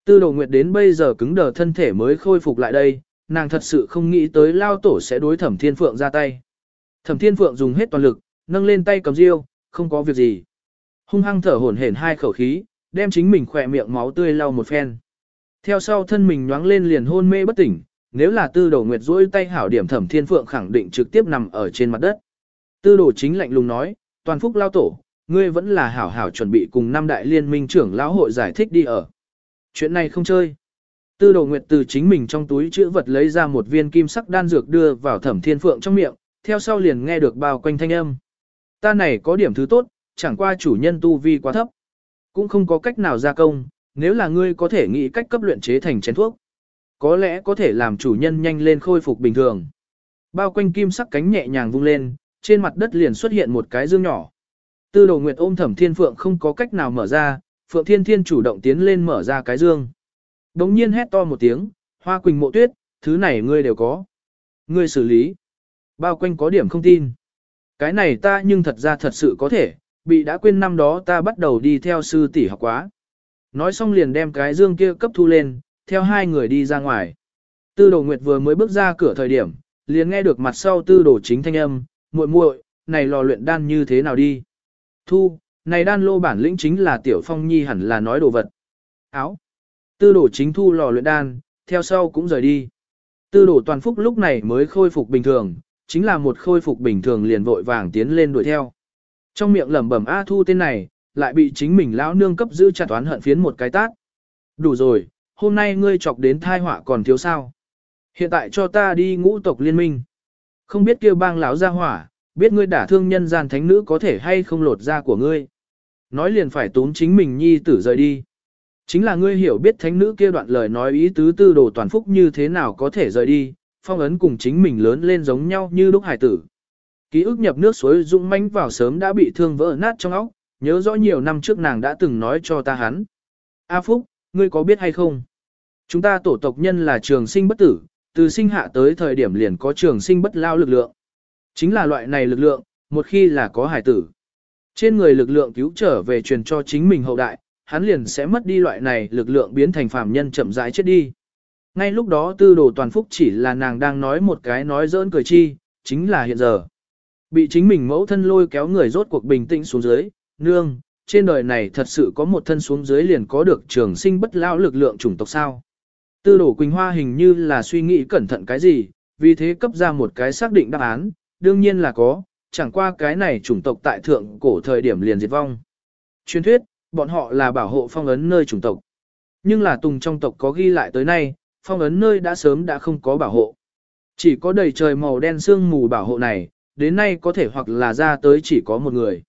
Tư đồ nguyệt đến bây giờ cứng đờ thân thể mới khôi phục lại đây, nàng thật sự không nghĩ tới lao tổ sẽ đối thẩm thiên phượng ra tay. Thẩm thiên phượng dùng hết toàn lực, nâng lên tay cầm riêu, không có việc gì. Hung hăng thở hổn hển hai khẩu khí, đem chính mình khỏe miệng máu tươi lau một phen. Theo sau thân mình nhoáng lên liền hôn mê bất tỉnh, nếu là tư đồ nguyệt duỗi tay hảo điểm thẩm thiên phượng khẳng định trực tiếp nằm ở trên mặt đất. Tư đồ chính lạnh lùng nói, toàn phúc lao tổ, ngươi vẫn là hảo hảo chuẩn bị cùng năm đại liên minh trưởng lão hội giải thích đi ở. Chuyện này không chơi. Tư đồ nguyệt từ chính mình trong túi chữ vật lấy ra một viên kim sắc đan dược đưa vào thẩm thiên phượng trong miệng, theo sau liền nghe được bao quanh thanh âm. Ta này có điểm thứ tốt, chẳng qua chủ nhân tu vi quá thấp. Cũng không có cách nào gia công, nếu là ngươi có thể nghĩ cách cấp luyện chế thành chén thuốc. Có lẽ có thể làm chủ nhân nhanh lên khôi phục bình thường. Bao quanh kim sắc cánh nhẹ nhàng vung lên, trên mặt đất liền xuất hiện một cái dương nhỏ. Tư đồ nguyệt ôm thẩm thiên phượng không có cách nào mở ra, phượng thiên thiên chủ động tiến lên mở ra cái dương. Đống nhiên hét to một tiếng, hoa quỳnh mộ tuyết, thứ này ngươi đều có. Ngươi xử lý. Bao quanh có điểm không tin. Cái này ta nhưng thật ra thật sự có thể, bị đã quên năm đó ta bắt đầu đi theo sư tỷ học quá. Nói xong liền đem cái dương kia cấp thu lên, theo hai người đi ra ngoài. Tư đồ nguyệt vừa mới bước ra cửa thời điểm, liền nghe được mặt sau tư đồ chính thanh âm, muội muội, này lò luyện đan như thế nào đi? Thu, này đan lô bản lĩnh chính là tiểu phong nhi hẳn là nói đồ vật. Áo. Tư đồ chính thu lò luyện đan, theo sau cũng rời đi. Tư đồ toàn phúc lúc này mới khôi phục bình thường, chính là một khôi phục bình thường liền vội vàng tiến lên đuổi theo. Trong miệng lẩm bẩm A thu tên này, lại bị chính mình lão nương cấp giữ chặt toán hận phiến một cái tát. Đủ rồi, hôm nay ngươi chọc đến thai họa còn thiếu sao. Hiện tại cho ta đi ngũ tộc liên minh. Không biết kêu bang lão ra hỏa, biết ngươi đả thương nhân gian thánh nữ có thể hay không lột da của ngươi. Nói liền phải tốn chính mình nhi tử rời đi. Chính là ngươi hiểu biết thánh nữ kia đoạn lời nói ý tứ tư đồ toàn phúc như thế nào có thể rời đi, phong ấn cùng chính mình lớn lên giống nhau như lúc hải tử. Ký ức nhập nước suối dũng manh vào sớm đã bị thương vỡ nát trong óc, nhớ rõ nhiều năm trước nàng đã từng nói cho ta hắn. A Phúc, ngươi có biết hay không? Chúng ta tổ tộc nhân là trường sinh bất tử, từ sinh hạ tới thời điểm liền có trường sinh bất lao lực lượng. Chính là loại này lực lượng, một khi là có hải tử. Trên người lực lượng cứu trở về truyền cho chính mình hậu đại, hắn liền sẽ mất đi loại này lực lượng biến thành phàm nhân chậm rãi chết đi. Ngay lúc đó tư đồ toàn phúc chỉ là nàng đang nói một cái nói dỡn cười chi, chính là hiện giờ. Bị chính mình mẫu thân lôi kéo người rốt cuộc bình tĩnh xuống dưới, nương, trên đời này thật sự có một thân xuống dưới liền có được trường sinh bất lao lực lượng chủng tộc sao. Tư đổ Quỳnh Hoa hình như là suy nghĩ cẩn thận cái gì, vì thế cấp ra một cái xác định đáp án, đương nhiên là có, chẳng qua cái này chủng tộc tại thượng cổ thời điểm liền diệt vong. Truyền thuyết, bọn họ là bảo hộ phong ấn nơi chủng tộc. Nhưng là tùng trong tộc có ghi lại tới nay, phong ấn nơi đã sớm đã không có bảo hộ. Chỉ có đầy trời màu đen sương mù bảo hộ này, đến nay có thể hoặc là ra tới chỉ có một người.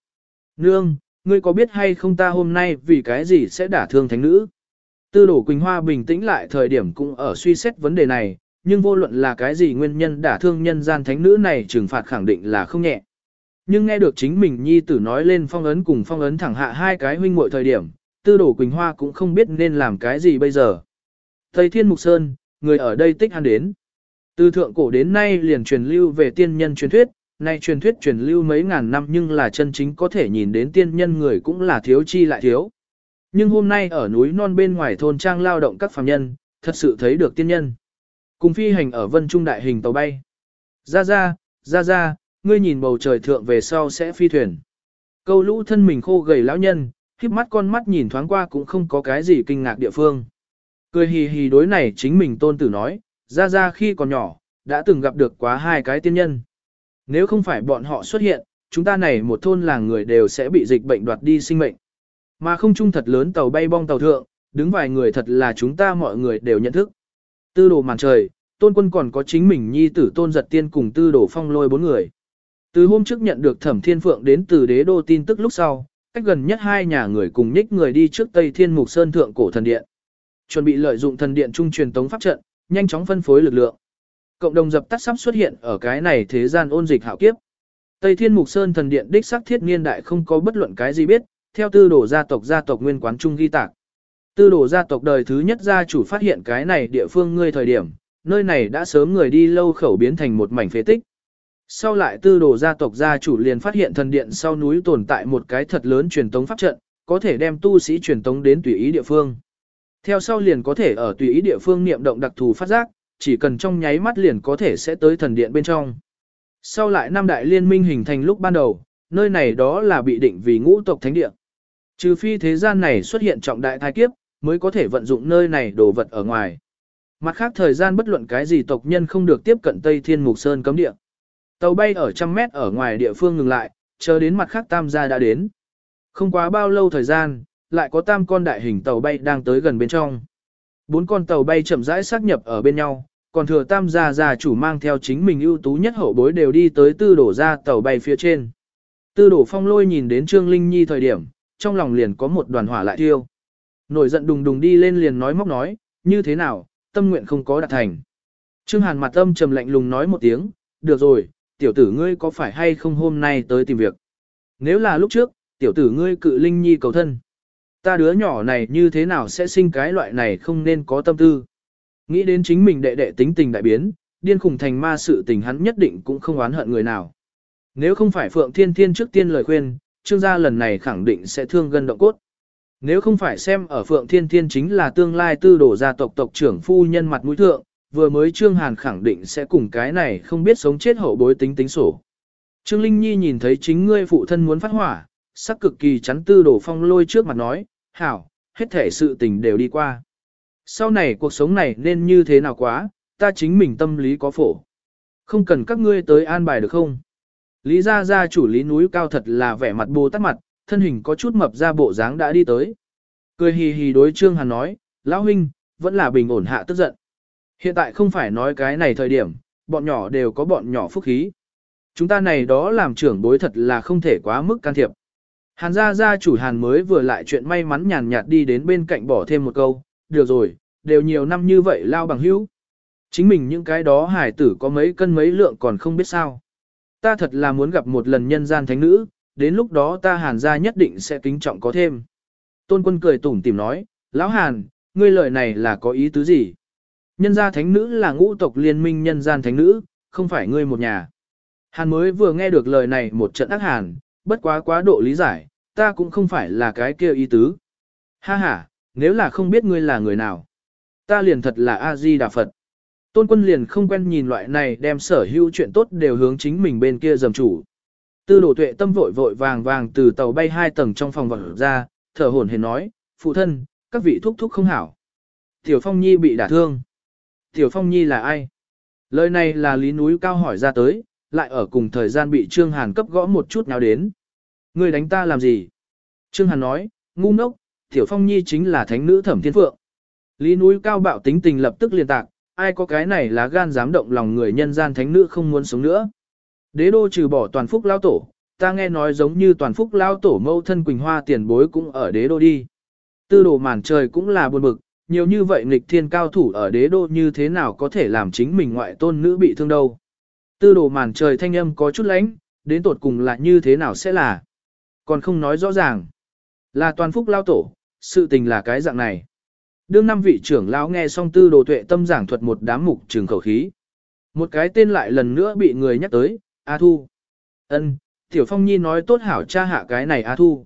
Nương, ngươi có biết hay không ta hôm nay vì cái gì sẽ đả thương thánh nữ? Tư đổ Quỳnh Hoa bình tĩnh lại thời điểm cũng ở suy xét vấn đề này, nhưng vô luận là cái gì nguyên nhân đả thương nhân gian thánh nữ này trừng phạt khẳng định là không nhẹ. Nhưng nghe được chính mình nhi tử nói lên phong ấn cùng phong ấn thẳng hạ hai cái huynh muội thời điểm, tư đổ Quỳnh Hoa cũng không biết nên làm cái gì bây giờ. Thầy Thiên Mục Sơn, người ở đây tích ăn đến. Từ thượng cổ đến nay liền truyền lưu về tiên nhân truyền thuyết, nay truyền thuyết truyền lưu mấy ngàn năm nhưng là chân chính có thể nhìn đến tiên nhân người cũng là thiếu chi lại thiếu. Nhưng hôm nay ở núi non bên ngoài thôn trang lao động các phàm nhân, thật sự thấy được tiên nhân. Cùng phi hành ở vân trung đại hình tàu bay. Ra ra, ra ra, ngươi nhìn bầu trời thượng về sau sẽ phi thuyền. Câu lũ thân mình khô gầy lão nhân, khiếp mắt con mắt nhìn thoáng qua cũng không có cái gì kinh ngạc địa phương. Cười hì hì đối này chính mình tôn tử nói, ra ra khi còn nhỏ, đã từng gặp được quá hai cái tiên nhân. Nếu không phải bọn họ xuất hiện, chúng ta này một thôn làng người đều sẽ bị dịch bệnh đoạt đi sinh mệnh. Mà không chung thật lớn tàu bay bong tàu thượng, đứng vài người thật là chúng ta mọi người đều nhận thức. Tư đồ màn trời, tôn quân còn có chính mình nhi tử tôn giật tiên cùng tư đồ phong lôi bốn người. Từ hôm trước nhận được thẩm thiên phượng đến từ đế đô tin tức lúc sau, cách gần nhất hai nhà người cùng nhích người đi trước Tây Thiên Mục Sơn Thượng Cổ Thần Điện. Chuẩn bị lợi dụng thần điện trung truyền tống pháp trận, nhanh chóng phân phối lực lượng. Cộng đồng dập tắt sắp xuất hiện ở cái này thế gian ôn dịch hạo kiếp. Tây Thiên Mục Sơn Thần Điện đích xác thiết niên đại không có bất luận cái gì biết, theo tư đồ gia tộc gia tộc nguyên quán trung ghi tạc. Tư đồ gia tộc đời thứ nhất gia chủ phát hiện cái này địa phương ngươi thời điểm, nơi này đã sớm người đi lâu khẩu biến thành một mảnh phế tích. Sau lại tư đồ gia tộc gia chủ liền phát hiện thần điện sau núi tồn tại một cái thật lớn truyền tống pháp trận, có thể đem tu sĩ truyền tống đến tùy ý địa phương. Theo sau liền có thể ở tùy ý địa phương niệm động đặc thù phát giác, chỉ cần trong nháy mắt liền có thể sẽ tới thần điện bên trong. Sau lại năm đại liên minh hình thành lúc ban đầu, nơi này đó là bị định vì ngũ tộc thánh địa. Trừ phi thế gian này xuất hiện trọng đại thai kiếp, mới có thể vận dụng nơi này đồ vật ở ngoài. Mặt khác thời gian bất luận cái gì tộc nhân không được tiếp cận Tây Thiên Mục Sơn cấm địa. Tàu bay ở trăm mét ở ngoài địa phương ngừng lại, chờ đến mặt khác tam gia đã đến. Không quá bao lâu thời gian, lại có tam con đại hình tàu bay đang tới gần bên trong. Bốn con tàu bay chậm rãi xác nhập ở bên nhau, còn thừa tam gia gia chủ mang theo chính mình ưu tú nhất hậu bối đều đi tới tư đổ ra tàu bay phía trên. Tư đổ phong lôi nhìn đến Trương Linh Nhi thời điểm, trong lòng liền có một đoàn hỏa lại thiêu. Nổi giận đùng đùng đi lên liền nói móc nói, như thế nào, tâm nguyện không có đạt thành. Trương Hàn mặt âm trầm lạnh lùng nói một tiếng, được rồi, tiểu tử ngươi có phải hay không hôm nay tới tìm việc. Nếu là lúc trước, tiểu tử ngươi cự Linh Nhi cầu thân. Ta đứa nhỏ này như thế nào sẽ sinh cái loại này không nên có tâm tư. Nghĩ đến chính mình đệ đệ tính tình đại biến, điên khùng thành ma sự tình hắn nhất định cũng không oán hận người nào. Nếu không phải Phượng Thiên Thiên trước tiên lời khuyên, trương gia lần này khẳng định sẽ thương gân động cốt. Nếu không phải xem ở Phượng Thiên Thiên chính là tương lai tư đổ gia tộc tộc trưởng phu nhân mặt mũi thượng, vừa mới Trương Hàn khẳng định sẽ cùng cái này không biết sống chết hậu bối tính tính sổ. Trương Linh Nhi nhìn thấy chính ngươi phụ thân muốn phát hỏa, sắc cực kỳ chắn tư đổ phong lôi trước mặt nói, hảo, hết thể sự tình đều đi qua. Sau này cuộc sống này nên như thế nào quá, ta chính mình tâm lý có phổ. Không cần các ngươi tới an bài được không? Lý gia gia chủ lý núi cao thật là vẻ mặt bồ tát mặt, thân hình có chút mập ra bộ dáng đã đi tới. Cười hì hì đối Trương Hàn nói, lão huynh, vẫn là bình ổn hạ tức giận. Hiện tại không phải nói cái này thời điểm, bọn nhỏ đều có bọn nhỏ phúc khí. Chúng ta này đó làm trưởng bối thật là không thể quá mức can thiệp. Hàn gia gia chủ Hàn mới vừa lại chuyện may mắn nhàn nhạt đi đến bên cạnh bỏ thêm một câu, được rồi, đều nhiều năm như vậy lao bằng hữu. Chính mình những cái đó hải tử có mấy cân mấy lượng còn không biết sao. Ta thật là muốn gặp một lần nhân gian thánh nữ, đến lúc đó ta hàn gia nhất định sẽ kính trọng có thêm. Tôn quân cười tủm tìm nói, lão hàn, ngươi lời này là có ý tứ gì? Nhân gia thánh nữ là ngũ tộc liên minh nhân gian thánh nữ, không phải ngươi một nhà. Hàn mới vừa nghe được lời này một trận ác hàn, bất quá quá độ lý giải, ta cũng không phải là cái kia ý tứ. Ha ha, nếu là không biết ngươi là người nào, ta liền thật là A-di-đà Phật. Tôn quân liền không quen nhìn loại này đem sở hữu chuyện tốt đều hướng chính mình bên kia dầm chủ. Tư đổ tuệ tâm vội vội vàng vàng từ tàu bay hai tầng trong phòng vật ra, thở hổn hển nói, phụ thân, các vị thúc thúc không hảo. Tiểu Phong Nhi bị đả thương. Tiểu Phong Nhi là ai? Lời này là Lý Núi Cao hỏi ra tới, lại ở cùng thời gian bị Trương Hàn cấp gõ một chút nào đến. Ngươi đánh ta làm gì? Trương Hàn nói, Ngu ngốc, Tiểu Phong Nhi chính là thánh nữ thẩm thiên phượng. Lý núi cao bạo tính tình lập tức liên tạc, ai có cái này là gan dám động lòng người nhân gian thánh nữ không muốn sống nữa. Đế đô trừ bỏ toàn phúc lao tổ, ta nghe nói giống như toàn phúc lao tổ mâu thân Quỳnh Hoa tiền bối cũng ở đế đô đi. Tư đồ màn trời cũng là buồn bực, nhiều như vậy nghịch thiên cao thủ ở đế đô như thế nào có thể làm chính mình ngoại tôn nữ bị thương đâu. Tư đồ màn trời thanh âm có chút lánh, đến tột cùng là như thế nào sẽ là. Còn không nói rõ ràng. Là toàn phúc lao tổ, sự tình là cái dạng này. Đương năm vị trưởng lão nghe xong tư đồ tuệ tâm giảng thuật một đám mục trường khẩu khí. Một cái tên lại lần nữa bị người nhắc tới, A Thu. Ân, Tiểu Phong Nhi nói tốt hảo cha hạ cái này A Thu.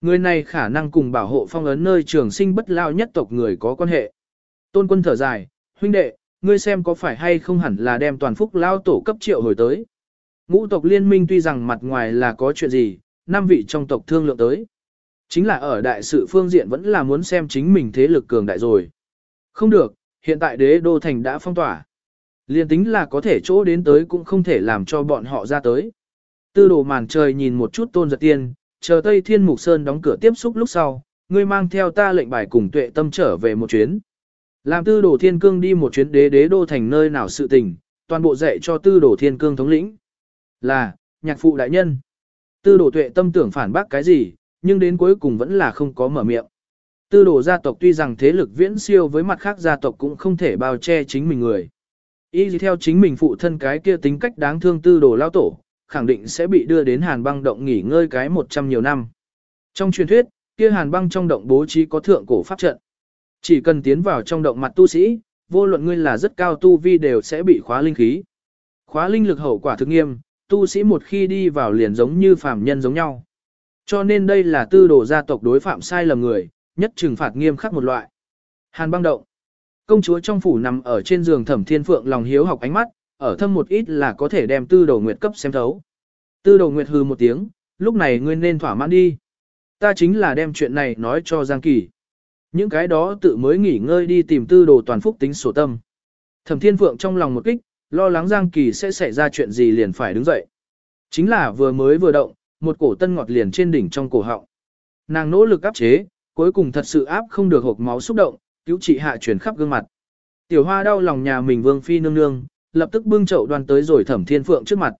Người này khả năng cùng bảo hộ phong ấn nơi trường sinh bất lao nhất tộc người có quan hệ. Tôn quân thở dài, huynh đệ, ngươi xem có phải hay không hẳn là đem toàn phúc lao tổ cấp triệu hồi tới. Ngũ tộc liên minh tuy rằng mặt ngoài là có chuyện gì, năm vị trong tộc thương lượng tới. Chính là ở đại sự phương diện vẫn là muốn xem chính mình thế lực cường đại rồi. Không được, hiện tại đế đô thành đã phong tỏa. Liên tính là có thể chỗ đến tới cũng không thể làm cho bọn họ ra tới. Tư đồ màn trời nhìn một chút tôn giật tiên, chờ Tây Thiên Mục Sơn đóng cửa tiếp xúc lúc sau, ngươi mang theo ta lệnh bài cùng tuệ tâm trở về một chuyến. Làm tư đồ thiên cương đi một chuyến đế đế đô thành nơi nào sự tình, toàn bộ dạy cho tư đồ thiên cương thống lĩnh. Là, nhạc phụ đại nhân. Tư đồ tuệ tâm tưởng phản bác cái gì, nhưng đến cuối cùng vẫn là không có mở miệng. Tư đồ gia tộc tuy rằng thế lực viễn siêu với mặt khác gia tộc cũng không thể bao che chính mình người. Y gì theo chính mình phụ thân cái kia tính cách đáng thương tư đồ lao tổ, khẳng định sẽ bị đưa đến hàn băng động nghỉ ngơi cái 100 nhiều năm. Trong truyền thuyết, kia hàn băng trong động bố trí có thượng cổ pháp trận. Chỉ cần tiến vào trong động mặt tu sĩ, vô luận ngươi là rất cao tu vi đều sẽ bị khóa linh khí. Khóa linh lực hậu quả thực nghiêm, tu sĩ một khi đi vào liền giống như phàm nhân giống nhau. Cho nên đây là tư đồ gia tộc đối phạm sai lầm người, nhất trừng phạt nghiêm khắc một loại. Hàn băng động. Công chúa trong phủ nằm ở trên giường thẩm thiên phượng lòng hiếu học ánh mắt, ở thâm một ít là có thể đem tư đồ nguyệt cấp xem thấu. Tư đồ nguyệt hư một tiếng, lúc này ngươi nên thỏa mãn đi. Ta chính là đem chuyện này nói cho Giang Kỳ. Những cái đó tự mới nghỉ ngơi đi tìm tư đồ toàn phúc tính sổ tâm. Thẩm thiên phượng trong lòng một kích, lo lắng Giang Kỳ sẽ xảy ra chuyện gì liền phải đứng dậy. Chính là vừa mới vừa động, một cổ tân ngọt liền trên đỉnh trong cổ họng. Nàng nỗ lực áp chế, cuối cùng thật sự áp không được hộp máu xúc động, cứu trị hạ chuyển khắp gương mặt. Tiểu hoa đau lòng nhà mình vương phi nương nương, lập tức bưng chậu đoan tới rồi thẩm thiên phượng trước mặt.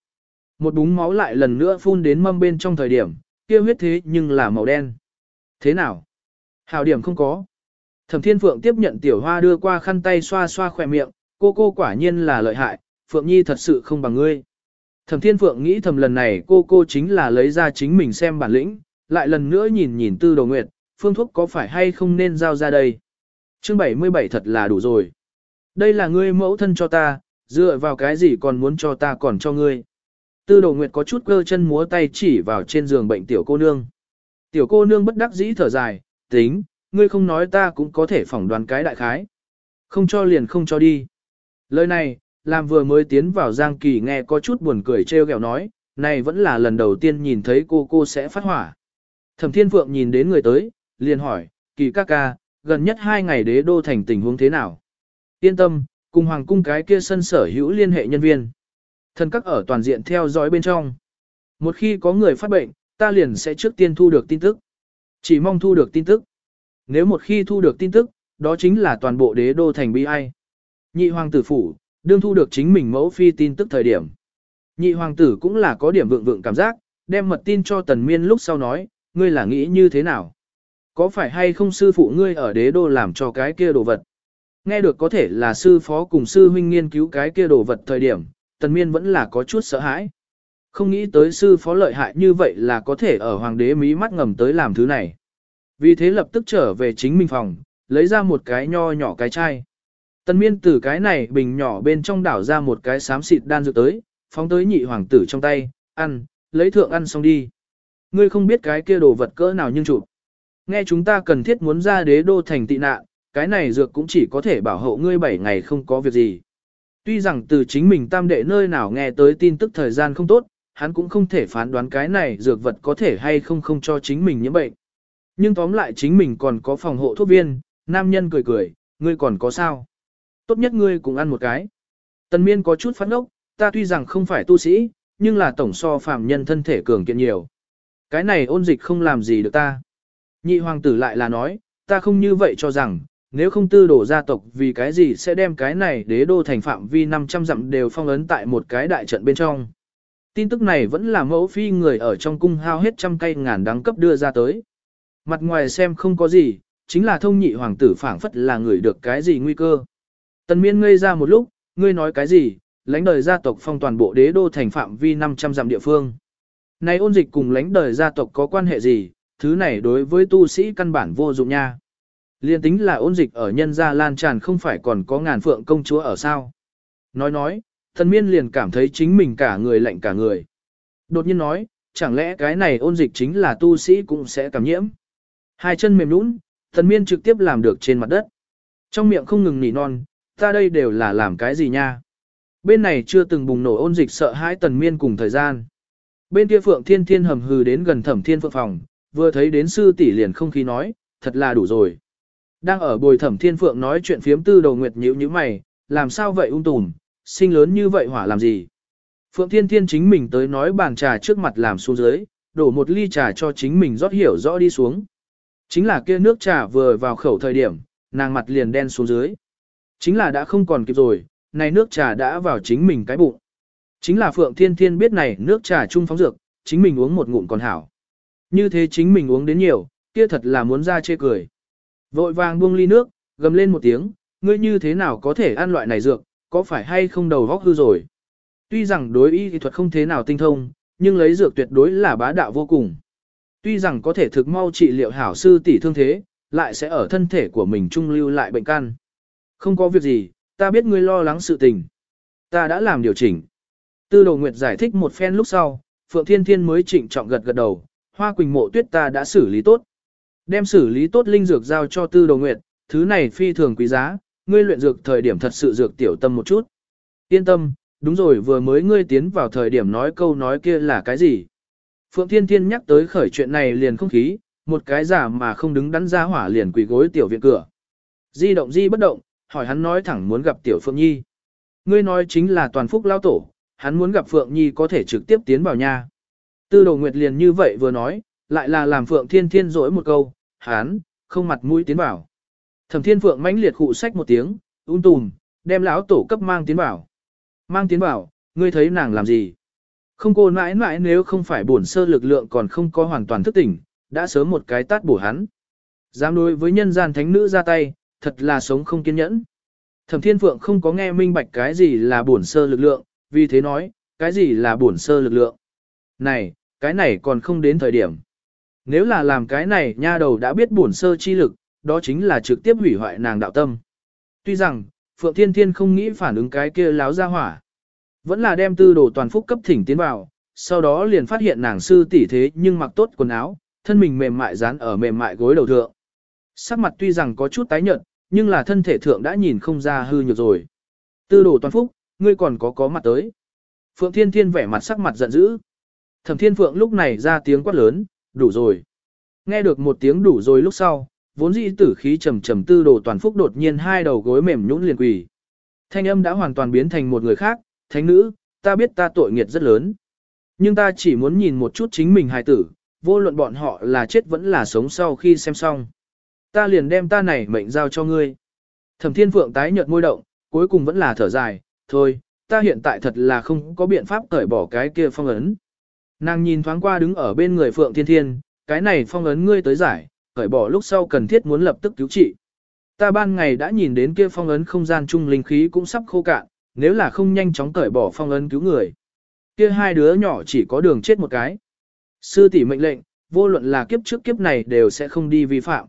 Một búng máu lại lần nữa phun đến mâm bên trong thời điểm, kia huyết thế nhưng là màu đen. Thế nào? Hào điểm không có. Thẩm thiên phượng tiếp nhận tiểu hoa đưa qua khăn tay xoa xoa khỏe miệng, cô cô quả nhiên là lợi hại, phượng nhi thật sự không bằng ngươi. Thẩm thiên phượng nghĩ thầm lần này cô cô chính là lấy ra chính mình xem bản lĩnh, lại lần nữa nhìn nhìn tư đồ nguyệt, phương thuốc có phải hay không nên giao ra đây. Chương 77 thật là đủ rồi. Đây là ngươi mẫu thân cho ta, dựa vào cái gì còn muốn cho ta còn cho ngươi. Tư đồ nguyệt có chút cơ chân múa tay chỉ vào trên giường bệnh tiểu cô nương. Tiểu cô nương bất đắc dĩ thở dài, tính, ngươi không nói ta cũng có thể phỏng đoán cái đại khái. Không cho liền không cho đi. Lời này, làm vừa mới tiến vào Giang Kỳ nghe có chút buồn cười trêu ghẹo nói, này vẫn là lần đầu tiên nhìn thấy cô cô sẽ phát hỏa. Thẩm Thiên Phượng nhìn đến người tới, liền hỏi, Kỳ ca ca, gần nhất hai ngày đế đô thành tình huống thế nào? Yên tâm, cùng hoàng cung cái kia sân sở hữu liên hệ nhân viên. Thần các ở toàn diện theo dõi bên trong. Một khi có người phát bệnh, ta liền sẽ trước tiên thu được tin tức. Chỉ mong thu được tin tức. Nếu một khi thu được tin tức, đó chính là toàn bộ đế đô thành bi ai. Nhị hoàng tử phủ, đương thu được chính mình mẫu phi tin tức thời điểm. Nhị hoàng tử cũng là có điểm vượng vượng cảm giác, đem mật tin cho tần miên lúc sau nói, ngươi là nghĩ như thế nào? Có phải hay không sư phụ ngươi ở đế đô làm cho cái kia đồ vật? Nghe được có thể là sư phó cùng sư huynh nghiên cứu cái kia đồ vật thời điểm, tần miên vẫn là có chút sợ hãi. Không nghĩ tới sư phó lợi hại như vậy là có thể ở hoàng đế mí mắt ngầm tới làm thứ này. Vì thế lập tức trở về chính mình phòng, lấy ra một cái nho nhỏ cái chai. Tần miên từ cái này bình nhỏ bên trong đảo ra một cái xám xịt đan dược tới, phóng tới nhị hoàng tử trong tay, ăn, lấy thượng ăn xong đi. Ngươi không biết cái kia đồ vật cỡ nào nhưng chụp. Nghe chúng ta cần thiết muốn ra đế đô thành tị nạn, cái này dược cũng chỉ có thể bảo hộ ngươi 7 ngày không có việc gì. Tuy rằng từ chính mình tam đệ nơi nào nghe tới tin tức thời gian không tốt, hắn cũng không thể phán đoán cái này dược vật có thể hay không không cho chính mình nhiễm bệnh. Nhưng tóm lại chính mình còn có phòng hộ thuốc viên, nam nhân cười cười, ngươi còn có sao? Tốt nhất ngươi cùng ăn một cái. Tần miên có chút phát ốc, ta tuy rằng không phải tu sĩ, nhưng là tổng so phàm nhân thân thể cường kiện nhiều. Cái này ôn dịch không làm gì được ta. Nhị hoàng tử lại là nói, ta không như vậy cho rằng, nếu không tư đổ gia tộc vì cái gì sẽ đem cái này đế đô thành phạm vi 500 dặm đều phong ấn tại một cái đại trận bên trong. Tin tức này vẫn là mẫu phi người ở trong cung hao hết trăm cây ngàn đắng cấp đưa ra tới. Mặt ngoài xem không có gì, chính là thông nhị hoàng tử phảng phất là người được cái gì nguy cơ. Tần miên ngây ra một lúc, ngươi nói cái gì, lãnh đời gia tộc phong toàn bộ đế đô thành phạm vi 500 dặm địa phương. Này ôn dịch cùng lãnh đời gia tộc có quan hệ gì, thứ này đối với tu sĩ căn bản vô dụng nha. Liên tính là ôn dịch ở nhân gia lan tràn không phải còn có ngàn phượng công chúa ở sao. Nói nói, thần miên liền cảm thấy chính mình cả người lạnh cả người. Đột nhiên nói, chẳng lẽ cái này ôn dịch chính là tu sĩ cũng sẽ cảm nhiễm. Hai chân mềm nũng, thần miên trực tiếp làm được trên mặt đất. Trong miệng không ngừng nỉ non, ta đây đều là làm cái gì nha. Bên này chưa từng bùng nổ ôn dịch sợ hãi tần miên cùng thời gian. Bên kia Phượng Thiên Thiên hầm hừ đến gần Thẩm Thiên Phượng phòng, vừa thấy đến sư tỷ liền không khí nói, thật là đủ rồi. Đang ở bồi Thẩm Thiên Phượng nói chuyện phiếm tư đầu nguyệt nhữ như mày, làm sao vậy ung tùm, sinh lớn như vậy hỏa làm gì? Phượng Thiên Thiên chính mình tới nói bàn trà trước mặt làm xuống dưới, đổ một ly trà cho chính mình rót hiểu rõ đi xuống. Chính là kia nước trà vừa vào khẩu thời điểm, nàng mặt liền đen xuống dưới. Chính là đã không còn kịp rồi, này nước trà đã vào chính mình cái bụng. Chính là Phượng Thiên Thiên biết này nước trà chung phóng dược, chính mình uống một ngụm còn hảo. Như thế chính mình uống đến nhiều, kia thật là muốn ra chê cười. Vội vàng buông ly nước, gầm lên một tiếng, ngươi như thế nào có thể ăn loại này dược, có phải hay không đầu vóc hư rồi. Tuy rằng đối y thì thuật không thế nào tinh thông, nhưng lấy dược tuyệt đối là bá đạo vô cùng. Tuy rằng có thể thực mau trị liệu hảo sư tỷ thương thế, lại sẽ ở thân thể của mình trung lưu lại bệnh căn. Không có việc gì, ta biết ngươi lo lắng sự tình. Ta đã làm điều chỉnh. Tư đồ nguyệt giải thích một phen lúc sau, Phượng Thiên Thiên mới trịnh trọng gật gật đầu, hoa quỳnh mộ tuyết ta đã xử lý tốt. Đem xử lý tốt linh dược giao cho tư đồ nguyệt, thứ này phi thường quý giá, ngươi luyện dược thời điểm thật sự dược tiểu tâm một chút. Yên tâm, đúng rồi vừa mới ngươi tiến vào thời điểm nói câu nói kia là cái gì. Phượng Thiên Thiên nhắc tới khởi chuyện này liền không khí, một cái giả mà không đứng đắn ra hỏa liền quỳ gối tiểu viện cửa. Di động di bất động, hỏi hắn nói thẳng muốn gặp tiểu Phượng Nhi. Ngươi nói chính là toàn phúc lao tổ, hắn muốn gặp Phượng Nhi có thể trực tiếp tiến vào nhà. Tư đồ nguyệt liền như vậy vừa nói, lại là làm Phượng Thiên Thiên rỗi một câu, hắn, không mặt mũi tiến vào. Thẩm Thiên Phượng mãnh liệt khụ sách một tiếng, ung tùm, đem lão tổ cấp mang tiến vào. Mang tiến vào, ngươi thấy nàng làm gì? Không cô mãi mãi nếu không phải bổn sơ lực lượng còn không có hoàn toàn thức tỉnh, đã sớm một cái tát bổ hắn. Dám đối với nhân gian thánh nữ ra tay, thật là sống không kiên nhẫn. Thẩm Thiên Phượng không có nghe minh bạch cái gì là bổn sơ lực lượng, vì thế nói, cái gì là bổn sơ lực lượng. Này, cái này còn không đến thời điểm. Nếu là làm cái này nha đầu đã biết bổn sơ chi lực, đó chính là trực tiếp hủy hoại nàng đạo tâm. Tuy rằng, Phượng Thiên Thiên không nghĩ phản ứng cái kia láo ra hỏa. Vẫn là đem tư đồ toàn phúc cấp thỉnh tiến vào, sau đó liền phát hiện nàng sư tỷ thế nhưng mặc tốt quần áo, thân mình mềm mại dán ở mềm mại gối đầu thượng. Sắc mặt tuy rằng có chút tái nhợt, nhưng là thân thể thượng đã nhìn không ra hư nhược rồi. Tư đồ toàn phúc, ngươi còn có có mặt tới. Phượng Thiên Thiên vẻ mặt sắc mặt giận dữ. Thẩm Thiên Phượng lúc này ra tiếng quát lớn, đủ rồi. Nghe được một tiếng đủ rồi lúc sau, vốn dĩ tử khí trầm trầm tư đồ toàn phúc đột nhiên hai đầu gối mềm nhũn liền quỳ. Thanh âm đã hoàn toàn biến thành một người khác, thánh nữ, ta biết ta tội nghiệt rất lớn. Nhưng ta chỉ muốn nhìn một chút chính mình hài tử, vô luận bọn họ là chết vẫn là sống sau khi xem xong. Ta liền đem ta này mệnh giao cho ngươi. Thẩm Thiên Phượng tái nhợt môi động, cuối cùng vẫn là thở dài, thôi, ta hiện tại thật là không có biện pháp cởi bỏ cái kia phong ấn. Nàng nhìn thoáng qua đứng ở bên người Phượng Thiên Thiên, cái này phong ấn ngươi tới giải, cởi bỏ lúc sau cần thiết muốn lập tức cứu trị. Ta ban ngày đã nhìn đến kia phong ấn không gian chung linh khí cũng sắp khô cạn, nếu là không nhanh chóng cởi bỏ phong ấn cứu người. Kia hai đứa nhỏ chỉ có đường chết một cái. Sư tỷ mệnh lệnh, vô luận là kiếp trước kiếp này đều sẽ không đi vi phạm.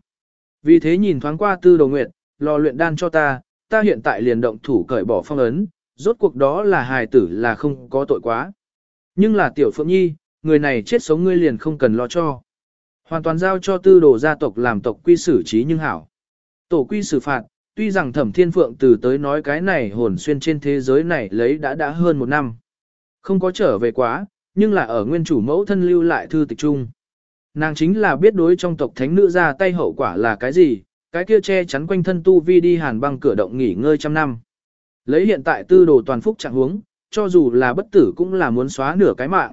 Vì thế nhìn thoáng qua tư đồ nguyệt, lò luyện đan cho ta, ta hiện tại liền động thủ cởi bỏ phong ấn, rốt cuộc đó là hài tử là không có tội quá. Nhưng là tiểu phượng nhi, người này chết sống ngươi liền không cần lo cho. Hoàn toàn giao cho tư đồ gia tộc làm tộc quy xử trí nhưng hảo. Tổ quy xử phạt, tuy rằng thẩm thiên phượng từ tới nói cái này hồn xuyên trên thế giới này lấy đã đã hơn một năm. Không có trở về quá, nhưng là ở nguyên chủ mẫu thân lưu lại thư tịch trung. Nàng chính là biết đối trong tộc thánh nữ ra tay hậu quả là cái gì, cái kia che chắn quanh thân tu vi đi hàn băng cửa động nghỉ ngơi trăm năm. Lấy hiện tại tư đồ toàn phúc trạng huống, cho dù là bất tử cũng là muốn xóa nửa cái mạng.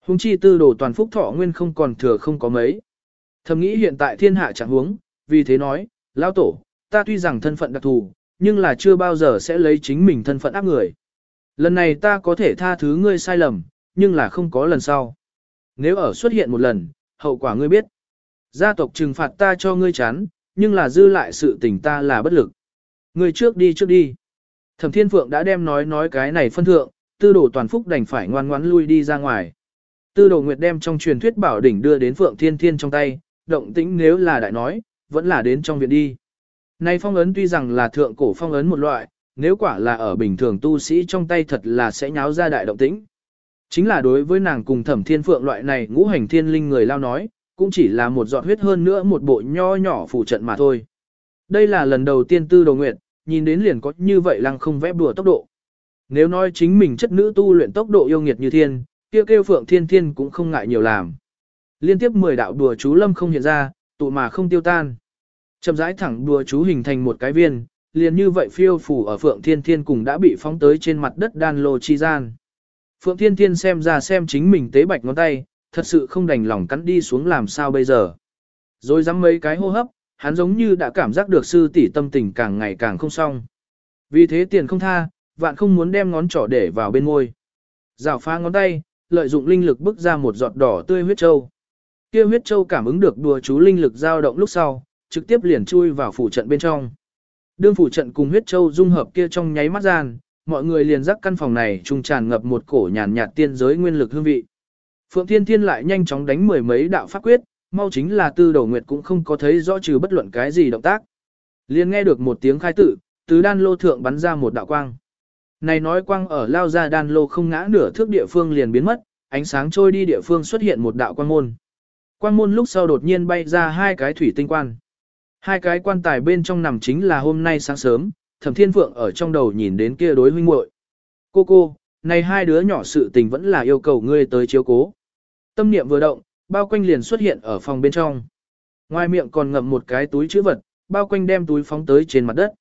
Hùng chi tư đồ toàn phúc thọ nguyên không còn thừa không có mấy. Thầm nghĩ hiện tại thiên hạ chẳng huống, vì thế nói, lão tổ, ta tuy rằng thân phận đặc thù, nhưng là chưa bao giờ sẽ lấy chính mình thân phận áp người. Lần này ta có thể tha thứ ngươi sai lầm, nhưng là không có lần sau. Nếu ở xuất hiện một lần, hậu quả ngươi biết. Gia tộc trừng phạt ta cho ngươi chán, nhưng là dư lại sự tình ta là bất lực. Ngươi trước đi trước đi. Thẩm Thiên Phượng đã đem nói nói cái này phân thượng, tư đồ toàn phúc đành phải ngoan ngoãn lui đi ra ngoài. Tư đồ Nguyệt đem trong truyền thuyết bảo đỉnh đưa đến Phượng Thiên Thiên trong tay, động tĩnh nếu là đại nói, vẫn là đến trong viện đi. Nay phong ấn tuy rằng là thượng cổ phong ấn một loại, nếu quả là ở bình thường tu sĩ trong tay thật là sẽ nháo ra đại động tĩnh. Chính là đối với nàng cùng thẩm thiên phượng loại này ngũ hành thiên linh người lao nói, cũng chỉ là một giọt huyết hơn nữa một bộ nho nhỏ phụ trận mà thôi. Đây là lần đầu tiên tư đồ nguyệt, nhìn đến liền có như vậy lăng không vẽ đùa tốc độ. Nếu nói chính mình chất nữ tu luyện tốc độ yêu nghiệt như thiên, kia kêu phượng thiên thiên cũng không ngại nhiều làm. Liên tiếp 10 đạo đùa chú lâm không hiện ra, tụ mà không tiêu tan. Chậm rãi thẳng đùa chú hình thành một cái viên, liền như vậy phiêu phủ ở Phượng Thiên Thiên cùng đã bị phóng tới trên mặt đất đan lô chi gian. Phượng Thiên Thiên xem ra xem chính mình tế bạch ngón tay, thật sự không đành lòng cắn đi xuống làm sao bây giờ. Rồi dám mấy cái hô hấp, hắn giống như đã cảm giác được sư tỷ tâm tình càng ngày càng không xong. Vì thế tiền không tha, vạn không muốn đem ngón trỏ để vào bên môi. Rào phá ngón tay, lợi dụng linh lực bức ra một giọt đỏ tươi huyết châu. Kia huyết châu cảm ứng được đùa chú linh lực dao động lúc sau, trực tiếp liền chui vào phủ trận bên trong. Đương phủ trận cùng huyết châu dung hợp kia trong nháy mắt gian, mọi người liền rắc căn phòng này trung tràn ngập một cổ nhàn nhạt tiên giới nguyên lực hương vị. Phượng Thiên Thiên lại nhanh chóng đánh mười mấy đạo pháp quyết, mau chính là tư đầu nguyệt cũng không có thấy rõ trừ bất luận cái gì động tác. Liền nghe được một tiếng khai tử từ đan lô thượng bắn ra một đạo quang. Này nói quang ở lao ra đan lô không ngã nửa thước địa phương liền biến mất, ánh sáng trôi đi địa phương xuất hiện một đạo quang môn. Quang môn lúc sau đột nhiên bay ra hai cái thủy tinh quan. Hai cái quan tài bên trong nằm chính là hôm nay sáng sớm, thẩm thiên phượng ở trong đầu nhìn đến kia đối huynh muội. Cô cô, này hai đứa nhỏ sự tình vẫn là yêu cầu ngươi tới chiếu cố. Tâm niệm vừa động, bao quanh liền xuất hiện ở phòng bên trong. Ngoài miệng còn ngậm một cái túi chữ vật, bao quanh đem túi phóng tới trên mặt đất.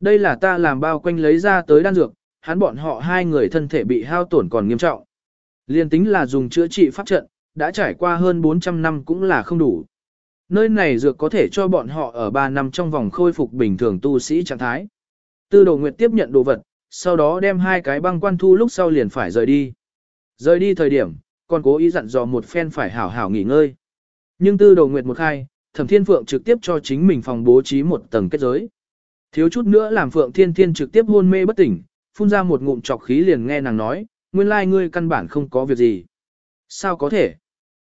Đây là ta làm bao quanh lấy ra tới đan dược, hắn bọn họ hai người thân thể bị hao tổn còn nghiêm trọng. Liên tính là dùng chữa trị pháp trận, đã trải qua hơn 400 năm cũng là không đủ. Nơi này dược có thể cho bọn họ ở 3 năm trong vòng khôi phục bình thường tu sĩ trạng thái. Tư đồ nguyệt tiếp nhận đồ vật, sau đó đem hai cái băng quan thu lúc sau liền phải rời đi. Rời đi thời điểm, còn cố ý dặn dò một phen phải hảo hảo nghỉ ngơi. Nhưng tư đồ nguyệt một khai, thẩm thiên phượng trực tiếp cho chính mình phòng bố trí một tầng kết giới. Thiếu chút nữa làm phượng thiên thiên trực tiếp hôn mê bất tỉnh, phun ra một ngụm trọc khí liền nghe nàng nói, nguyên lai ngươi căn bản không có việc gì. Sao có thể?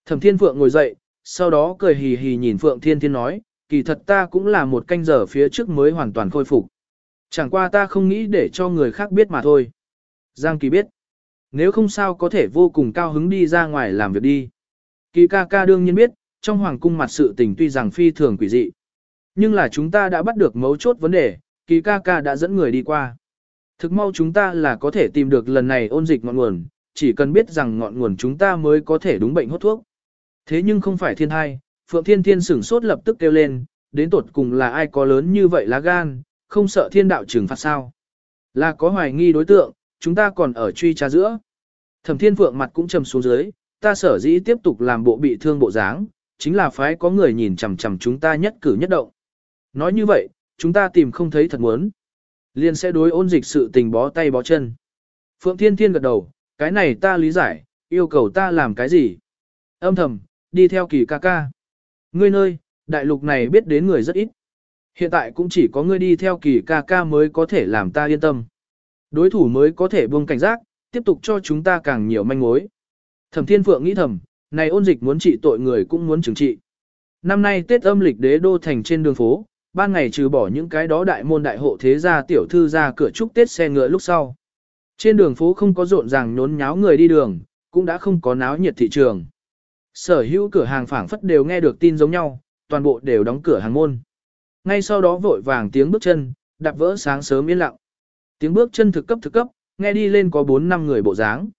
Thẩm thiên phượng ngồi dậy, sau đó cười hì hì nhìn Phượng Thiên Thiên nói, kỳ thật ta cũng là một canh giờ phía trước mới hoàn toàn khôi phục. Chẳng qua ta không nghĩ để cho người khác biết mà thôi. Giang Kỳ biết. Nếu không sao có thể vô cùng cao hứng đi ra ngoài làm việc đi. Kỳ ca ca đương nhiên biết, trong hoàng cung mặt sự tình tuy rằng phi thường quỷ dị. Nhưng là chúng ta đã bắt được mấu chốt vấn đề, kỳ ca ca đã dẫn người đi qua. Thực mau chúng ta là có thể tìm được lần này ôn dịch ngọn nguồn, chỉ cần biết rằng ngọn nguồn chúng ta mới có thể đúng bệnh hốt thuốc. Thế nhưng không phải thiên hai, Phượng Thiên Thiên sửng sốt lập tức kêu lên, đến tột cùng là ai có lớn như vậy lá gan, không sợ thiên đạo trừng phạt sao. Là có hoài nghi đối tượng, chúng ta còn ở truy tra giữa. Thẩm Thiên Phượng mặt cũng trầm xuống dưới, ta sở dĩ tiếp tục làm bộ bị thương bộ dáng, chính là phái có người nhìn chằm chằm chúng ta nhất cử nhất động. Nói như vậy, chúng ta tìm không thấy thật muốn. Liên sẽ đối ôn dịch sự tình bó tay bó chân. Phượng Thiên Thiên gật đầu, cái này ta lý giải, yêu cầu ta làm cái gì? Âm thầm, đi theo kỳ ca ca. Ngươi nơi, đại lục này biết đến người rất ít. Hiện tại cũng chỉ có ngươi đi theo kỳ ca ca mới có thể làm ta yên tâm. Đối thủ mới có thể buông cảnh giác, tiếp tục cho chúng ta càng nhiều manh mối. Thẩm Thiên Phượng nghĩ thầm, này ôn dịch muốn trị tội người cũng muốn chứng trị. Năm nay Tết âm lịch đế đô thành trên đường phố, ban ngày trừ bỏ những cái đó đại môn đại hộ thế gia tiểu thư ra cửa chúc Tết xe ngựa lúc sau. Trên đường phố không có rộn ràng nhốn nháo người đi đường, cũng đã không có náo nhiệt thị trường. Sở hữu cửa hàng phảng phất đều nghe được tin giống nhau, toàn bộ đều đóng cửa hàng môn. Ngay sau đó vội vàng tiếng bước chân, đạp vỡ sáng sớm yên lặng. Tiếng bước chân thực cấp thực cấp, nghe đi lên có 4 năm người bộ dáng.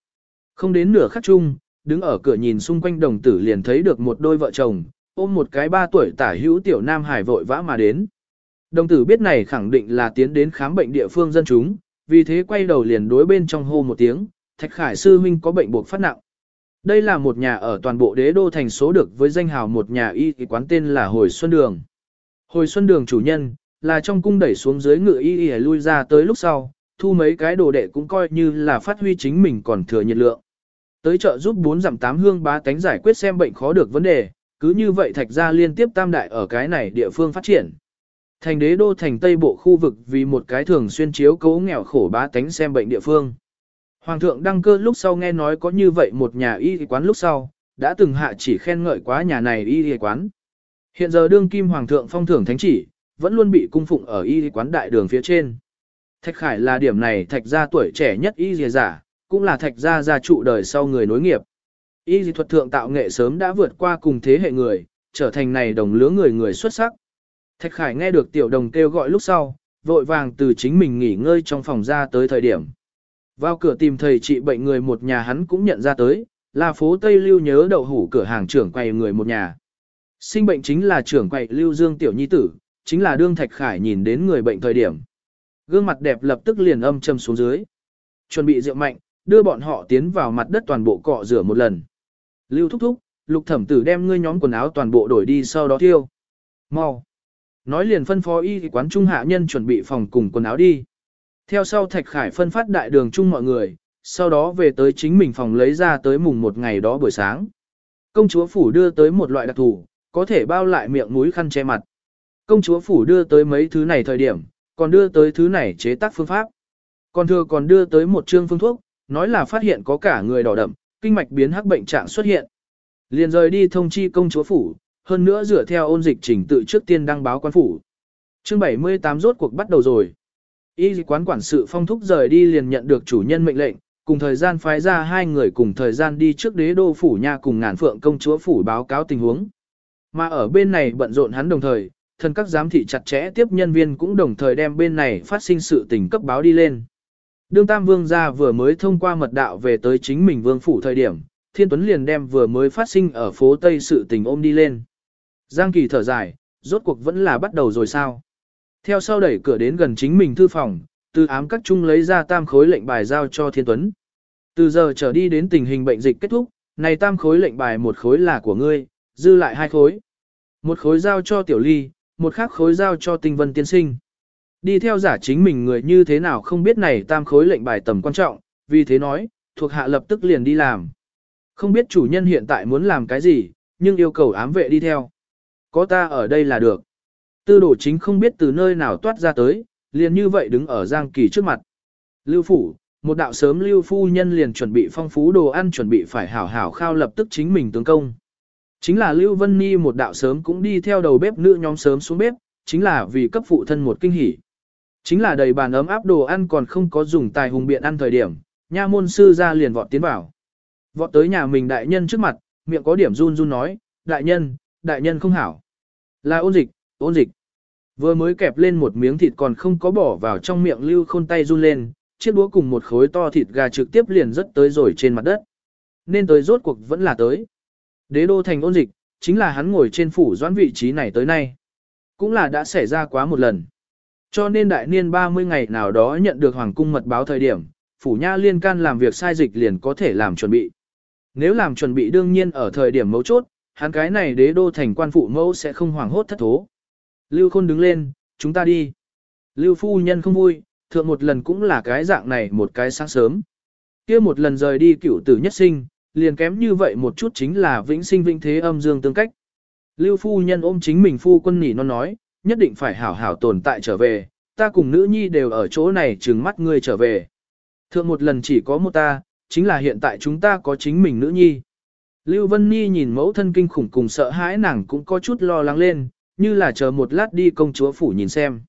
Không đến nửa khắc chung, đứng ở cửa nhìn xung quanh đồng tử liền thấy được một đôi vợ chồng, ôm một cái ba tuổi tả hữu tiểu nam hải vội vã mà đến. Đồng tử biết này khẳng định là tiến đến khám bệnh địa phương dân chúng, vì thế quay đầu liền đối bên trong hô một tiếng, thạch khải sư huynh có bệnh buộc phát nặng. Đây là một nhà ở toàn bộ đế đô thành số được với danh hào một nhà y quán tên là Hồi Xuân Đường. Hồi Xuân Đường chủ nhân, là trong cung đẩy xuống dưới ngựa y y lui ra tới lúc sau, thu mấy cái đồ đệ cũng coi như là phát huy chính mình còn thừa nhiệt lượng. Tới chợ giúp bốn giảm tám hương bá tánh giải quyết xem bệnh khó được vấn đề, cứ như vậy thạch ra liên tiếp tam đại ở cái này địa phương phát triển. Thành đế đô thành tây bộ khu vực vì một cái thường xuyên chiếu cố nghèo khổ bá tánh xem bệnh địa phương. Hoàng thượng đăng cơ lúc sau nghe nói có như vậy một nhà y quán lúc sau, đã từng hạ chỉ khen ngợi quá nhà này y quán. Hiện giờ đương kim hoàng thượng phong thưởng thánh chỉ, vẫn luôn bị cung phụng ở y quán đại đường phía trên. Thạch Khải là điểm này thạch gia tuổi trẻ nhất y dìa giả, cũng là thạch gia gia trụ đời sau người nối nghiệp. Y dị thuật thượng tạo nghệ sớm đã vượt qua cùng thế hệ người, trở thành này đồng lứa người người xuất sắc. Thạch Khải nghe được tiểu đồng kêu gọi lúc sau, vội vàng từ chính mình nghỉ ngơi trong phòng ra tới thời điểm. Vào cửa tìm thầy trị bệnh người một nhà hắn cũng nhận ra tới, là phố Tây Lưu nhớ đậu hủ cửa hàng trưởng quầy người một nhà. Sinh bệnh chính là trưởng quậy Lưu Dương Tiểu Nhi Tử, chính là đương Thạch Khải nhìn đến người bệnh thời điểm. Gương mặt đẹp lập tức liền âm châm xuống dưới. Chuẩn bị rượu mạnh, đưa bọn họ tiến vào mặt đất toàn bộ cọ rửa một lần. Lưu thúc thúc, lục thẩm tử đem ngươi nhóm quần áo toàn bộ đổi đi sau đó thiêu. Mau. Nói liền phân phó y quán trung hạ nhân chuẩn bị phòng cùng quần áo đi. Theo sau Thạch Khải phân phát đại đường chung mọi người, sau đó về tới chính mình phòng lấy ra tới mùng một ngày đó buổi sáng. Công chúa phủ đưa tới một loại đặc thù, có thể bao lại miệng mũi khăn che mặt. Công chúa phủ đưa tới mấy thứ này thời điểm, còn đưa tới thứ này chế tác phương pháp. Còn thừa còn đưa tới một chương phương thuốc, nói là phát hiện có cả người đỏ đậm, kinh mạch biến hắc bệnh trạng xuất hiện. Liền rời đi thông chi công chúa phủ, hơn nữa dựa theo ôn dịch trình tự trước tiên đăng báo quan phủ. Chương 78 rốt cuộc bắt đầu rồi. Y quán quản sự phong thúc rời đi liền nhận được chủ nhân mệnh lệnh, cùng thời gian phái ra hai người cùng thời gian đi trước đế đô phủ nha cùng ngàn phượng công chúa phủ báo cáo tình huống. Mà ở bên này bận rộn hắn đồng thời, thân các giám thị chặt chẽ tiếp nhân viên cũng đồng thời đem bên này phát sinh sự tình cấp báo đi lên. Đương Tam Vương gia vừa mới thông qua mật đạo về tới chính mình vương phủ thời điểm, Thiên Tuấn liền đem vừa mới phát sinh ở phố Tây sự tình ôm đi lên. Giang Kỳ thở dài, rốt cuộc vẫn là bắt đầu rồi sao? Theo sau đẩy cửa đến gần chính mình thư phòng, từ ám các trung lấy ra tam khối lệnh bài giao cho Thiên Tuấn. Từ giờ trở đi đến tình hình bệnh dịch kết thúc, này tam khối lệnh bài một khối là của ngươi, dư lại hai khối. Một khối giao cho Tiểu Ly, một khác khối giao cho Tinh Vân Tiên Sinh. Đi theo giả chính mình người như thế nào không biết này tam khối lệnh bài tầm quan trọng, vì thế nói, thuộc hạ lập tức liền đi làm. Không biết chủ nhân hiện tại muốn làm cái gì, nhưng yêu cầu ám vệ đi theo. Có ta ở đây là được. Tư đồ chính không biết từ nơi nào toát ra tới, liền như vậy đứng ở Giang Kỳ trước mặt. Lưu phủ, một đạo sớm Lưu phu nhân liền chuẩn bị phong phú đồ ăn chuẩn bị phải hảo hảo khao lập tức chính mình tướng công. Chính là Lưu Vân Ni một đạo sớm cũng đi theo đầu bếp nữ nhóm sớm xuống bếp, chính là vì cấp phụ thân một kinh hỉ. Chính là đầy bàn ấm áp đồ ăn còn không có dùng tài hùng biện ăn thời điểm, nha môn sư ra liền vọt tiến vào. Vọt tới nhà mình đại nhân trước mặt, miệng có điểm run run nói, đại nhân, đại nhân không hảo. Là ôn dịch, ôn dịch. Vừa mới kẹp lên một miếng thịt còn không có bỏ vào trong miệng lưu khôn tay run lên, chiếc đũa cùng một khối to thịt gà trực tiếp liền rớt tới rồi trên mặt đất. Nên tới rốt cuộc vẫn là tới. Đế đô thành ôn dịch, chính là hắn ngồi trên phủ doãn vị trí này tới nay. Cũng là đã xảy ra quá một lần. Cho nên đại niên 30 ngày nào đó nhận được hoàng cung mật báo thời điểm, phủ nha liên can làm việc sai dịch liền có thể làm chuẩn bị. Nếu làm chuẩn bị đương nhiên ở thời điểm mấu chốt, hắn cái này đế đô thành quan phụ mẫu sẽ không hoảng hốt thất thố. Lưu Khôn đứng lên, chúng ta đi. Lưu phu nhân không vui, thượng một lần cũng là cái dạng này một cái sáng sớm. kia một lần rời đi cựu tử nhất sinh, liền kém như vậy một chút chính là vĩnh sinh vĩnh thế âm dương tương cách. Lưu phu nhân ôm chính mình phu quân nỉ non nói, nhất định phải hảo hảo tồn tại trở về, ta cùng nữ nhi đều ở chỗ này trừng mắt ngươi trở về. Thượng một lần chỉ có một ta, chính là hiện tại chúng ta có chính mình nữ nhi. Lưu Vân Nhi nhìn mẫu thân kinh khủng cùng sợ hãi nàng cũng có chút lo lắng lên, như là chờ một lát đi công chúa phủ nhìn xem.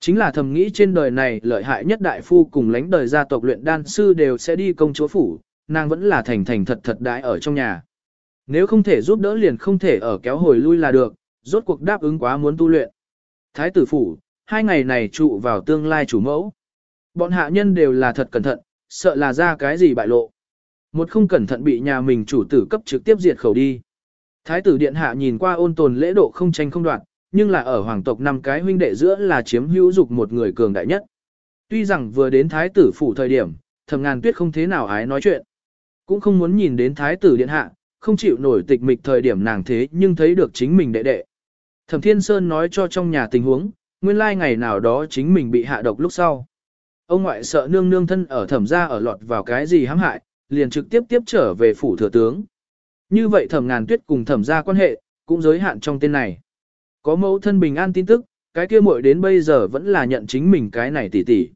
Chính là thầm nghĩ trên đời này lợi hại nhất đại phu cùng lãnh đời gia tộc luyện đan sư đều sẽ đi công chúa phủ, nàng vẫn là thành thành thật thật đãi ở trong nhà. Nếu không thể giúp đỡ liền không thể ở kéo hồi lui là được, rốt cuộc đáp ứng quá muốn tu luyện. Thái tử phủ, hai ngày này trụ vào tương lai chủ mẫu. Bọn hạ nhân đều là thật cẩn thận, sợ là ra cái gì bại lộ. Một không cẩn thận bị nhà mình chủ tử cấp trực tiếp diệt khẩu đi. Thái tử điện hạ nhìn qua ôn tồn lễ độ không tranh không đoạn, nhưng là ở hoàng tộc năm cái huynh đệ giữa là chiếm hữu dục một người cường đại nhất. Tuy rằng vừa đến thái tử phủ thời điểm, thầm ngàn tuyết không thế nào ái nói chuyện. Cũng không muốn nhìn đến thái tử điện hạ, không chịu nổi tịch mịch thời điểm nàng thế nhưng thấy được chính mình đệ đệ. Thẩm Thiên Sơn nói cho trong nhà tình huống, nguyên lai ngày nào đó chính mình bị hạ độc lúc sau. Ông ngoại sợ nương nương thân ở thẩm gia ở lọt vào cái gì hãm hại, liền trực tiếp tiếp trở về phủ thừa tướng. Như vậy thẩm ngàn tuyết cùng thẩm gia quan hệ, cũng giới hạn trong tên này. Có mẫu thân bình an tin tức, cái kia muội đến bây giờ vẫn là nhận chính mình cái này tỉ tỉ.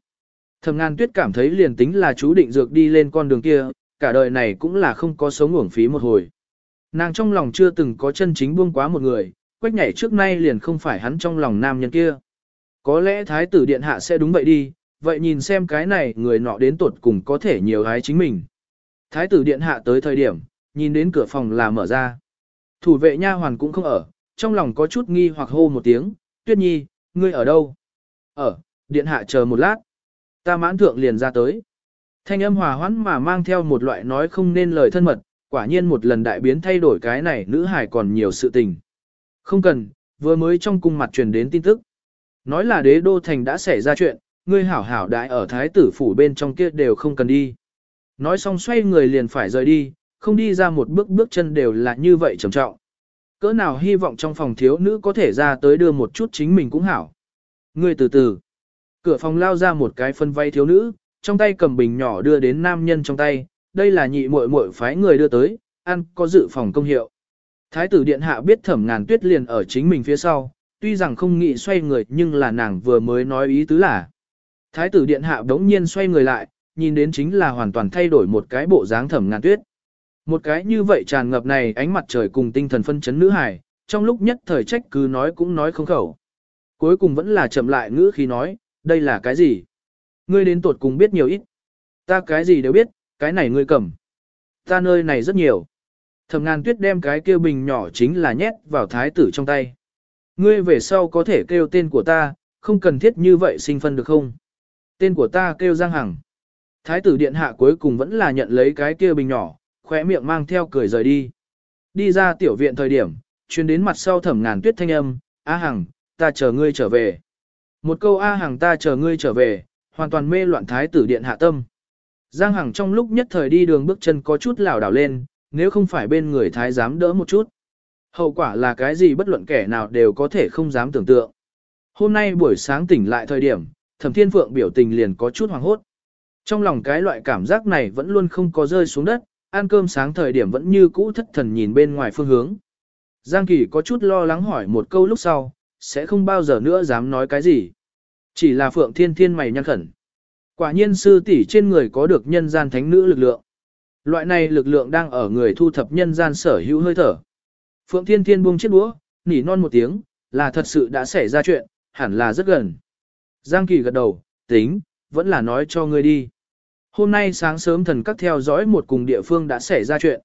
Thẩm ngàn tuyết cảm thấy liền tính là chú định dược đi lên con đường kia, cả đời này cũng là không có sống uổng phí một hồi. Nàng trong lòng chưa từng có chân chính buông quá một người, quách nhảy trước nay liền không phải hắn trong lòng nam nhân kia. Có lẽ thái tử điện hạ sẽ đúng vậy đi, vậy nhìn xem cái này người nọ đến tuột cùng có thể nhiều hái chính mình. Thái tử điện hạ tới thời điểm, nhìn đến cửa phòng là mở ra. Thủ vệ nha hoàn cũng không ở, trong lòng có chút nghi hoặc hô một tiếng, tuyết nhi, ngươi ở đâu? Ở, điện hạ chờ một lát. Ta mãn thượng liền ra tới. Thanh âm hòa hoãn mà mang theo một loại nói không nên lời thân mật, quả nhiên một lần đại biến thay đổi cái này nữ hải còn nhiều sự tình. Không cần, vừa mới trong cung mặt truyền đến tin tức. Nói là đế đô thành đã xảy ra chuyện, ngươi hảo hảo đại ở thái tử phủ bên trong kia đều không cần đi. Nói xong xoay người liền phải rời đi, không đi ra một bước bước chân đều là như vậy trầm trọng. Cỡ nào hy vọng trong phòng thiếu nữ có thể ra tới đưa một chút chính mình cũng hảo. Ngươi từ từ. Cửa phòng lao ra một cái phân vay thiếu nữ, trong tay cầm bình nhỏ đưa đến nam nhân trong tay, đây là nhị muội muội phái người đưa tới, ăn có dự phòng công hiệu. Thái tử điện hạ biết thẩm ngàn tuyết liền ở chính mình phía sau, tuy rằng không nghĩ xoay người nhưng là nàng vừa mới nói ý tứ là. Thái tử điện hạ đống nhiên xoay người lại, nhìn đến chính là hoàn toàn thay đổi một cái bộ dáng thẩm ngàn tuyết. Một cái như vậy tràn ngập này ánh mặt trời cùng tinh thần phân chấn nữ hải, trong lúc nhất thời trách cứ nói cũng nói không khẩu. Cuối cùng vẫn là chậm lại ngữ khi nói, đây là cái gì? Ngươi đến tuột cùng biết nhiều ít. Ta cái gì đều biết, cái này ngươi cầm. Ta nơi này rất nhiều. Thẩm ngàn tuyết đem cái kêu bình nhỏ chính là nhét vào thái tử trong tay. Ngươi về sau có thể kêu tên của ta, không cần thiết như vậy sinh phân được không? Tên của ta kêu Giang Hằng. Thái tử điện hạ cuối cùng vẫn là nhận lấy cái kia bình nhỏ, khóe miệng mang theo cười rời đi. Đi ra tiểu viện thời điểm, chuyên đến mặt sau thẩm ngàn tuyết thanh âm, A Hằng, ta chờ ngươi trở về. Một câu A Hằng ta chờ ngươi trở về, hoàn toàn mê loạn thái tử điện hạ tâm. Giang Hằng trong lúc nhất thời đi đường bước chân có chút lảo đảo lên, nếu không phải bên người thái dám đỡ một chút. Hậu quả là cái gì bất luận kẻ nào đều có thể không dám tưởng tượng. Hôm nay buổi sáng tỉnh lại thời điểm, thẩm thiên phượng biểu tình liền có chút hoảng hốt. Trong lòng cái loại cảm giác này vẫn luôn không có rơi xuống đất, ăn cơm sáng thời điểm vẫn như cũ thất thần nhìn bên ngoài phương hướng. Giang Kỳ có chút lo lắng hỏi một câu lúc sau, sẽ không bao giờ nữa dám nói cái gì. Chỉ là Phượng Thiên Thiên mày nhăn khẩn. Quả nhiên sư tỷ trên người có được nhân gian thánh nữ lực lượng. Loại này lực lượng đang ở người thu thập nhân gian sở hữu hơi thở. Phượng Thiên Thiên buông chiếc đũa, nỉ non một tiếng, là thật sự đã xảy ra chuyện, hẳn là rất gần. Giang Kỳ gật đầu, tính, vẫn là nói cho ngươi đi. Hôm nay sáng sớm thần các theo dõi một cùng địa phương đã xảy ra chuyện.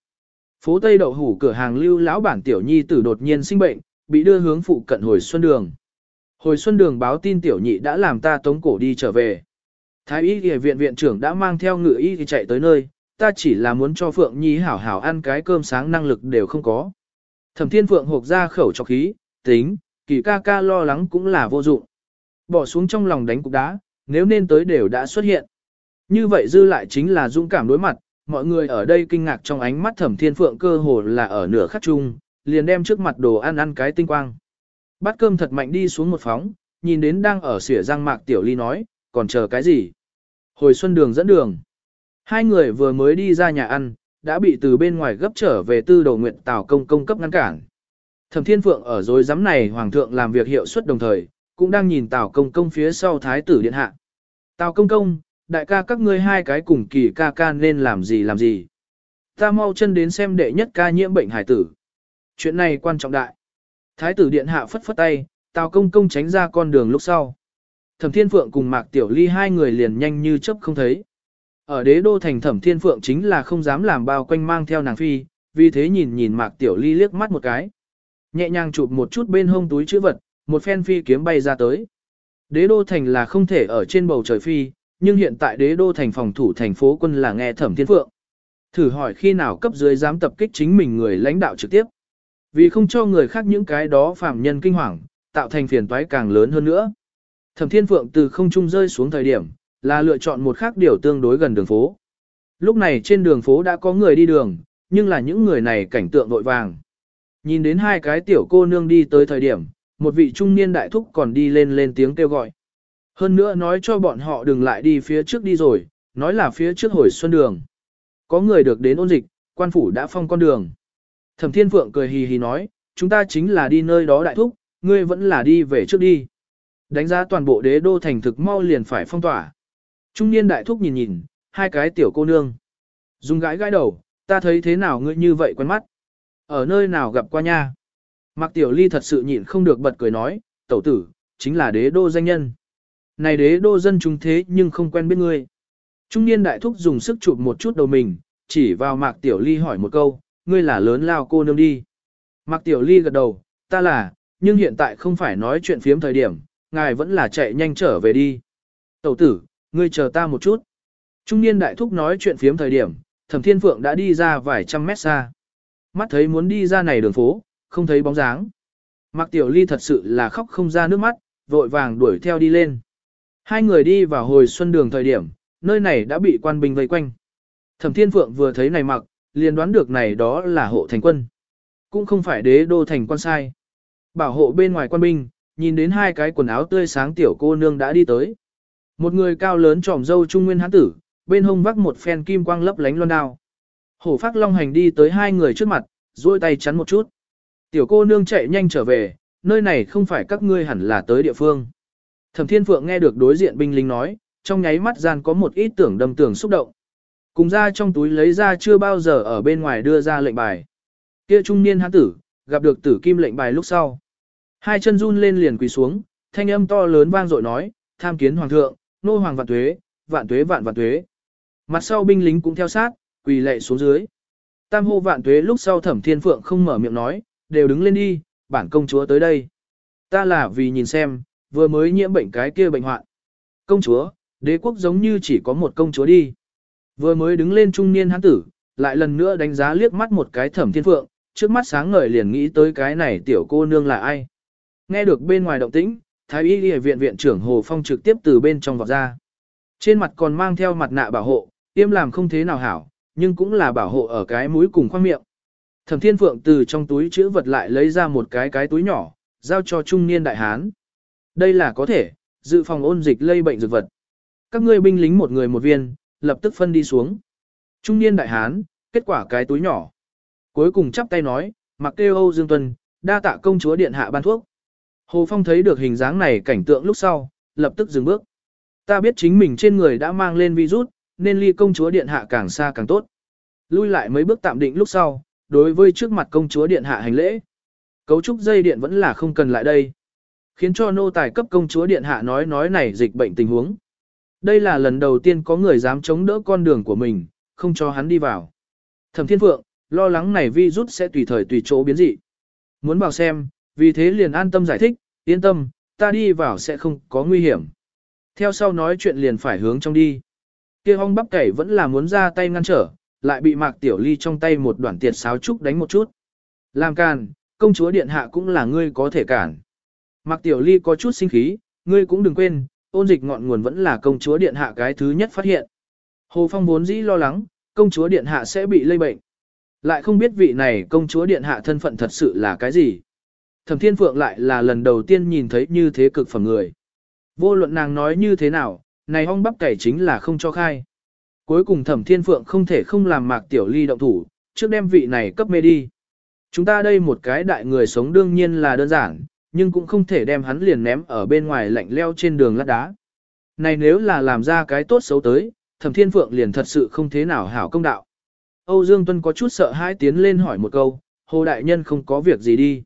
Phố Tây Đậu Hủ cửa hàng lưu lão bản tiểu nhi tử đột nhiên sinh bệnh, bị đưa hướng phụ cận hồi xuân đường. Hồi xuân đường báo tin tiểu nhị đã làm ta tống cổ đi trở về. Thái y y viện viện trưởng đã mang theo ngựa y thì chạy tới nơi, ta chỉ là muốn cho Phượng Nhi hảo hảo ăn cái cơm sáng năng lực đều không có. Thẩm Thiên Phượng hộp ra khẩu cho khí, tính, kỳ ca ca lo lắng cũng là vô dụng. Bỏ xuống trong lòng đánh cục đá, nếu nên tới đều đã xuất hiện. Như vậy dư lại chính là dũng cảm đối mặt, mọi người ở đây kinh ngạc trong ánh mắt Thẩm Thiên Phượng cơ hồ là ở nửa khắc chung, liền đem trước mặt đồ ăn ăn cái tinh quang. Bát cơm thật mạnh đi xuống một phóng, nhìn đến đang ở xỉa răng mạc tiểu ly nói, còn chờ cái gì? Hồi xuân đường dẫn đường. Hai người vừa mới đi ra nhà ăn, đã bị từ bên ngoài gấp trở về tư đầu nguyện tào công công cấp ngăn cản. Thẩm Thiên Phượng ở dối giám này hoàng thượng làm việc hiệu suất đồng thời, cũng đang nhìn Tào công công phía sau thái tử điện hạ. Tào công công, đại ca các ngươi hai cái cùng kỳ ca ca nên làm gì làm gì. Ta mau chân đến xem đệ nhất ca nhiễm bệnh hải tử. Chuyện này quan trọng đại. Thái tử điện hạ phất phất tay, Tào công công tránh ra con đường lúc sau. Thẩm Thiên Phượng cùng Mạc Tiểu Ly hai người liền nhanh như chớp không thấy. Ở đế đô thành Thẩm Thiên Phượng chính là không dám làm bao quanh mang theo nàng phi, vì thế nhìn nhìn Mạc Tiểu Ly liếc mắt một cái. Nhẹ nhàng chụp một chút bên hông túi chữ vật, một phen phi kiếm bay ra tới. Đế đô thành là không thể ở trên bầu trời phi, nhưng hiện tại đế đô thành phòng thủ thành phố quân là nghe Thẩm Thiên Phượng. Thử hỏi khi nào cấp dưới dám tập kích chính mình người lãnh đạo trực tiếp. Vì không cho người khác những cái đó phạm nhân kinh hoàng, tạo thành phiền toái càng lớn hơn nữa. Thẩm Thiên Phượng từ không trung rơi xuống thời điểm, là lựa chọn một khác điều tương đối gần đường phố. Lúc này trên đường phố đã có người đi đường, nhưng là những người này cảnh tượng vội vàng. Nhìn đến hai cái tiểu cô nương đi tới thời điểm, một vị trung niên đại thúc còn đi lên lên tiếng kêu gọi. Hơn nữa nói cho bọn họ đừng lại đi phía trước đi rồi, nói là phía trước hồi xuân đường. Có người được đến ôn dịch, quan phủ đã phong con đường. Thẩm Thiên Phượng cười hì hì nói, chúng ta chính là đi nơi đó đại thúc, ngươi vẫn là đi về trước đi. Đánh giá toàn bộ đế đô thành thực mau liền phải phong tỏa. Trung niên đại thúc nhìn nhìn, hai cái tiểu cô nương. Dùng gãi gãi đầu, ta thấy thế nào ngươi như vậy quen mắt. Ở nơi nào gặp qua nha. Mạc Tiểu Ly thật sự nhịn không được bật cười nói, tẩu tử, chính là đế đô danh nhân. Này đế đô dân chúng thế nhưng không quen biết ngươi. Trung niên đại thúc dùng sức chụp một chút đầu mình, chỉ vào Mạc Tiểu Ly hỏi một câu, ngươi là lớn lao cô nương đi. Mạc Tiểu Ly gật đầu, ta là, nhưng hiện tại không phải nói chuyện phiếm thời điểm, ngài vẫn là chạy nhanh trở về đi. Tẩu tử, ngươi chờ ta một chút. Trung niên đại thúc nói chuyện phiếm thời điểm, thẩm thiên phượng đã đi ra vài trăm mét xa. Mắt thấy muốn đi ra này đường phố, không thấy bóng dáng. Mạc Tiểu Ly thật sự là khóc không ra nước mắt, vội vàng đuổi theo đi lên. Hai người đi vào hồi xuân đường thời điểm, nơi này đã bị quan binh vây quanh. Thẩm Thiên Phượng vừa thấy này mặc, liền đoán được này đó là hộ thành quân. Cũng không phải đế đô thành quan sai. Bảo hộ bên ngoài quan binh, nhìn đến hai cái quần áo tươi sáng tiểu cô nương đã đi tới. Một người cao lớn tròm dâu trung nguyên hán tử, bên hông vác một phen kim quang lấp lánh loan đao. Hổ phát long hành đi tới hai người trước mặt, duỗi tay chắn một chút. Tiểu cô nương chạy nhanh trở về, nơi này không phải các ngươi hẳn là tới địa phương. Thẩm Thiên Phượng nghe được đối diện binh lính nói, trong nháy mắt gian có một ít tưởng đâm tưởng xúc động. Cùng ra trong túi lấy ra chưa bao giờ ở bên ngoài đưa ra lệnh bài. Kia trung niên hán tử, gặp được tử kim lệnh bài lúc sau. Hai chân run lên liền quỳ xuống, thanh âm to lớn vang dội nói, tham kiến hoàng thượng, nô hoàng vạn tuế, vạn tuế vạn vạn tuế. Mặt sau binh lính cũng theo sát, quỳ lệ xuống dưới. Tam hô vạn tuế lúc sau thẩm thiên phượng không mở miệng nói, đều đứng lên đi, bản công chúa tới đây. Ta là vì nhìn xem, vừa mới nhiễm bệnh cái kia bệnh hoạn. Công chúa, đế quốc giống như chỉ có một công chúa đi. Vừa mới đứng lên trung niên hán tử, lại lần nữa đánh giá liếc mắt một cái thẩm thiên phượng, trước mắt sáng ngời liền nghĩ tới cái này tiểu cô nương là ai. Nghe được bên ngoài động tĩnh, thái y y viện viện trưởng Hồ Phong trực tiếp từ bên trong vọt ra. Trên mặt còn mang theo mặt nạ bảo hộ, tiêm làm không thế nào hảo, nhưng cũng là bảo hộ ở cái mũi cùng khoang miệng. Thẩm Thiên Phượng từ trong túi chữ vật lại lấy ra một cái cái túi nhỏ, giao cho trung niên đại hán. Đây là có thể, dự phòng ôn dịch lây bệnh dược vật. Các ngươi binh lính một người một viên, lập tức phân đi xuống. Trung niên đại hán, kết quả cái túi nhỏ. Cuối cùng chắp tay nói, mặc kêu Âu Dương Tuân, đa tạ công chúa điện hạ ban thuốc. Hồ Phong thấy được hình dáng này cảnh tượng lúc sau, lập tức dừng bước. Ta biết chính mình trên người đã mang lên virus, nên ly công chúa điện hạ càng xa càng tốt. Lui lại mấy bước tạm định lúc sau, đối với trước mặt công chúa điện hạ hành lễ. Cấu trúc dây điện vẫn là không cần lại đây. Khiến cho nô tài cấp công chúa điện hạ nói nói này dịch bệnh tình huống. Đây là lần đầu tiên có người dám chống đỡ con đường của mình, không cho hắn đi vào. Thẩm Thiên Phượng, lo lắng này vi rút sẽ tùy thời tùy chỗ biến dị. Muốn vào xem, vì thế liền an tâm giải thích, yên tâm, ta đi vào sẽ không có nguy hiểm. Theo sau nói chuyện liền phải hướng trong đi. kia hong bắp cải vẫn là muốn ra tay ngăn trở, lại bị mạc tiểu ly trong tay một đoạn tiệt sáo trúc đánh một chút. Làm càn, công chúa điện hạ cũng là ngươi có thể cản. Mạc tiểu ly có chút sinh khí, ngươi cũng đừng quên, ôn dịch ngọn nguồn vẫn là công chúa điện hạ cái thứ nhất phát hiện. Hồ Phong vốn dĩ lo lắng, công chúa điện hạ sẽ bị lây bệnh. Lại không biết vị này công chúa điện hạ thân phận thật sự là cái gì. Thẩm Thiên Phượng lại là lần đầu tiên nhìn thấy như thế cực phẩm người. Vô luận nàng nói như thế nào, này hong bắp cải chính là không cho khai. Cuối cùng Thẩm Thiên Phượng không thể không làm mạc tiểu ly động thủ, trước đem vị này cấp mê đi. Chúng ta đây một cái đại người sống đương nhiên là đơn giản, nhưng cũng không thể đem hắn liền ném ở bên ngoài lạnh leo trên đường lát đá. Này nếu là làm ra cái tốt xấu tới, Thẩm Thiên Phượng liền thật sự không thế nào hảo công đạo. Âu Dương Tuân có chút sợ hãi tiến lên hỏi một câu, Hồ Đại Nhân không có việc gì đi.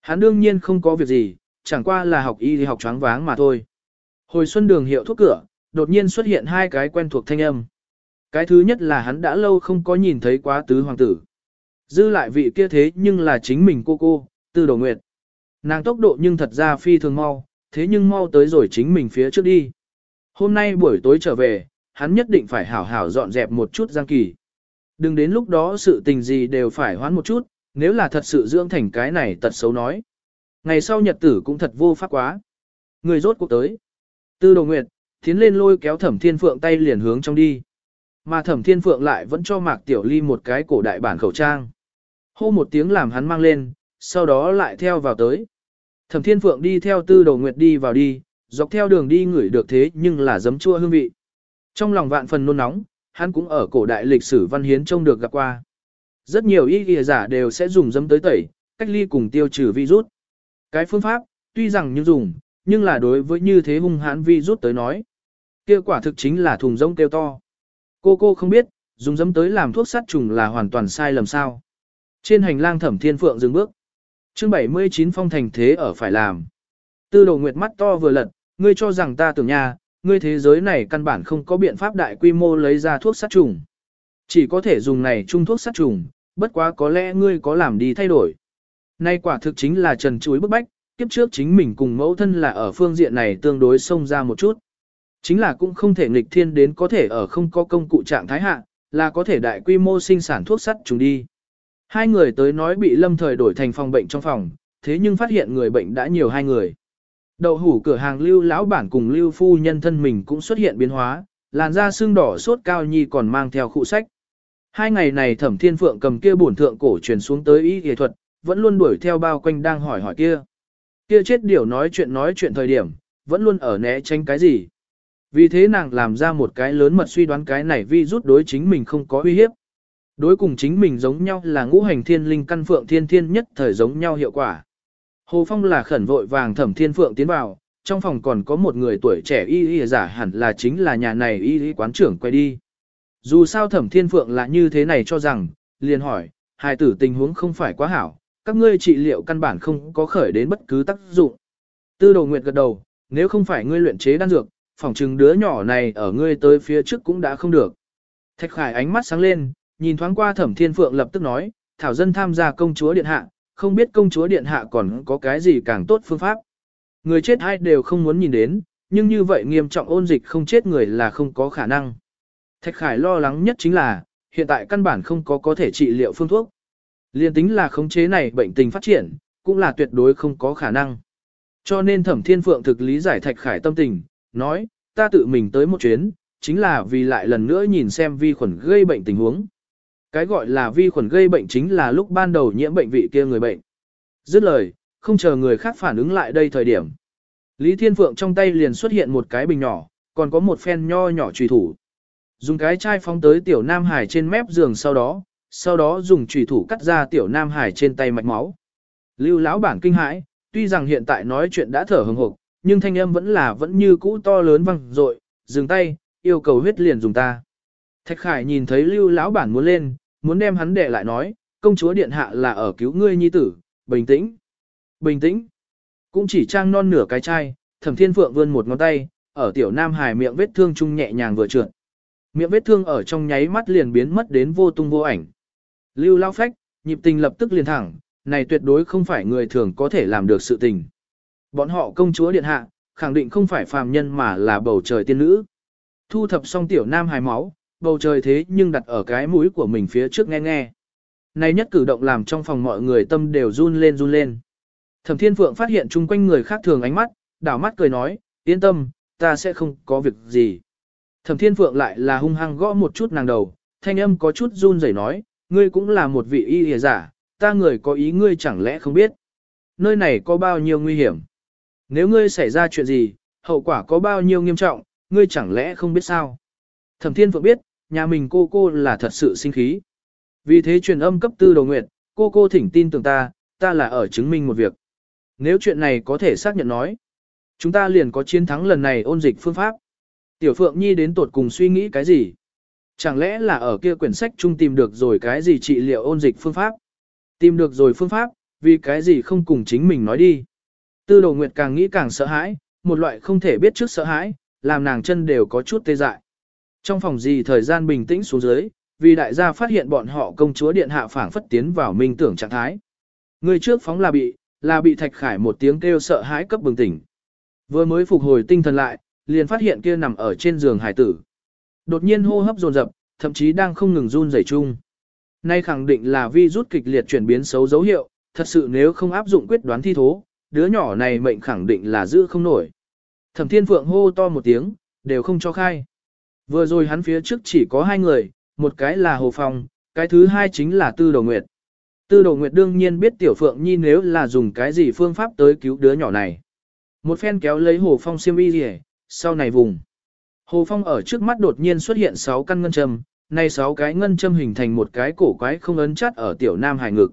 Hắn đương nhiên không có việc gì, chẳng qua là học y thì học choáng váng mà thôi. Hồi xuân đường hiệu thuốc cửa, đột nhiên xuất hiện hai cái quen thuộc thanh âm. Cái thứ nhất là hắn đã lâu không có nhìn thấy quá tứ hoàng tử. Dư lại vị kia thế nhưng là chính mình cô cô, tư đồ nguyệt. Nàng tốc độ nhưng thật ra phi thường mau, thế nhưng mau tới rồi chính mình phía trước đi. Hôm nay buổi tối trở về, hắn nhất định phải hảo hảo dọn dẹp một chút giang kỳ. Đừng đến lúc đó sự tình gì đều phải hoán một chút, nếu là thật sự dưỡng thành cái này tật xấu nói. Ngày sau nhật tử cũng thật vô pháp quá. Người rốt cuộc tới. Tư đồ nguyệt, tiến lên lôi kéo thẩm thiên phượng tay liền hướng trong đi. mà thẩm thiên phượng lại vẫn cho Mạc Tiểu Ly một cái cổ đại bản khẩu trang. Hô một tiếng làm hắn mang lên, sau đó lại theo vào tới. Thẩm thiên phượng đi theo tư đầu nguyệt đi vào đi, dọc theo đường đi ngửi được thế nhưng là giấm chua hương vị. Trong lòng vạn phần nôn nóng, hắn cũng ở cổ đại lịch sử văn hiến trông được gặp qua. Rất nhiều y y giả đều sẽ dùng giấm tới tẩy, cách ly cùng tiêu trừ virus. Cái phương pháp, tuy rằng như dùng, nhưng là đối với như thế hung hãn virus tới nói. Kia quả thực chính là thùng rông kêu to. Cô cô không biết, dùng giấm tới làm thuốc sát trùng là hoàn toàn sai lầm sao. Trên hành lang thẩm thiên phượng dừng bước chương 79 phong thành thế ở phải làm. Tư đồ nguyệt mắt to vừa lật, ngươi cho rằng ta tưởng nha, ngươi thế giới này căn bản không có biện pháp đại quy mô lấy ra thuốc sát trùng. Chỉ có thể dùng này trung thuốc sát trùng, bất quá có lẽ ngươi có làm đi thay đổi. Nay quả thực chính là trần chuối bức bách, kiếp trước chính mình cùng mẫu thân là ở phương diện này tương đối xông ra một chút. Chính là cũng không thể nghịch thiên đến có thể ở không có công cụ trạng thái hạ, là có thể đại quy mô sinh sản thuốc sắt trùng đi. Hai người tới nói bị lâm thời đổi thành phòng bệnh trong phòng, thế nhưng phát hiện người bệnh đã nhiều hai người. Đậu hủ cửa hàng lưu lão bản cùng lưu phu nhân thân mình cũng xuất hiện biến hóa, làn da xương đỏ sốt cao nhi còn mang theo khụ sách. Hai ngày này thẩm thiên phượng cầm kia bổn thượng cổ truyền xuống tới y y thuật, vẫn luôn đuổi theo bao quanh đang hỏi hỏi kia. Kia chết điểu nói chuyện nói chuyện thời điểm, vẫn luôn ở né tránh cái gì. Vì thế nàng làm ra một cái lớn mật suy đoán cái này vi rút đối chính mình không có uy hiếp. Đối cùng chính mình giống nhau là ngũ hành thiên linh căn phượng thiên thiên nhất thời giống nhau hiệu quả. Hồ Phong là khẩn vội vàng thẩm thiên phượng tiến vào, trong phòng còn có một người tuổi trẻ y y giả hẳn là chính là nhà này y y quán trưởng quay đi. Dù sao thẩm thiên phượng là như thế này cho rằng, liền hỏi, hài tử tình huống không phải quá hảo, các ngươi trị liệu căn bản không có khởi đến bất cứ tác dụng. Tư đồ nguyệt gật đầu, nếu không phải ngươi luyện chế đan dược, phỏng chừng đứa nhỏ này ở ngươi tới phía trước cũng đã không được. Thạch Khải ánh mắt sáng lên, nhìn thoáng qua Thẩm Thiên Phượng lập tức nói, Thảo Dân tham gia công chúa điện hạ, không biết công chúa điện hạ còn có cái gì càng tốt phương pháp. Người chết ai đều không muốn nhìn đến, nhưng như vậy nghiêm trọng ôn dịch không chết người là không có khả năng. Thạch Khải lo lắng nhất chính là, hiện tại căn bản không có có thể trị liệu phương thuốc. Liên tính là khống chế này bệnh tình phát triển, cũng là tuyệt đối không có khả năng. Cho nên Thẩm Thiên Phượng thực lý giải Thạch Khải tâm tình, nói, ta tự mình tới một chuyến, chính là vì lại lần nữa nhìn xem vi khuẩn gây bệnh tình huống. Cái gọi là vi khuẩn gây bệnh chính là lúc ban đầu nhiễm bệnh vị kia người bệnh. Dứt lời, không chờ người khác phản ứng lại đây thời điểm. Lý Thiên Phượng trong tay liền xuất hiện một cái bình nhỏ, còn có một phen nho nhỏ trùy thủ. Dùng cái chai phóng tới tiểu Nam Hải trên mép giường sau đó, sau đó dùng trùy thủ cắt ra tiểu Nam Hải trên tay mạch máu. Lưu lão bản kinh hãi, tuy rằng hiện tại nói chuyện đã thở hừng hực, nhưng thanh âm vẫn là vẫn như cũ to lớn vang dội, dừng tay, yêu cầu huyết liền dùng ta. Thạch Khải nhìn thấy Lưu lão bản muốn lên, muốn đem hắn đệ lại nói, công chúa điện hạ là ở cứu ngươi nhi tử, bình tĩnh. Bình tĩnh. Cũng chỉ trang non nửa cái chai, Thẩm Thiên Phượng vươn một ngón tay, ở tiểu Nam Hải miệng vết thương trung nhẹ nhàng vừa trượt. Miệng vết thương ở trong nháy mắt liền biến mất đến vô tung vô ảnh. Lưu lão phách, nhịp tình lập tức liền thẳng, này tuyệt đối không phải người thường có thể làm được sự tình. Bọn họ công chúa điện hạ, khẳng định không phải phàm nhân mà là bầu trời tiên nữ. Thu thập xong tiểu nam hài máu, bầu trời thế nhưng đặt ở cái mũi của mình phía trước nghe nghe. Này nhất cử động làm trong phòng mọi người tâm đều run lên run lên. Thẩm Thiên Phượng phát hiện chung quanh người khác thường ánh mắt, đảo mắt cười nói, yên tâm, ta sẽ không có việc gì. Thẩm Thiên Phượng lại là hung hăng gõ một chút nàng đầu, thanh âm có chút run rẩy nói, ngươi cũng là một vị y hề giả, ta người có ý ngươi chẳng lẽ không biết. Nơi này có bao nhiêu nguy hiểm. Nếu ngươi xảy ra chuyện gì, hậu quả có bao nhiêu nghiêm trọng, ngươi chẳng lẽ không biết sao? Thẩm Thiên Phượng biết, nhà mình cô cô là thật sự sinh khí. Vì thế truyền âm cấp tư đầu nguyệt, cô cô thỉnh tin tưởng ta, ta là ở chứng minh một việc. Nếu chuyện này có thể xác nhận nói, chúng ta liền có chiến thắng lần này ôn dịch phương pháp. Tiểu Phượng Nhi đến tột cùng suy nghĩ cái gì? Chẳng lẽ là ở kia quyển sách chung tìm được rồi cái gì trị liệu ôn dịch phương pháp? Tìm được rồi phương pháp, vì cái gì không cùng chính mình nói đi? Tư đồ nguyệt càng nghĩ càng sợ hãi, một loại không thể biết trước sợ hãi, làm nàng chân đều có chút tê dại. Trong phòng gì thời gian bình tĩnh xuống dưới, vì đại gia phát hiện bọn họ công chúa điện hạ phảng phất tiến vào minh tưởng trạng thái. Người trước phóng là bị, là bị thạch khải một tiếng kêu sợ hãi cấp bừng tỉnh. Vừa mới phục hồi tinh thần lại, liền phát hiện kia nằm ở trên giường hải tử. Đột nhiên hô hấp dồn dập, thậm chí đang không ngừng run rẩy chung. Nay khẳng định là vi rút kịch liệt chuyển biến xấu dấu hiệu, thật sự nếu không áp dụng quyết đoán thi thố, đứa nhỏ này mệnh khẳng định là giữ không nổi. Thẩm Thiên Phượng hô to một tiếng, đều không cho khai. Vừa rồi hắn phía trước chỉ có hai người, một cái là Hồ Phong, cái thứ hai chính là Tư Đồ Nguyệt. Tư Đồ Nguyệt đương nhiên biết Tiểu Phượng Nhi nếu là dùng cái gì phương pháp tới cứu đứa nhỏ này. Một phen kéo lấy Hồ Phong xiêm y rỉ, sau này vùng. Hồ Phong ở trước mắt đột nhiên xuất hiện 6 căn ngân châm, nay 6 cái ngân châm hình thành một cái cổ quái không ấn chắt ở Tiểu Nam Hải ngực.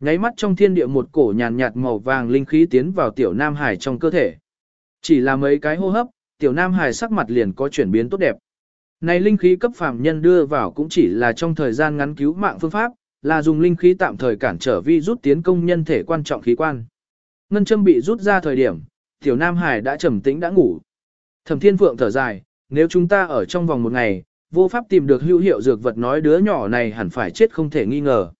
Nháy mắt trong thiên địa một cổ nhàn nhạt màu vàng linh khí tiến vào Tiểu Nam Hải trong cơ thể. Chỉ là mấy cái hô hấp, Tiểu Nam Hải sắc mặt liền có chuyển biến tốt đẹp. Này linh khí cấp phàm nhân đưa vào cũng chỉ là trong thời gian ngắn cứu mạng phương pháp, là dùng linh khí tạm thời cản trở vi rút tiến công nhân thể quan trọng khí quan. Ngân châm bị rút ra thời điểm, tiểu Nam Hải đã trầm tĩnh đã ngủ. Thẩm Thiên Phượng thở dài, nếu chúng ta ở trong vòng một ngày, vô pháp tìm được hữu hiệu dược vật nói đứa nhỏ này hẳn phải chết không thể nghi ngờ.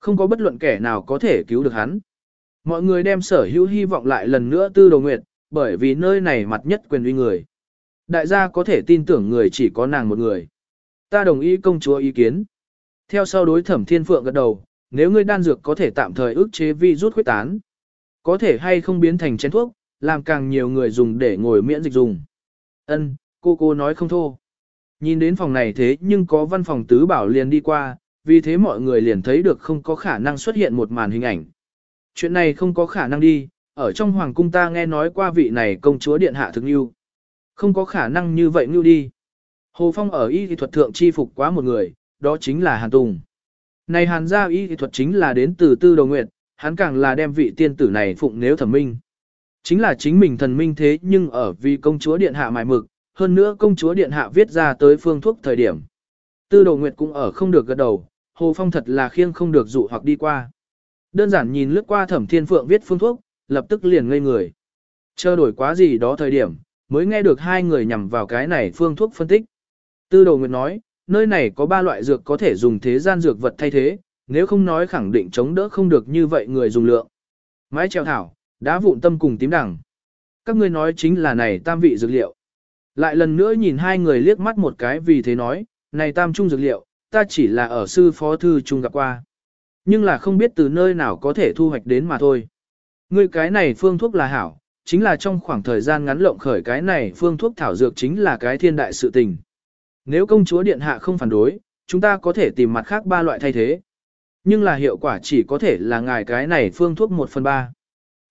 Không có bất luận kẻ nào có thể cứu được hắn. Mọi người đem sở hữu hy vọng lại lần nữa tư đồ nguyệt, bởi vì nơi này mặt nhất quyền uy người. Đại gia có thể tin tưởng người chỉ có nàng một người. Ta đồng ý công chúa ý kiến. Theo sau đối thẩm thiên phượng gật đầu, nếu ngươi đan dược có thể tạm thời ức chế vi rút khuyết tán. Có thể hay không biến thành chén thuốc, làm càng nhiều người dùng để ngồi miễn dịch dùng. Ân, cô cô nói không thô. Nhìn đến phòng này thế nhưng có văn phòng tứ bảo liền đi qua, vì thế mọi người liền thấy được không có khả năng xuất hiện một màn hình ảnh. Chuyện này không có khả năng đi, ở trong hoàng cung ta nghe nói qua vị này công chúa điện hạ thực yêu. Không có khả năng như vậy ngưu đi. Hồ Phong ở y thì thuật thượng chi phục quá một người, đó chính là Hàn Tùng. Này Hàn gia y thì thuật chính là đến từ tư đầu nguyện, hắn càng là đem vị tiên tử này phụng nếu thẩm minh. Chính là chính mình thần minh thế nhưng ở vì công chúa điện hạ mài mực, hơn nữa công chúa điện hạ viết ra tới phương thuốc thời điểm. Tư đồ nguyệt cũng ở không được gật đầu, Hồ Phong thật là khiêng không được dụ hoặc đi qua. Đơn giản nhìn lướt qua thẩm thiên phượng viết phương thuốc, lập tức liền ngây người. Chờ đổi quá gì đó thời điểm, mới nghe được hai người nhằm vào cái này phương thuốc phân tích. Tư đồ nguyệt nói, nơi này có ba loại dược có thể dùng thế gian dược vật thay thế, nếu không nói khẳng định chống đỡ không được như vậy người dùng lượng. Mái treo thảo, đá vụn tâm cùng tím đằng. Các ngươi nói chính là này tam vị dược liệu. Lại lần nữa nhìn hai người liếc mắt một cái vì thế nói, này tam trung dược liệu, ta chỉ là ở sư phó thư trung gặp qua. Nhưng là không biết từ nơi nào có thể thu hoạch đến mà thôi. Ngươi cái này phương thuốc là hảo, chính là trong khoảng thời gian ngắn lộng khởi cái này phương thuốc thảo dược chính là cái thiên đại sự tình. Nếu công chúa điện hạ không phản đối, chúng ta có thể tìm mặt khác ba loại thay thế. Nhưng là hiệu quả chỉ có thể là ngài cái này phương thuốc 1 phần 3.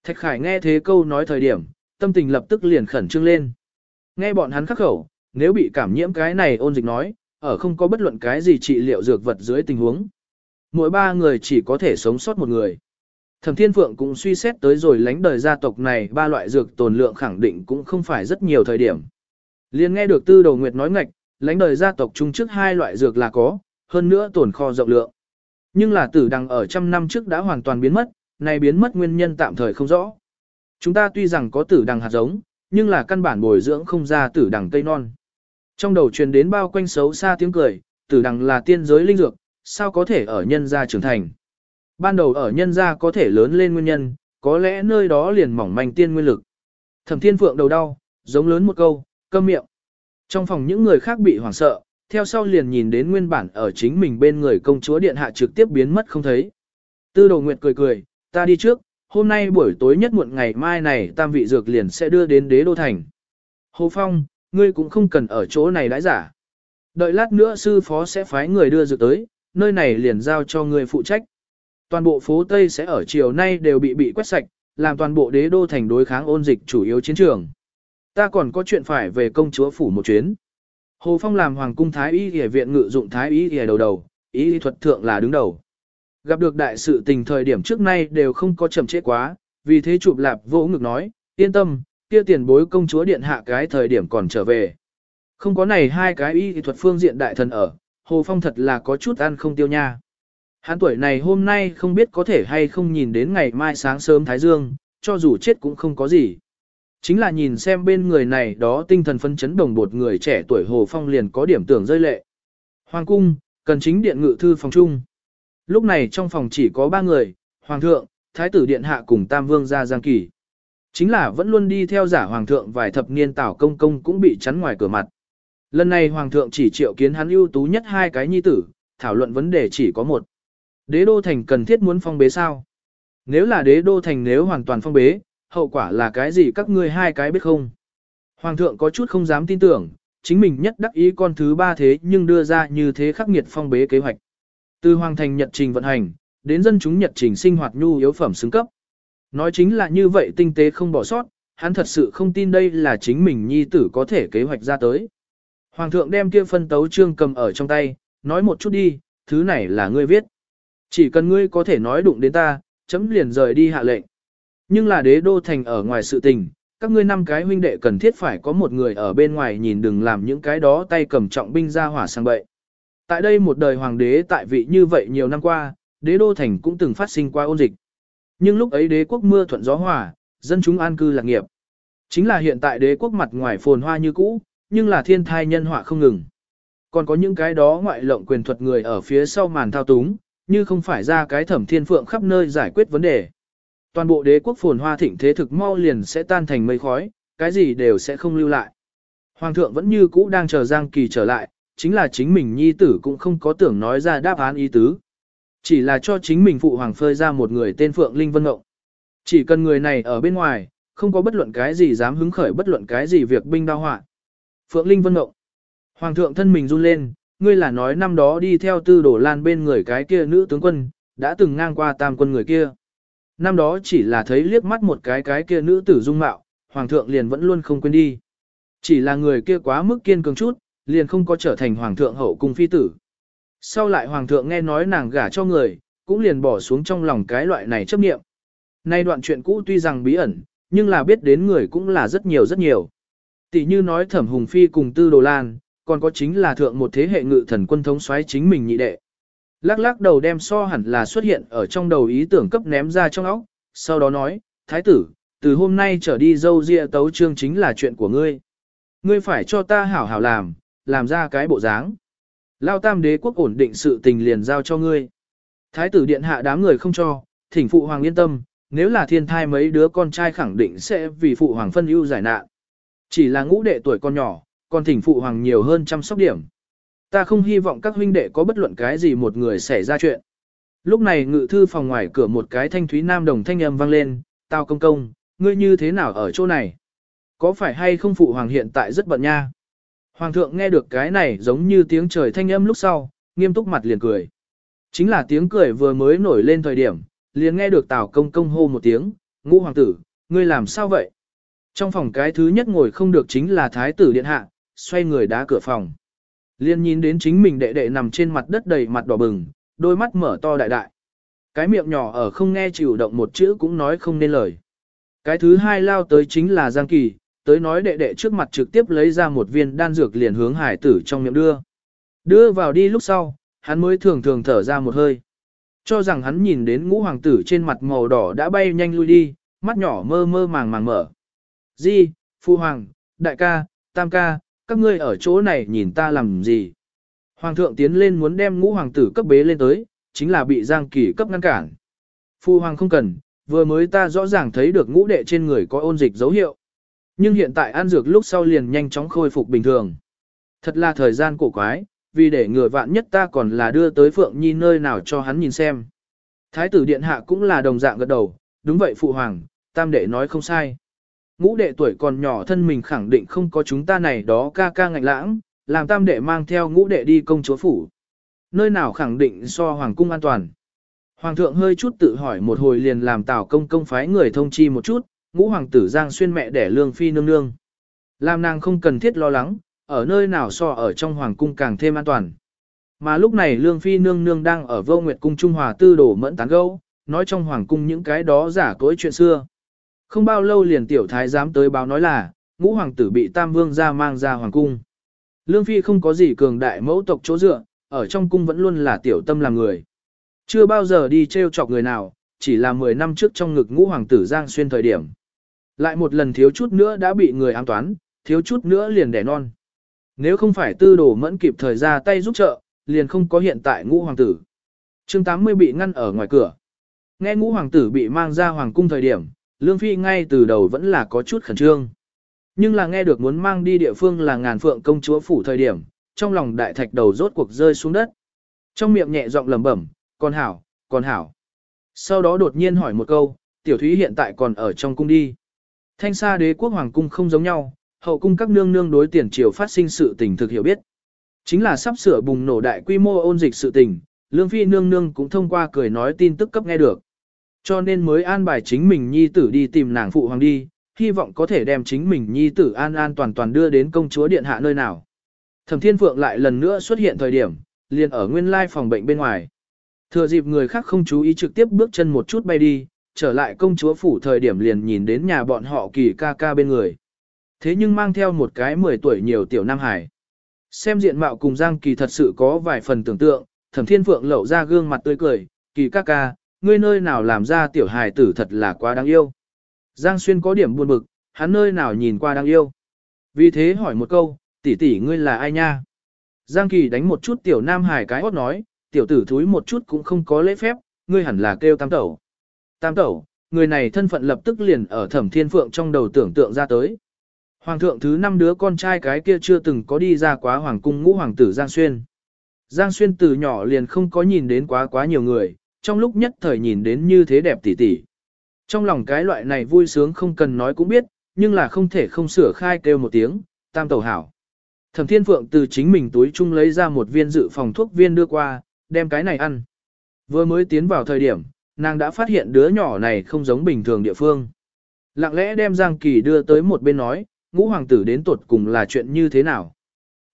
Thạch Khải nghe thế câu nói thời điểm, tâm tình lập tức liền khẩn trương lên. Nghe bọn hắn khắc khẩu, nếu bị cảm nhiễm cái này ôn dịch nói, ở không có bất luận cái gì trị liệu dược vật dưới tình huống. Mỗi ba người chỉ có thể sống sót một người. Thẩm Thiên Phượng cũng suy xét tới rồi lánh đời gia tộc này ba loại dược tồn lượng khẳng định cũng không phải rất nhiều thời điểm. Liên nghe được Tư Đầu Nguyệt nói ngạch, lánh đời gia tộc chung trước hai loại dược là có, hơn nữa tồn kho rộng lượng. Nhưng là tử đằng ở trăm năm trước đã hoàn toàn biến mất, này biến mất nguyên nhân tạm thời không rõ. Chúng ta tuy rằng có tử đằng hạt giống, nhưng là căn bản bồi dưỡng không ra tử đằng cây non. Trong đầu truyền đến bao quanh xấu xa tiếng cười, tử đằng là tiên giới linh dược, sao có thể ở nhân gia trưởng thành. Ban đầu ở nhân gia có thể lớn lên nguyên nhân, có lẽ nơi đó liền mỏng manh tiên nguyên lực. Thẩm thiên phượng đầu đau, giống lớn một câu, câm miệng. Trong phòng những người khác bị hoảng sợ, theo sau liền nhìn đến nguyên bản ở chính mình bên người công chúa điện hạ trực tiếp biến mất không thấy. Tư đồ nguyệt cười cười, ta đi trước, hôm nay buổi tối nhất muộn ngày mai này tam vị dược liền sẽ đưa đến đế đô thành. Hồ Phong, ngươi cũng không cần ở chỗ này đãi giả. Đợi lát nữa sư phó sẽ phái người đưa dược tới, nơi này liền giao cho ngươi phụ trách. Toàn bộ phố Tây sẽ ở chiều nay đều bị bị quét sạch, làm toàn bộ đế đô thành đối kháng ôn dịch chủ yếu chiến trường. Ta còn có chuyện phải về công chúa phủ một chuyến. Hồ Phong làm hoàng cung thái y y viện ngự dụng thái y y đầu đầu, y thuật thượng là đứng đầu. Gặp được đại sự tình thời điểm trước nay đều không có chậm trễ quá, vì thế chụp lạp vỗ ngực nói, yên tâm, kia tiền bối công chúa điện hạ cái thời điểm còn trở về. Không có này hai cái y thuật phương diện đại thần ở, Hồ Phong thật là có chút ăn không tiêu nha. Hắn tuổi này hôm nay không biết có thể hay không nhìn đến ngày mai sáng sớm Thái Dương, cho dù chết cũng không có gì. Chính là nhìn xem bên người này đó tinh thần phân chấn đồng bột người trẻ tuổi Hồ Phong liền có điểm tưởng rơi lệ. Hoàng cung, cần chính điện ngự thư phòng trung. Lúc này trong phòng chỉ có ba người, Hoàng thượng, Thái tử điện hạ cùng Tam Vương gia Giang Kỳ. Chính là vẫn luôn đi theo giả Hoàng thượng vài thập niên tảo công công cũng bị chắn ngoài cửa mặt. Lần này Hoàng thượng chỉ triệu kiến hắn ưu tú nhất hai cái nhi tử, thảo luận vấn đề chỉ có một. Đế đô thành cần thiết muốn phong bế sao? Nếu là đế đô thành nếu hoàn toàn phong bế, hậu quả là cái gì các ngươi hai cái biết không? Hoàng thượng có chút không dám tin tưởng, chính mình nhất đắc ý con thứ ba thế nhưng đưa ra như thế khắc nghiệt phong bế kế hoạch. Từ hoàng thành nhật trình vận hành, đến dân chúng nhật trình sinh hoạt nhu yếu phẩm xứng cấp. Nói chính là như vậy tinh tế không bỏ sót, hắn thật sự không tin đây là chính mình nhi tử có thể kế hoạch ra tới. Hoàng thượng đem kia phân tấu trương cầm ở trong tay, nói một chút đi, thứ này là ngươi viết. Chỉ cần ngươi có thể nói đụng đến ta, chấm liền rời đi hạ lệnh. Nhưng là đế đô thành ở ngoài sự tình, các ngươi năm cái huynh đệ cần thiết phải có một người ở bên ngoài nhìn đừng làm những cái đó tay cầm trọng binh ra hỏa sang bậy. Tại đây một đời hoàng đế tại vị như vậy nhiều năm qua, đế đô thành cũng từng phát sinh qua ôn dịch. Nhưng lúc ấy đế quốc mưa thuận gió hòa, dân chúng an cư lạc nghiệp. Chính là hiện tại đế quốc mặt ngoài phồn hoa như cũ, nhưng là thiên thai nhân họa không ngừng. Còn có những cái đó ngoại lộng quyền thuật người ở phía sau màn thao túng, như không phải ra cái thẩm thiên phượng khắp nơi giải quyết vấn đề. Toàn bộ đế quốc phồn hoa thịnh thế thực mau liền sẽ tan thành mây khói, cái gì đều sẽ không lưu lại. Hoàng thượng vẫn như cũ đang chờ Giang Kỳ trở lại, chính là chính mình nhi tử cũng không có tưởng nói ra đáp án ý tứ. Chỉ là cho chính mình phụ hoàng phơi ra một người tên Phượng Linh Vân Ngộng. Chỉ cần người này ở bên ngoài, không có bất luận cái gì dám hứng khởi bất luận cái gì việc binh đao họa. Phượng Linh Vân Ngộng. Hoàng thượng thân mình run lên, ngươi là nói năm đó đi theo tư đổ lan bên người cái kia nữ tướng quân, đã từng ngang qua tam quân người kia. Năm đó chỉ là thấy liếc mắt một cái cái kia nữ tử dung mạo, hoàng thượng liền vẫn luôn không quên đi. Chỉ là người kia quá mức kiên cường chút, liền không có trở thành hoàng thượng hậu cung phi tử. Sau lại hoàng thượng nghe nói nàng gả cho người, cũng liền bỏ xuống trong lòng cái loại này chấp niệm. Nay đoạn chuyện cũ tuy rằng bí ẩn, nhưng là biết đến người cũng là rất nhiều rất nhiều. Tỷ như nói thẩm hùng phi cùng tư đồ lan, còn có chính là thượng một thế hệ ngự thần quân thống xoáy chính mình nhị đệ. Lắc lắc đầu đem so hẳn là xuất hiện ở trong đầu ý tưởng cấp ném ra trong óc, sau đó nói, thái tử, từ hôm nay trở đi dâu ria tấu trương chính là chuyện của ngươi. Ngươi phải cho ta hảo hảo làm, làm ra cái bộ dáng. Lao tam đế quốc ổn định sự tình liền giao cho ngươi. Thái tử điện hạ đám người không cho, thỉnh phụ hoàng yên tâm, nếu là thiên thai mấy đứa con trai khẳng định sẽ vì phụ hoàng phân ưu giải nạn. Chỉ là ngũ đệ tuổi con nhỏ, còn thỉnh phụ hoàng nhiều hơn chăm sóc điểm. Ta không hy vọng các huynh đệ có bất luận cái gì một người xảy ra chuyện. Lúc này ngự thư phòng ngoài cửa một cái thanh thúy nam đồng thanh âm vang lên, tao công công, ngươi như thế nào ở chỗ này? Có phải hay không phụ hoàng hiện tại rất bận nha? Hoàng thượng nghe được cái này giống như tiếng trời thanh âm lúc sau, nghiêm túc mặt liền cười. Chính là tiếng cười vừa mới nổi lên thời điểm, liền nghe được Tào công công hô một tiếng, ngũ hoàng tử, ngươi làm sao vậy? Trong phòng cái thứ nhất ngồi không được chính là thái tử điện hạ, xoay người đá cửa phòng. Liên nhìn đến chính mình đệ đệ nằm trên mặt đất đầy mặt đỏ bừng, đôi mắt mở to đại đại. Cái miệng nhỏ ở không nghe chịu động một chữ cũng nói không nên lời. Cái thứ hai lao tới chính là Giang Kỳ, tới nói đệ đệ trước mặt trực tiếp lấy ra một viên đan dược liền hướng hải tử trong miệng đưa. Đưa vào đi lúc sau, hắn mới thường thường thở ra một hơi. Cho rằng hắn nhìn đến ngũ hoàng tử trên mặt màu đỏ đã bay nhanh lui đi, mắt nhỏ mơ mơ màng màng mở. Di, phu hoàng, đại ca, tam ca, các ngươi ở chỗ này nhìn ta làm gì? Hoàng thượng tiến lên muốn đem ngũ hoàng tử cấp bế lên tới, chính là bị Giang Kỳ cấp ngăn cản. Phu hoàng không cần, vừa mới ta rõ ràng thấy được ngũ đệ trên người có ôn dịch dấu hiệu. Nhưng hiện tại ăn dược lúc sau liền nhanh chóng khôi phục bình thường. Thật là thời gian cổ quái, vì để ngừa vạn nhất ta còn là đưa tới Phượng Nhi nơi nào cho hắn nhìn xem. Thái tử điện hạ cũng là đồng dạng gật đầu, đúng vậy phụ hoàng, tam đệ nói không sai. Ngũ đệ tuổi còn nhỏ thân mình khẳng định không có chúng ta này đó ca ca ngạnh lãng, làm tam đệ mang theo ngũ đệ đi công chúa phủ. Nơi nào khẳng định so hoàng cung an toàn. Hoàng thượng hơi chút tự hỏi một hồi liền làm tào công công phái người thông chi một chút, ngũ hoàng tử Giang xuyên mẹ đẻ lương phi nương nương. Làm nàng không cần thiết lo lắng, ở nơi nào so ở trong hoàng cung càng thêm an toàn. Mà lúc này lương phi nương nương đang ở vô nguyệt cung Trung Hòa tư đổ mẫn tán gâu, nói trong hoàng cung những cái đó giả cối chuyện xưa. Không bao lâu liền tiểu thái dám tới báo nói là, ngũ hoàng tử bị tam vương ra mang ra hoàng cung. Lương phi không có gì cường đại mẫu tộc chỗ dựa, ở trong cung vẫn luôn là tiểu tâm làm người. Chưa bao giờ đi trêu chọc người nào, chỉ là 10 năm trước trong ngực ngũ hoàng tử Giang Xuyên thời điểm. Lại một lần thiếu chút nữa đã bị người ám toán, thiếu chút nữa liền đẻ non. Nếu không phải tư đồ mẫn kịp thời ra tay giúp trợ, liền không có hiện tại ngũ hoàng tử. chương 80 bị ngăn ở ngoài cửa. Nghe ngũ hoàng tử bị mang ra hoàng cung thời điểm, Lương Phi ngay từ đầu vẫn là có chút khẩn trương. Nhưng là nghe được muốn mang đi địa phương là ngàn phượng công chúa phủ thời điểm, trong lòng đại thạch đầu rốt cuộc rơi xuống đất. Trong miệng nhẹ giọng lẩm bẩm, con hảo, con hảo. Sau đó đột nhiên hỏi một câu, tiểu thúy hiện tại còn ở trong cung đi. Thanh xa đế quốc hoàng cung không giống nhau, hậu cung các nương nương đối tiền triều phát sinh sự tình thực hiểu biết. Chính là sắp sửa bùng nổ đại quy mô ôn dịch sự tình, lương phi nương nương cũng thông qua cười nói tin tức cấp nghe được. Cho nên mới an bài chính mình nhi tử đi tìm nàng phụ hoàng đi, hy vọng có thể đem chính mình nhi tử an an toàn toàn đưa đến công chúa điện hạ nơi nào. Thẩm Thiên Phượng lại lần nữa xuất hiện thời điểm, liền ở nguyên lai phòng bệnh bên ngoài. Thừa dịp người khác không chú ý trực tiếp bước chân một chút bay đi, trở lại công chúa phủ thời điểm liền nhìn đến nhà bọn họ kỳ ca ca bên người. Thế nhưng mang theo một cái 10 tuổi nhiều tiểu Nam Hải. Xem diện mạo cùng Giang Kỳ thật sự có vài phần tưởng tượng, Thẩm Thiên Phượng lậu ra gương mặt tươi cười, kỳ ca ca, ngươi nơi nào làm ra tiểu hài tử thật là quá đáng yêu. Giang Xuyên có điểm buồn bực, hắn nơi nào nhìn qua đáng yêu. Vì thế hỏi một câu, tỷ tỷ ngươi là ai nha? Giang Kỳ đánh một chút tiểu Nam Hải cái hót nói, tiểu tử thúi một chút cũng không có lễ phép, ngươi hẳn là kêu tam tẩu. Tam tẩu, người này thân phận lập tức liền ở thẩm thiên phượng trong đầu tưởng tượng ra tới. Hoàng thượng thứ năm đứa con trai cái kia chưa từng có đi ra quá hoàng cung ngũ hoàng tử Giang Xuyên. Giang Xuyên từ nhỏ liền không có nhìn đến quá quá nhiều người, trong lúc nhất thời nhìn đến như thế đẹp tỉ tỉ. Trong lòng cái loại này vui sướng không cần nói cũng biết, nhưng là không thể không sửa khai kêu một tiếng, tam tẩu hảo. Thẩm Thiên Phượng từ chính mình túi chung lấy ra một viên dự phòng thuốc viên đưa qua, đem cái này ăn. Vừa mới tiến vào thời điểm, nàng đã phát hiện đứa nhỏ này không giống bình thường địa phương. Lặng lẽ đem Giang Kỳ đưa tới một bên nói, ngũ hoàng tử đến tuột cùng là chuyện như thế nào.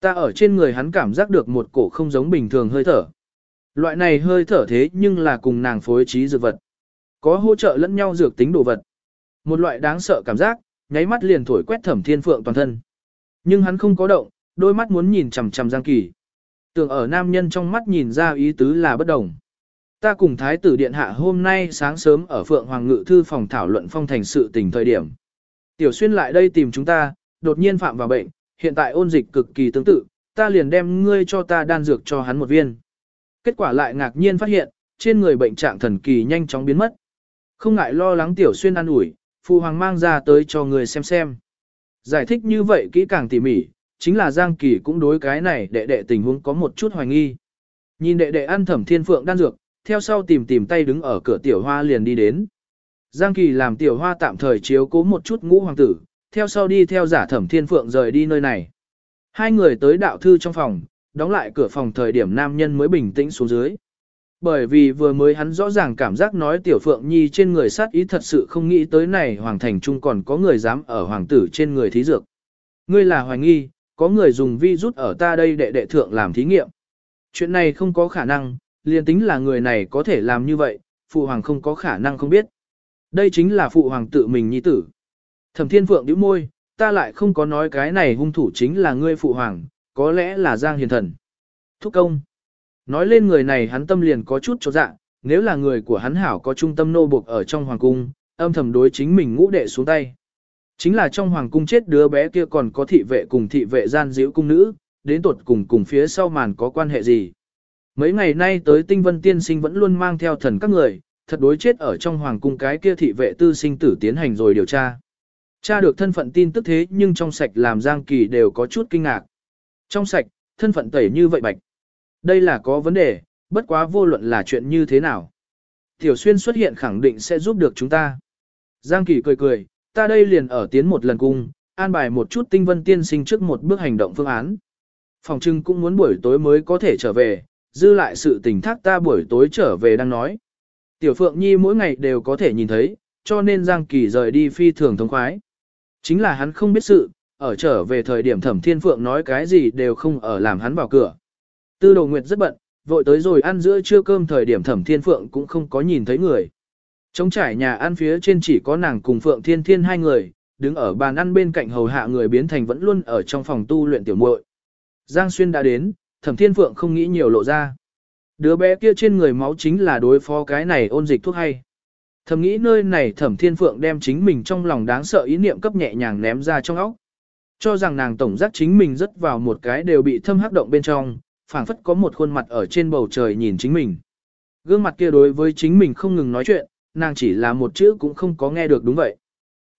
Ta ở trên người hắn cảm giác được một cổ không giống bình thường hơi thở. Loại này hơi thở thế nhưng là cùng nàng phối trí dược vật. Có hỗ trợ lẫn nhau dược tính đồ vật. Một loại đáng sợ cảm giác, nháy mắt liền thổi quét thẩm thiên phượng toàn thân. Nhưng hắn không có động, đôi mắt muốn nhìn chằm chằm Giang Kỳ. Tưởng ở nam nhân trong mắt nhìn ra ý tứ là bất đồng. Ta cùng Thái tử Điện Hạ hôm nay sáng sớm ở Phượng Hoàng Ngự Thư phòng thảo luận phong thành sự tình thời điểm. Tiểu xuyên lại đây tìm chúng ta, đột nhiên phạm vào bệnh, hiện tại ôn dịch cực kỳ tương tự, ta liền đem ngươi cho ta đan dược cho hắn một viên. Kết quả lại ngạc nhiên phát hiện, trên người bệnh trạng thần kỳ nhanh chóng biến mất. Không ngại lo lắng tiểu xuyên ăn ủi, phụ hoàng mang ra tới cho người xem xem. Giải thích như vậy kỹ càng tỉ mỉ, chính là Giang Kỳ cũng đối cái này đệ đệ tình huống có một chút hoài nghi. Nhìn đệ đệ ăn thẩm thiên phượng đan dược, theo sau tìm tìm tay đứng ở cửa tiểu hoa liền đi đến. Giang Kỳ làm tiểu hoa tạm thời chiếu cố một chút ngũ hoàng tử, theo sau đi theo giả thẩm thiên phượng rời đi nơi này. Hai người tới đạo thư trong phòng, đóng lại cửa phòng thời điểm nam nhân mới bình tĩnh xuống dưới. Bởi vì vừa mới hắn rõ ràng cảm giác nói tiểu phượng nhi trên người sát ý thật sự không nghĩ tới này hoàng thành trung còn có người dám ở hoàng tử trên người thí dược. Ngươi là hoài nghi, có người dùng vi rút ở ta đây đệ đệ thượng làm thí nghiệm. Chuyện này không có khả năng, liền tính là người này có thể làm như vậy, phụ hoàng không có khả năng không biết. Đây chính là phụ hoàng tự mình nhi tử. Thẩm thiên phượng nhíu môi, ta lại không có nói cái này hung thủ chính là ngươi phụ hoàng, có lẽ là Giang Hiền Thần. Thúc công. Nói lên người này hắn tâm liền có chút cho dạ, nếu là người của hắn hảo có trung tâm nô buộc ở trong hoàng cung, âm thầm đối chính mình ngũ đệ xuống tay. Chính là trong hoàng cung chết đứa bé kia còn có thị vệ cùng thị vệ gian diễu cung nữ, đến tột cùng cùng phía sau màn có quan hệ gì. Mấy ngày nay tới tinh vân tiên sinh vẫn luôn mang theo thần các người, thật đối chết ở trong hoàng cung cái kia thị vệ tư sinh tử tiến hành rồi điều tra. Tra được thân phận tin tức thế nhưng trong sạch làm Giang Kỳ đều có chút kinh ngạc. Trong sạch, thân phận tẩy như vậy bạch. Đây là có vấn đề, bất quá vô luận là chuyện như thế nào. Tiểu Xuyên xuất hiện khẳng định sẽ giúp được chúng ta. Giang Kỳ cười cười, ta đây liền ở tiến một lần cung, an bài một chút tinh vân tiên sinh trước một bước hành động phương án. Phòng trưng cũng muốn buổi tối mới có thể trở về, dư lại sự tình thác ta buổi tối trở về đang nói. Tiểu Phượng Nhi mỗi ngày đều có thể nhìn thấy, cho nên Giang Kỳ rời đi phi thường thống khoái. Chính là hắn không biết sự, ở trở về thời điểm Thẩm Thiên Phượng nói cái gì đều không ở làm hắn vào cửa. Tư Đồ Nguyệt rất bận, vội tới rồi ăn giữa trưa cơm thời điểm Thẩm Thiên Phượng cũng không có nhìn thấy người. Trống trải nhà ăn phía trên chỉ có nàng cùng Phượng Thiên Thiên hai người, đứng ở bàn ăn bên cạnh hầu hạ người biến thành vẫn luôn ở trong phòng tu luyện tiểu muội. Giang Xuyên đã đến, Thẩm Thiên Phượng không nghĩ nhiều lộ ra. Đứa bé kia trên người máu chính là đối phó cái này ôn dịch thuốc hay. Thầm nghĩ nơi này Thẩm Thiên Phượng đem chính mình trong lòng đáng sợ ý niệm cấp nhẹ nhàng ném ra trong óc. Cho rằng nàng tổng giác chính mình rất vào một cái đều bị thâm hắc động bên trong, phảng phất có một khuôn mặt ở trên bầu trời nhìn chính mình. Gương mặt kia đối với chính mình không ngừng nói chuyện, nàng chỉ là một chữ cũng không có nghe được đúng vậy.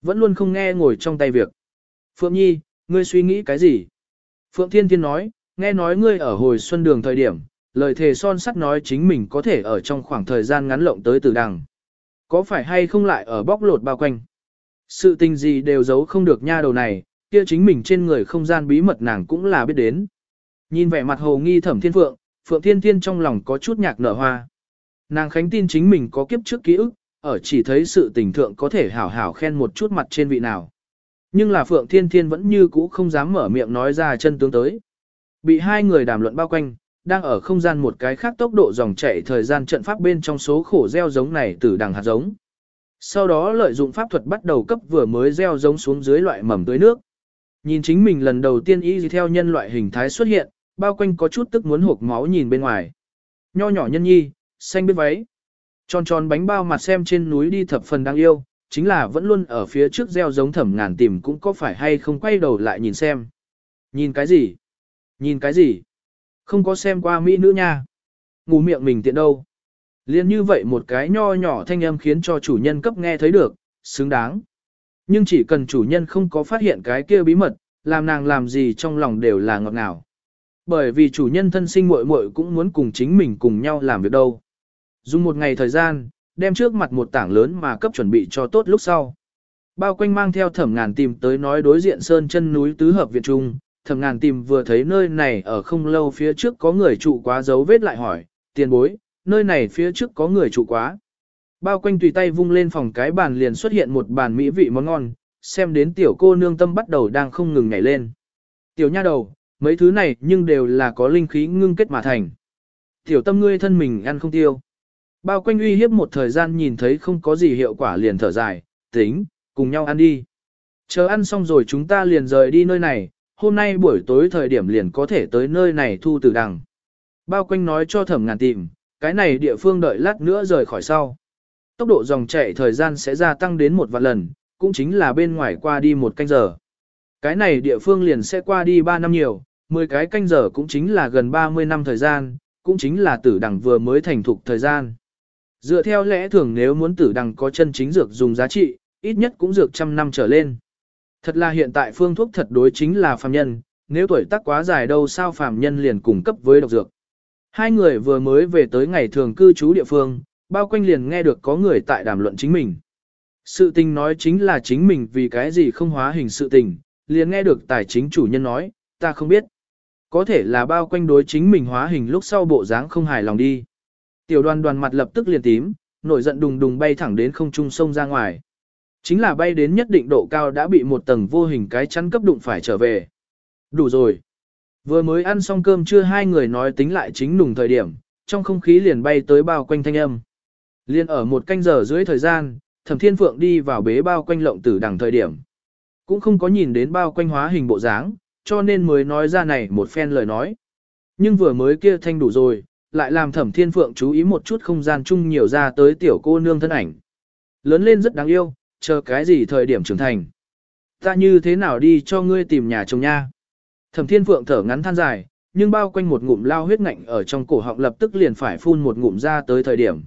Vẫn luôn không nghe ngồi trong tay việc. Phượng Nhi, ngươi suy nghĩ cái gì? Phượng Thiên Thiên nói, nghe nói ngươi ở hồi xuân đường thời điểm, lời thề son sắt nói chính mình có thể ở trong khoảng thời gian ngắn lộng tới từ đằng. Có phải hay không lại ở bóc lột bao quanh? Sự tình gì đều giấu không được nha đầu này, kia chính mình trên người không gian bí mật nàng cũng là biết đến. Nhìn vẻ mặt hồ nghi thẩm thiên phượng, phượng thiên thiên trong lòng có chút nhạc nở hoa. Nàng khánh tin chính mình có kiếp trước ký ức, ở chỉ thấy sự tình thượng có thể hảo hảo khen một chút mặt trên vị nào. Nhưng là phượng thiên thiên vẫn như cũ không dám mở miệng nói ra chân tướng tới. Bị hai người đàm luận bao quanh, đang ở không gian một cái khác tốc độ dòng chảy thời gian trận pháp bên trong số khổ gieo giống này từ đằng hạt giống. Sau đó lợi dụng pháp thuật bắt đầu cấp vừa mới gieo giống xuống dưới loại mầm tưới nước. Nhìn chính mình lần đầu tiên y theo nhân loại hình thái xuất hiện, bao quanh có chút tức muốn hộp máu nhìn bên ngoài. Nho nhỏ nhân nhi, xanh biết váy. Tròn tròn bánh bao mặt xem trên núi đi thập phần đáng yêu, chính là vẫn luôn ở phía trước gieo giống thẩm ngàn tìm cũng có phải hay không quay đầu lại nhìn xem. Nhìn cái gì? Nhìn cái gì? Không có xem qua mỹ nữ nha. Ngủ miệng mình tiện đâu. Liên như vậy một cái nho nhỏ thanh âm khiến cho chủ nhân cấp nghe thấy được, xứng đáng. Nhưng chỉ cần chủ nhân không có phát hiện cái kia bí mật, làm nàng làm gì trong lòng đều là ngọt ngào. Bởi vì chủ nhân thân sinh muội muội cũng muốn cùng chính mình cùng nhau làm việc đâu. Dùng một ngày thời gian, đem trước mặt một tảng lớn mà cấp chuẩn bị cho tốt lúc sau. Bao quanh mang theo thẩm ngàn tìm tới nói đối diện sơn chân núi tứ hợp viện trung, thẩm ngàn tìm vừa thấy nơi này ở không lâu phía trước có người trụ quá dấu vết lại hỏi, tiền bối, nơi này phía trước có người trụ quá. Bao quanh tùy tay vung lên phòng cái bàn liền xuất hiện một bàn mỹ vị món ngon, xem đến tiểu cô nương tâm bắt đầu đang không ngừng nhảy lên. Tiểu nha đầu, mấy thứ này nhưng đều là có linh khí ngưng kết mà thành. Tiểu tâm ngươi thân mình ăn không tiêu. Bao quanh uy hiếp một thời gian nhìn thấy không có gì hiệu quả liền thở dài, tính, cùng nhau ăn đi. Chờ ăn xong rồi chúng ta liền rời đi nơi này, hôm nay buổi tối thời điểm liền có thể tới nơi này thu tử đằng. Bao quanh nói cho thẩm ngàn tìm, cái này địa phương đợi lát nữa rời khỏi sau. Tốc độ dòng chảy thời gian sẽ gia tăng đến một vạn lần, cũng chính là bên ngoài qua đi một canh giờ. Cái này địa phương liền sẽ qua đi 3 năm nhiều, 10 cái canh giờ cũng chính là gần 30 năm thời gian, cũng chính là tử đằng vừa mới thành thục thời gian. Dựa theo lẽ thường nếu muốn tử đằng có chân chính dược dùng giá trị, ít nhất cũng dược trăm năm trở lên. Thật là hiện tại phương thuốc thật đối chính là phàm nhân, nếu tuổi tác quá dài đâu sao phàm nhân liền cung cấp với độc dược. Hai người vừa mới về tới ngày thường cư trú địa phương, bao quanh liền nghe được có người tại đàm luận chính mình. Sự tình nói chính là chính mình vì cái gì không hóa hình sự tình, liền nghe được tài chính chủ nhân nói, ta không biết. Có thể là bao quanh đối chính mình hóa hình lúc sau bộ dáng không hài lòng đi. Tiểu đoàn đoàn mặt lập tức liền tím, nổi giận đùng đùng bay thẳng đến không trung sông ra ngoài. Chính là bay đến nhất định độ cao đã bị một tầng vô hình cái chắn cấp đụng phải trở về. Đủ rồi. Vừa mới ăn xong cơm chưa hai người nói tính lại chính nùng thời điểm, trong không khí liền bay tới bao quanh thanh âm. Liên ở một canh giờ dưới thời gian, thẩm thiên phượng đi vào bế bao quanh lộng tử đằng thời điểm. Cũng không có nhìn đến bao quanh hóa hình bộ dáng, cho nên mới nói ra này một phen lời nói. Nhưng vừa mới kia thanh đủ rồi, lại làm thẩm thiên phượng chú ý một chút không gian chung nhiều ra tới tiểu cô nương thân ảnh. Lớn lên rất đáng yêu, chờ cái gì thời điểm trưởng thành. Ta như thế nào đi cho ngươi tìm nhà chồng nha. Thẩm thiên phượng thở ngắn than dài, nhưng bao quanh một ngụm lao huyết ngạnh ở trong cổ họng lập tức liền phải phun một ngụm ra tới thời điểm.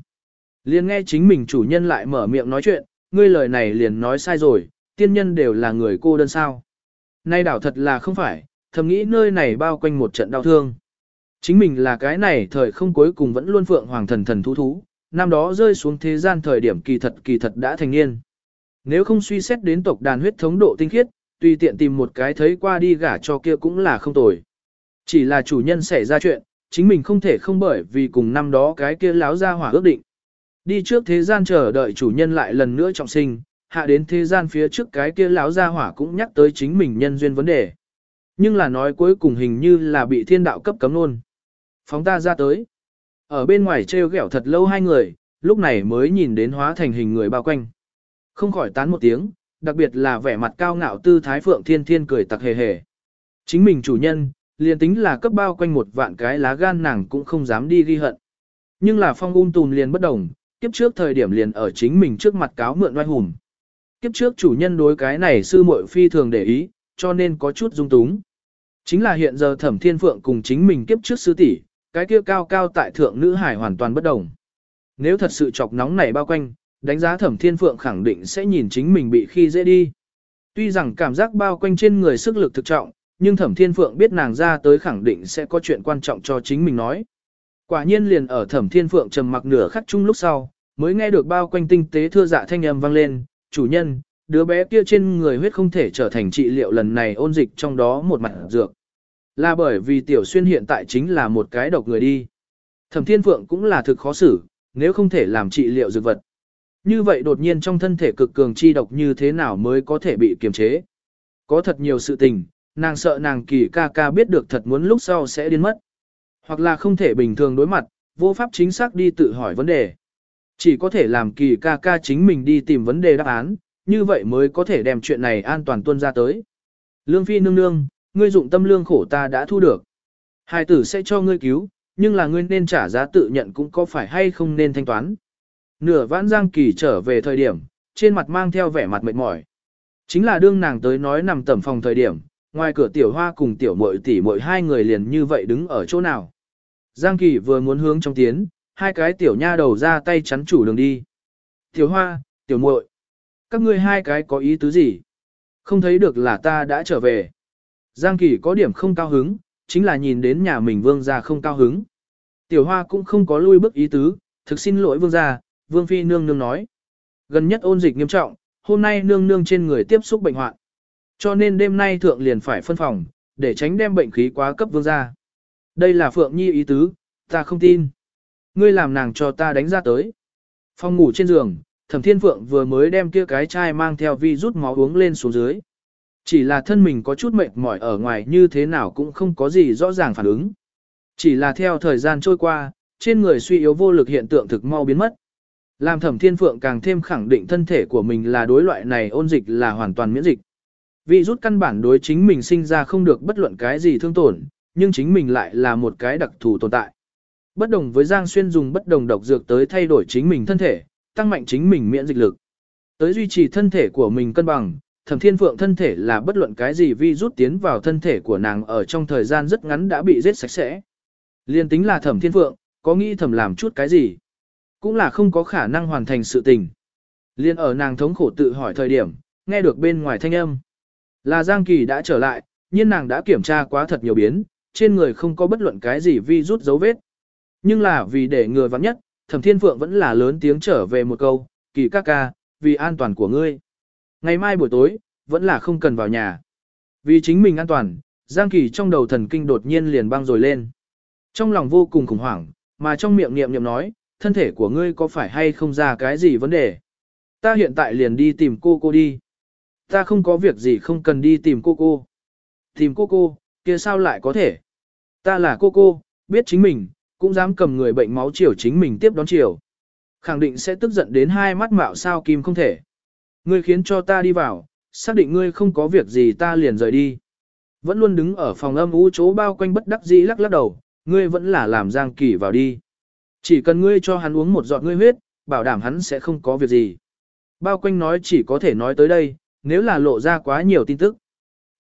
Liền nghe chính mình chủ nhân lại mở miệng nói chuyện, ngươi lời này liền nói sai rồi, tiên nhân đều là người cô đơn sao. Nay đảo thật là không phải, thầm nghĩ nơi này bao quanh một trận đau thương. Chính mình là cái này thời không cuối cùng vẫn luôn phượng hoàng thần thần thú thú, năm đó rơi xuống thế gian thời điểm kỳ thật kỳ thật đã thành niên. Nếu không suy xét đến tộc đàn huyết thống độ tinh khiết, tùy tiện tìm một cái thấy qua đi gả cho kia cũng là không tồi. Chỉ là chủ nhân xảy ra chuyện, chính mình không thể không bởi vì cùng năm đó cái kia láo ra hỏa ước định. Đi trước thế gian chờ đợi chủ nhân lại lần nữa trọng sinh, hạ đến thế gian phía trước cái kia lão gia hỏa cũng nhắc tới chính mình nhân duyên vấn đề. Nhưng là nói cuối cùng hình như là bị thiên đạo cấp cấm luôn. Phóng ta ra tới. Ở bên ngoài treo ghẹo thật lâu hai người, lúc này mới nhìn đến hóa thành hình người bao quanh. Không khỏi tán một tiếng, đặc biệt là vẻ mặt cao ngạo tư thái phượng thiên thiên cười tặc hề hề. Chính mình chủ nhân, liền tính là cấp bao quanh một vạn cái lá gan nàng cũng không dám đi ghi hận. Nhưng là phong ung tùm liền bất đồng, kiếp trước thời điểm liền ở chính mình trước mặt cáo mượn oai hùng. Kiếp trước chủ nhân đối cái này sư muội phi thường để ý, cho nên có chút dung túng. Chính là hiện giờ thẩm thiên phượng cùng chính mình kiếp trước sư tỷ, cái kia cao cao tại thượng nữ hải hoàn toàn bất đồng. Nếu thật sự chọc nóng này bao quanh, đánh giá thẩm thiên phượng khẳng định sẽ nhìn chính mình bị khi dễ đi. Tuy rằng cảm giác bao quanh trên người sức lực thực trọng, nhưng thẩm thiên phượng biết nàng ra tới khẳng định sẽ có chuyện quan trọng cho chính mình nói. Quả nhiên liền ở thẩm thiên phượng trầm mặc nửa khắc chung lúc sau, mới nghe được bao quanh tinh tế thưa dạ thanh âm vang lên, chủ nhân, đứa bé kia trên người huyết không thể trở thành trị liệu lần này ôn dịch trong đó một mặt dược. Là bởi vì tiểu xuyên hiện tại chính là một cái độc người đi. Thẩm thiên phượng cũng là thực khó xử, nếu không thể làm trị liệu dược vật. Như vậy đột nhiên trong thân thể cực cường chi độc như thế nào mới có thể bị kiềm chế. Có thật nhiều sự tình, nàng sợ nàng kỳ ca ca biết được thật muốn lúc sau sẽ điên mất. Hoặc là không thể bình thường đối mặt, vô pháp chính xác đi tự hỏi vấn đề. Chỉ có thể làm kỳ ca ca chính mình đi tìm vấn đề đáp án, như vậy mới có thể đem chuyện này an toàn tuân ra tới. Lương Phi nương nương, ngươi dụng tâm lương khổ ta đã thu được. Hai tử sẽ cho ngươi cứu, nhưng là ngươi nên trả giá tự nhận cũng có phải hay không nên thanh toán. Nửa vãn giang kỳ trở về thời điểm, trên mặt mang theo vẻ mặt mệt mỏi. Chính là đương nàng tới nói nằm tẩm phòng thời điểm, ngoài cửa tiểu hoa cùng tiểu muội tỷ muội hai người liền như vậy đứng ở chỗ nào. Giang kỳ vừa muốn hướng trong tiến, hai cái tiểu nha đầu ra tay chắn chủ đường đi. Tiểu hoa, tiểu muội, các ngươi hai cái có ý tứ gì? Không thấy được là ta đã trở về. Giang kỳ có điểm không cao hứng, chính là nhìn đến nhà mình vương gia không cao hứng. Tiểu hoa cũng không có lui bước ý tứ, thực xin lỗi vương gia, vương phi nương nương nói. Gần nhất ôn dịch nghiêm trọng, hôm nay nương nương trên người tiếp xúc bệnh hoạn. Cho nên đêm nay thượng liền phải phân phòng, để tránh đem bệnh khí quá cấp vương gia. Đây là Phượng Nhi ý tứ, ta không tin. Ngươi làm nàng cho ta đánh ra tới. Phòng ngủ trên giường, Thẩm Thiên Phượng vừa mới đem kia cái chai mang theo vi rút máu uống lên xuống dưới. Chỉ là thân mình có chút mệt mỏi ở ngoài như thế nào cũng không có gì rõ ràng phản ứng. Chỉ là theo thời gian trôi qua, trên người suy yếu vô lực hiện tượng thực mau biến mất. Làm thẩm thiên phượng càng thêm khẳng định thân thể của mình là đối loại này ôn dịch là hoàn toàn miễn dịch. Vì rút căn bản đối chính mình sinh ra không được bất luận cái gì thương tổn, nhưng chính mình lại là một cái đặc thù tồn tại. Bất đồng với Giang Xuyên dùng bất đồng độc dược tới thay đổi chính mình thân thể, tăng mạnh chính mình miễn dịch lực. Tới duy trì thân thể của mình cân bằng, thẩm thiên phượng thân thể là bất luận cái gì vi rút tiến vào thân thể của nàng ở trong thời gian rất ngắn đã bị giết sạch sẽ. Liên tính là thẩm thiên phượng, có nghĩ thẩm làm chút cái gì, cũng là không có khả năng hoàn thành sự tình. Liên ở nàng thống khổ tự hỏi thời điểm, nghe được bên ngoài thanh âm. Là Giang Kỳ đã trở lại, nhưng nàng đã kiểm tra quá thật nhiều biến, trên người không có bất luận cái gì vi rút dấu vết. Nhưng là vì để người vắng nhất, thẩm thiên phượng vẫn là lớn tiếng trở về một câu, kỳ ca ca, vì an toàn của ngươi. Ngày mai buổi tối, vẫn là không cần vào nhà. Vì chính mình an toàn, Giang Kỳ trong đầu thần kinh đột nhiên liền băng rồi lên. Trong lòng vô cùng khủng hoảng, mà trong miệng niệm niệm nói, thân thể của ngươi có phải hay không ra cái gì vấn đề? Ta hiện tại liền đi tìm cô cô đi. Ta không có việc gì không cần đi tìm cô cô. Tìm cô cô, kia sao lại có thể? Ta là cô cô, biết chính mình, cũng dám cầm người bệnh máu chiều chính mình tiếp đón chiều. Khẳng định sẽ tức giận đến hai mắt mạo sao kim không thể. Ngươi khiến cho ta đi vào, xác định ngươi không có việc gì ta liền rời đi. Vẫn luôn đứng ở phòng âm u chỗ bao quanh bất đắc dĩ lắc lắc đầu, ngươi vẫn là làm Giang Kỳ vào đi. Chỉ cần ngươi cho hắn uống một giọt ngươi huyết, bảo đảm hắn sẽ không có việc gì. Bao quanh nói chỉ có thể nói tới đây, nếu là lộ ra quá nhiều tin tức.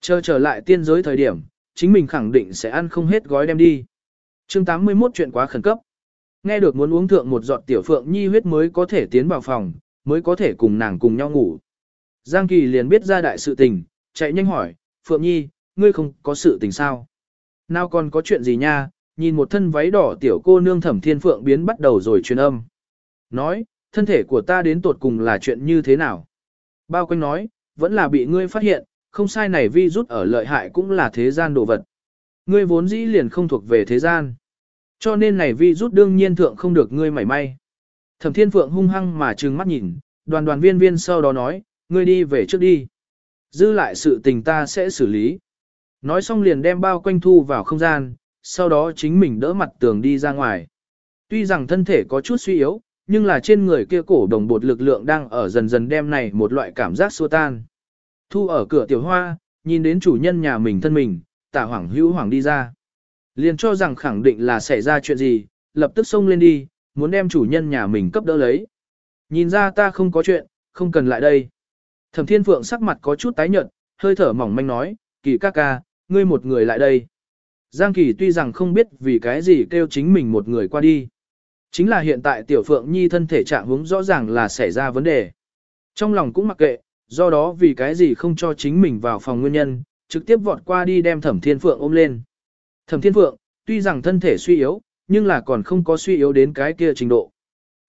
Chờ trở lại tiên giới thời điểm, chính mình khẳng định sẽ ăn không hết gói đem đi. chương 81 chuyện quá khẩn cấp. Nghe được muốn uống thượng một giọt tiểu phượng nhi huyết mới có thể tiến vào phòng, mới có thể cùng nàng cùng nhau ngủ. Giang Kỳ liền biết ra đại sự tình, chạy nhanh hỏi, Phượng Nhi, ngươi không có sự tình sao? Nào còn có chuyện gì nha, nhìn một thân váy đỏ tiểu cô nương thẩm thiên phượng biến bắt đầu rồi truyền âm. Nói, thân thể của ta đến tột cùng là chuyện như thế nào? Bao quanh nói, vẫn là bị ngươi phát hiện, không sai này vi rút ở lợi hại cũng là thế gian đồ vật. Ngươi vốn dĩ liền không thuộc về thế gian. Cho nên này vi rút đương nhiên thượng không được ngươi mảy may. Thẩm Thiên Phượng hung hăng mà trừng mắt nhìn, đoàn đoàn viên viên sau đó nói, ngươi đi về trước đi. Dư lại sự tình ta sẽ xử lý. Nói xong liền đem bao quanh thu vào không gian, sau đó chính mình đỡ mặt tường đi ra ngoài. Tuy rằng thân thể có chút suy yếu, nhưng là trên người kia cổ đồng bột lực lượng đang ở dần dần đem này một loại cảm giác xua tan. Thu ở cửa tiểu hoa, nhìn đến chủ nhân nhà mình thân mình, tả hoảng hữu hoảng đi ra. Liền cho rằng khẳng định là xảy ra chuyện gì, lập tức xông lên đi, muốn đem chủ nhân nhà mình cấp đỡ lấy. Nhìn ra ta không có chuyện, không cần lại đây. Thẩm Thiên Phượng sắc mặt có chút tái nhợt, hơi thở mỏng manh nói, kỳ ca ca, ngươi một người lại đây. Giang Kỳ tuy rằng không biết vì cái gì kêu chính mình một người qua đi. Chính là hiện tại Tiểu Phượng Nhi thân thể trạng hướng rõ ràng là xảy ra vấn đề. Trong lòng cũng mặc kệ, do đó vì cái gì không cho chính mình vào phòng nguyên nhân, trực tiếp vọt qua đi đem Thẩm Thiên Phượng ôm lên. Thẩm Thiên Phượng, tuy rằng thân thể suy yếu, nhưng là còn không có suy yếu đến cái kia trình độ.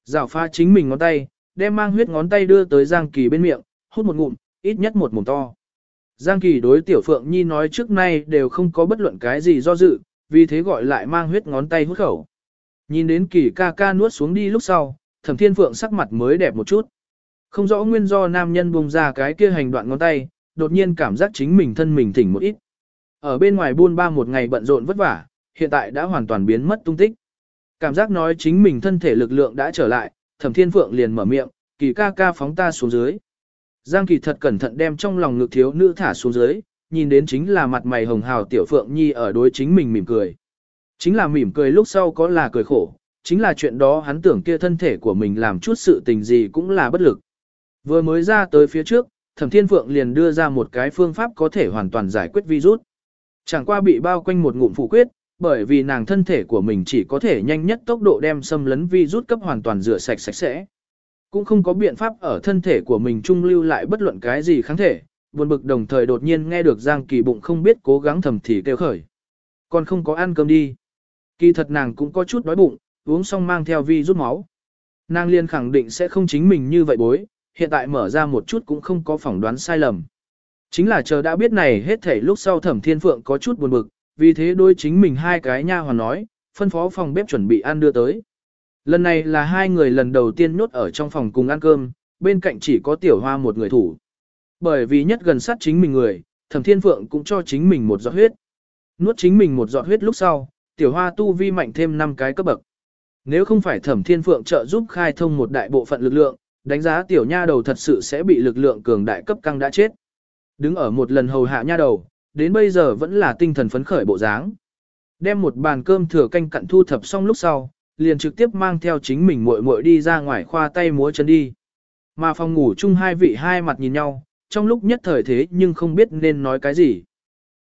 Giảo pha chính mình ngón tay, đem mang huyết ngón tay đưa tới Giang Kỳ bên miệng, hút một ngụm, ít nhất một mồm to. Giang Kỳ đối Tiểu Phượng Nhi nói trước nay đều không có bất luận cái gì do dự, vì thế gọi lại mang huyết ngón tay hút khẩu. Nhìn đến Kỳ ca ca nuốt xuống đi lúc sau, Thẩm Thiên Phượng sắc mặt mới đẹp một chút. Không rõ nguyên do nam nhân buông ra cái kia hành đoạn ngón tay, đột nhiên cảm giác chính mình thân mình thỉnh một ít. Ở bên ngoài buôn ba một ngày bận rộn vất vả, hiện tại đã hoàn toàn biến mất tung tích. Cảm giác nói chính mình thân thể lực lượng đã trở lại, Thẩm Thiên Phượng liền mở miệng, kỳ ca ca phóng ta xuống dưới. Giang kỳ thật cẩn thận đem trong lòng ngực thiếu nữ thả xuống dưới, nhìn đến chính là mặt mày hồng hào tiểu Phượng Nhi ở đối chính mình mỉm cười. Chính là mỉm cười lúc sau có là cười khổ, chính là chuyện đó hắn tưởng kia thân thể của mình làm chút sự tình gì cũng là bất lực. Vừa mới ra tới phía trước, Thẩm Thiên Phượng liền đưa ra một cái phương pháp có thể hoàn toàn giải quyết virus. Chẳng qua bị bao quanh một ngụm phủ quyết, bởi vì nàng thân thể của mình chỉ có thể nhanh nhất tốc độ đem xâm lấn virus cấp hoàn toàn rửa sạch sạch sẽ. Cũng không có biện pháp ở thân thể của mình trung lưu lại bất luận cái gì kháng thể, buồn bực đồng thời đột nhiên nghe được Giang Kỳ bụng không biết cố gắng thầm thì kêu khởi. Còn không có ăn cơm đi. Kỳ thật nàng cũng có chút đói bụng, uống xong mang theo vi rút máu. Nàng liền khẳng định sẽ không chính mình như vậy bối, hiện tại mở ra một chút cũng không có phỏng đoán sai lầm. Chính là chờ đã biết này hết thể lúc sau thẩm thiên phượng có chút buồn bực, vì thế đôi chính mình hai cái nha hoàn nói, phân phó phòng bếp chuẩn bị ăn đưa tới. Lần này là hai người lần đầu tiên nhốt ở trong phòng cùng ăn cơm, bên cạnh chỉ có tiểu hoa một người thủ. Bởi vì nhất gần sát chính mình người, thẩm thiên phượng cũng cho chính mình một giọt huyết. Nuốt chính mình một giọt huyết lúc sau, tiểu hoa tu vi mạnh thêm 5 cái cấp bậc. Nếu không phải thẩm thiên phượng trợ giúp khai thông một đại bộ phận lực lượng, đánh giá tiểu nha đầu thật sự sẽ bị lực lượng cường đại cấp căng đã chết. Đứng ở một lần hầu hạ nha đầu, đến bây giờ vẫn là tinh thần phấn khởi bộ dáng. Đem một bàn cơm thừa canh cặn thu thập xong lúc sau, liền trực tiếp mang theo chính mình muội muội đi ra ngoài khoa tay múa chân đi. Mà phòng ngủ chung hai vị hai mặt nhìn nhau, trong lúc nhất thời thế nhưng không biết nên nói cái gì.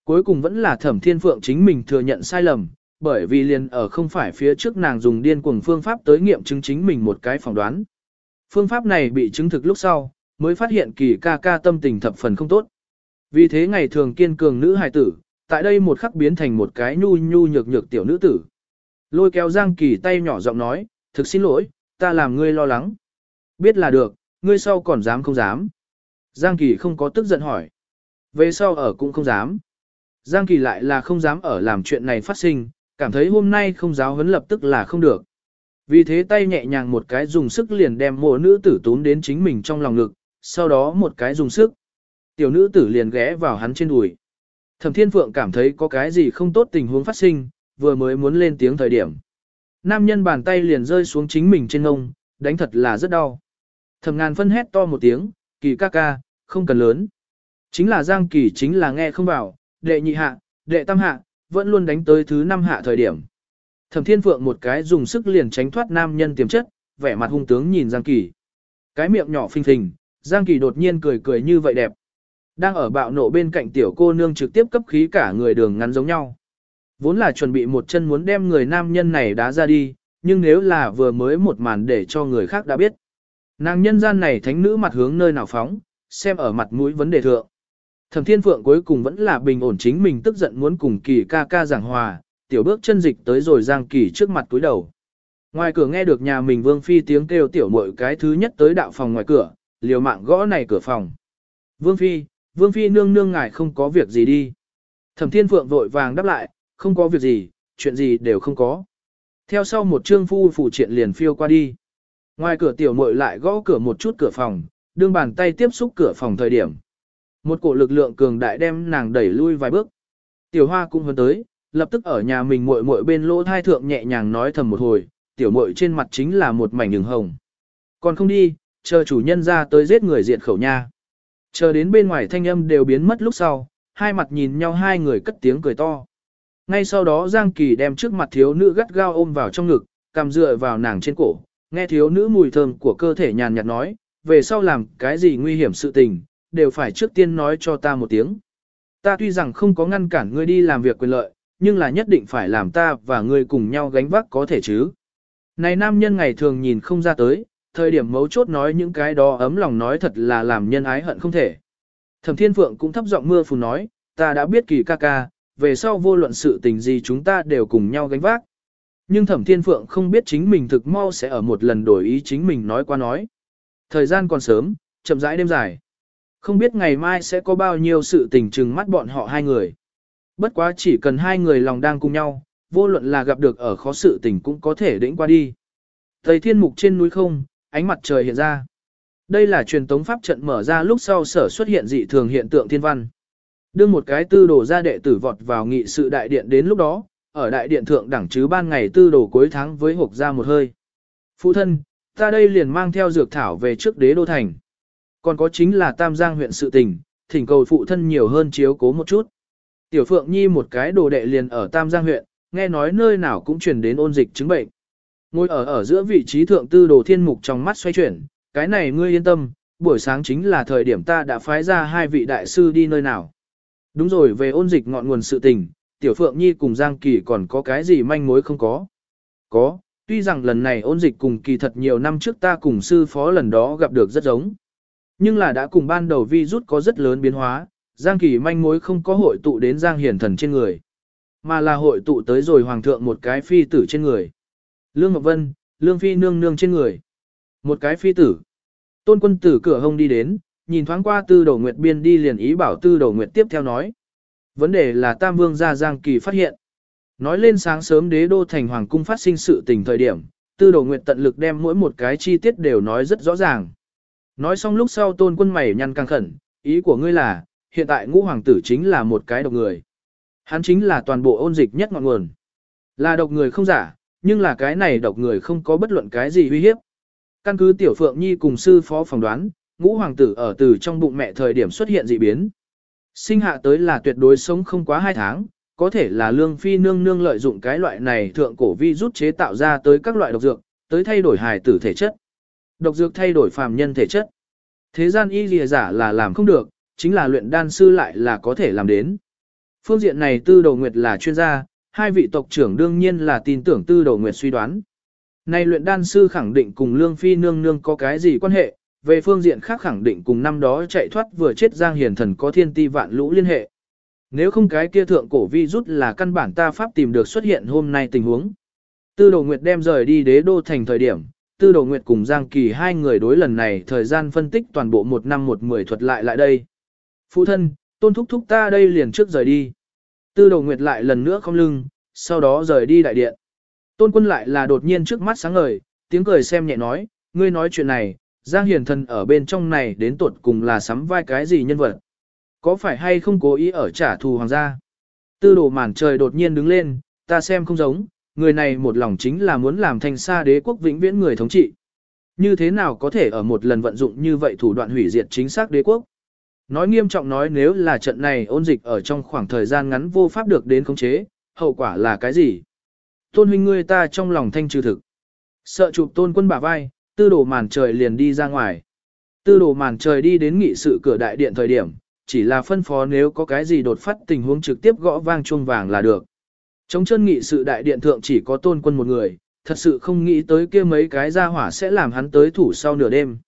Cuối cùng vẫn là thẩm thiên phượng chính mình thừa nhận sai lầm, bởi vì liền ở không phải phía trước nàng dùng điên cuồng phương pháp tới nghiệm chứng chính mình một cái phỏng đoán. Phương pháp này bị chứng thực lúc sau, mới phát hiện kỳ ca ca tâm tình thập phần không tốt. Vì thế ngày thường kiên cường nữ hài tử, tại đây một khắc biến thành một cái nhu nhu nhược nhược tiểu nữ tử. Lôi kéo Giang Kỳ tay nhỏ giọng nói, thực xin lỗi, ta làm ngươi lo lắng. Biết là được, ngươi sau còn dám không dám. Giang Kỳ không có tức giận hỏi. Về sau ở cũng không dám. Giang Kỳ lại là không dám ở làm chuyện này phát sinh, cảm thấy hôm nay không giáo huấn lập tức là không được. Vì thế tay nhẹ nhàng một cái dùng sức liền đem mộ nữ tử tún đến chính mình trong lòng ngực, sau đó một cái dùng sức. Tiểu nữ tử liền ghé vào hắn trên đùi. Thẩm Thiên Phượng cảm thấy có cái gì không tốt tình huống phát sinh, vừa mới muốn lên tiếng thời điểm. Nam nhân bàn tay liền rơi xuống chính mình trên ngông, đánh thật là rất đau. Thẩm ngàn phân hét to một tiếng, kỳ ca ca, không cần lớn. Chính là Giang Kỳ chính là nghe không bảo, đệ nhị hạ, đệ tam hạ, vẫn luôn đánh tới thứ năm hạ thời điểm. Thẩm Thiên Phượng một cái dùng sức liền tránh thoát nam nhân tiềm chất, vẻ mặt hung tướng nhìn Giang Kỳ. Cái miệng nhỏ phình phình, Giang Kỳ đột nhiên cười cười như vậy đẹp. Đang ở bạo nộ bên cạnh tiểu cô nương trực tiếp cấp khí cả người đường ngắn giống nhau. Vốn là chuẩn bị một chân muốn đem người nam nhân này đá ra đi, nhưng nếu là vừa mới một màn để cho người khác đã biết. Nàng nhân gian này thánh nữ mặt hướng nơi nào phóng, xem ở mặt mũi vấn đề thượng. Thẩm Thiên Phượng cuối cùng vẫn là bình ổn chính mình tức giận muốn cùng kỳ ca ca giảng hòa, tiểu bước chân dịch tới rồi Giang Kỳ trước mặt túi đầu. Ngoài cửa nghe được nhà mình Vương Phi tiếng kêu tiểu muội cái thứ nhất tới đạo phòng ngoài cửa, liều mạng gõ này cửa phòng. Vương Phi, Vương Phi nương nương ngài không có việc gì đi. Thẩm Thiên Phượng vội vàng đáp lại, không có việc gì, chuyện gì đều không có. Theo sau một trương phu phụ triện liền phiêu qua đi. Ngoài cửa tiểu muội lại gõ cửa một chút cửa phòng, đương bàn tay tiếp xúc cửa phòng thời điểm. Một cổ lực lượng cường đại đem nàng đẩy lui vài bước. Tiểu hoa cũng hướng tới, lập tức ở nhà mình muội muội bên lỗ thai thượng nhẹ nhàng nói thầm một hồi, tiểu muội trên mặt chính là một mảnh đường hồng. Còn không đi, chờ chủ nhân ra tới giết người diện khẩu nha. Chờ đến bên ngoài thanh âm đều biến mất lúc sau, hai mặt nhìn nhau hai người cất tiếng cười to. Ngay sau đó Giang Kỳ đem trước mặt thiếu nữ gắt gao ôm vào trong ngực, cầm dựa vào nàng trên cổ, nghe thiếu nữ mùi thơm của cơ thể nhàn nhạt nói, về sau làm cái gì nguy hiểm sự tình, đều phải trước tiên nói cho ta một tiếng. Ta tuy rằng không có ngăn cản ngươi đi làm việc quyền lợi, nhưng là nhất định phải làm ta và ngươi cùng nhau gánh vác có thể chứ. Này nam nhân ngày thường nhìn không ra tới, thời điểm mấu chốt nói những cái đó ấm lòng nói thật là làm nhân ái hận không thể. Thẩm Thiên Phượng cũng thấp giọng mưa phù nói, ta đã biết kỳ ca ca, về sau vô luận sự tình gì chúng ta đều cùng nhau gánh vác. Nhưng Thẩm Thiên Phượng không biết chính mình thực mau sẽ ở một lần đổi ý chính mình nói qua nói. Thời gian còn sớm, chậm rãi đêm dài. Không biết ngày mai sẽ có bao nhiêu sự tình trừng mắt bọn họ hai người. Bất quá chỉ cần hai người lòng đang cùng nhau, vô luận là gặp được ở khó sự tình cũng có thể đỉnh qua đi. Thầy thiên mục trên núi không, ánh mặt trời hiện ra. Đây là truyền tống pháp trận mở ra lúc sau sở xuất hiện dị thường hiện tượng thiên văn. Đương một cái tư đồ ra đệ tử vọt vào nghị sự đại điện đến lúc đó, ở đại điện thượng đẳng chứ ban ngày tư đồ cuối tháng với hộp ra một hơi. Phụ thân, ta đây liền mang theo dược thảo về trước đế đô thành. Còn có chính là Tam Giang huyện sự tình, thỉnh cầu phụ thân nhiều hơn chiếu cố một chút. Tiểu Phượng Nhi một cái đồ đệ liền ở Tam Giang huyện, nghe nói nơi nào cũng truyền đến ôn dịch chứng bệnh. Ngồi ở ở giữa vị trí thượng tư đồ thiên mục trong mắt xoay chuyển, cái này ngươi yên tâm, buổi sáng chính là thời điểm ta đã phái ra hai vị đại sư đi nơi nào. Đúng rồi về ôn dịch ngọn nguồn sự tình, Tiểu Phượng Nhi cùng Giang Kỳ còn có cái gì manh mối không có? Có, tuy rằng lần này ôn dịch cùng kỳ thật nhiều năm trước ta cùng sư phó lần đó gặp được rất giống. Nhưng là đã cùng ban đầu vi rút có rất lớn biến hóa, Giang Kỳ manh mối không có hội tụ đến Giang Hiền Thần trên người, mà là hội tụ tới rồi Hoàng thượng một cái phi tử trên người. Lương Ngọc Vân, Lương Phi nương nương trên người. Một cái phi tử. Tôn quân tử cửa hông đi đến, nhìn thoáng qua tư đầu nguyệt biên đi liền ý bảo tư đầu nguyệt tiếp theo nói. Vấn đề là Tam Vương gia Giang Kỳ phát hiện. Nói lên sáng sớm đế đô thành hoàng cung phát sinh sự tình thời điểm, tư đầu nguyệt tận lực đem mỗi một cái chi tiết đều nói rất rõ ràng. Nói xong lúc sau tôn quân mày nhăn căng khẩn, ý của ngươi là, hiện tại ngũ hoàng tử chính là một cái độc người. Hắn chính là toàn bộ ôn dịch nhất ngọn nguồn. Là độc người không giả, nhưng là cái này độc người không có bất luận cái gì uy hiếp. Căn cứ tiểu phượng nhi cùng sư phó phỏng đoán, ngũ hoàng tử ở từ trong bụng mẹ thời điểm xuất hiện dị biến. Sinh hạ tới là tuyệt đối sống không quá 2 tháng, có thể là lương phi nương nương lợi dụng cái loại này thượng cổ vi rút chế tạo ra tới các loại độc dược, tới thay đổi hài tử thể chất. Độc dược thay đổi phàm nhân thể chất. Thế gian y lìa giả là làm không được, chính là luyện đan sư lại là có thể làm đến. Phương diện này tư đầu nguyệt là chuyên gia, hai vị tộc trưởng đương nhiên là tin tưởng tư đầu nguyệt suy đoán. Này luyện đan sư khẳng định cùng lương phi nương nương có cái gì quan hệ, về phương diện khác khẳng định cùng năm đó chạy thoát vừa chết Giang Hiền Thần có thiên ti vạn lũ liên hệ. Nếu không cái kia thượng cổ vi rút là căn bản ta pháp tìm được xuất hiện hôm nay tình huống. Tư Đồ Nguyệt đem rời đi đế đô thành thời điểm, Tư Đồ Nguyệt cùng Giang Kỳ hai người đối lần này thời gian phân tích toàn bộ một năm một mười thuật lại lại đây. Phụ thân, tôn thúc thúc ta đây liền trước rời đi. Tư Đồ Nguyệt lại lần nữa không lưng, sau đó rời đi đại điện. Tôn quân lại là đột nhiên trước mắt sáng ngời, tiếng cười xem nhẹ nói, ngươi nói chuyện này, Giang Hiền Thần ở bên trong này đến tuột cùng là sắm vai cái gì nhân vật. Có phải hay không cố ý ở trả thù hoàng gia? Tư đồ màn trời đột nhiên đứng lên, ta xem không giống, người này một lòng chính là muốn làm thành xa đế quốc vĩnh viễn người thống trị. Như thế nào có thể ở một lần vận dụng như vậy thủ đoạn hủy diệt chính xác đế quốc? Nói nghiêm trọng nói nếu là trận này ôn dịch ở trong khoảng thời gian ngắn vô pháp được đến khống chế, hậu quả là cái gì? Tôn huynh ngươi ta trong lòng thanh trừ thực. Sợ chụp tôn quân bả vai, tư đồ màn trời liền đi ra ngoài. Tư đồ màn trời đi đến nghị sự cửa đại điện thời điểm, chỉ là phân phó nếu có cái gì đột phát tình huống trực tiếp gõ vang chuông vàng là được. Trong chân nghị sự đại điện thượng chỉ có tôn quân một người, thật sự không nghĩ tới kia mấy cái gia hỏa sẽ làm hắn tới thủ sau nửa đêm.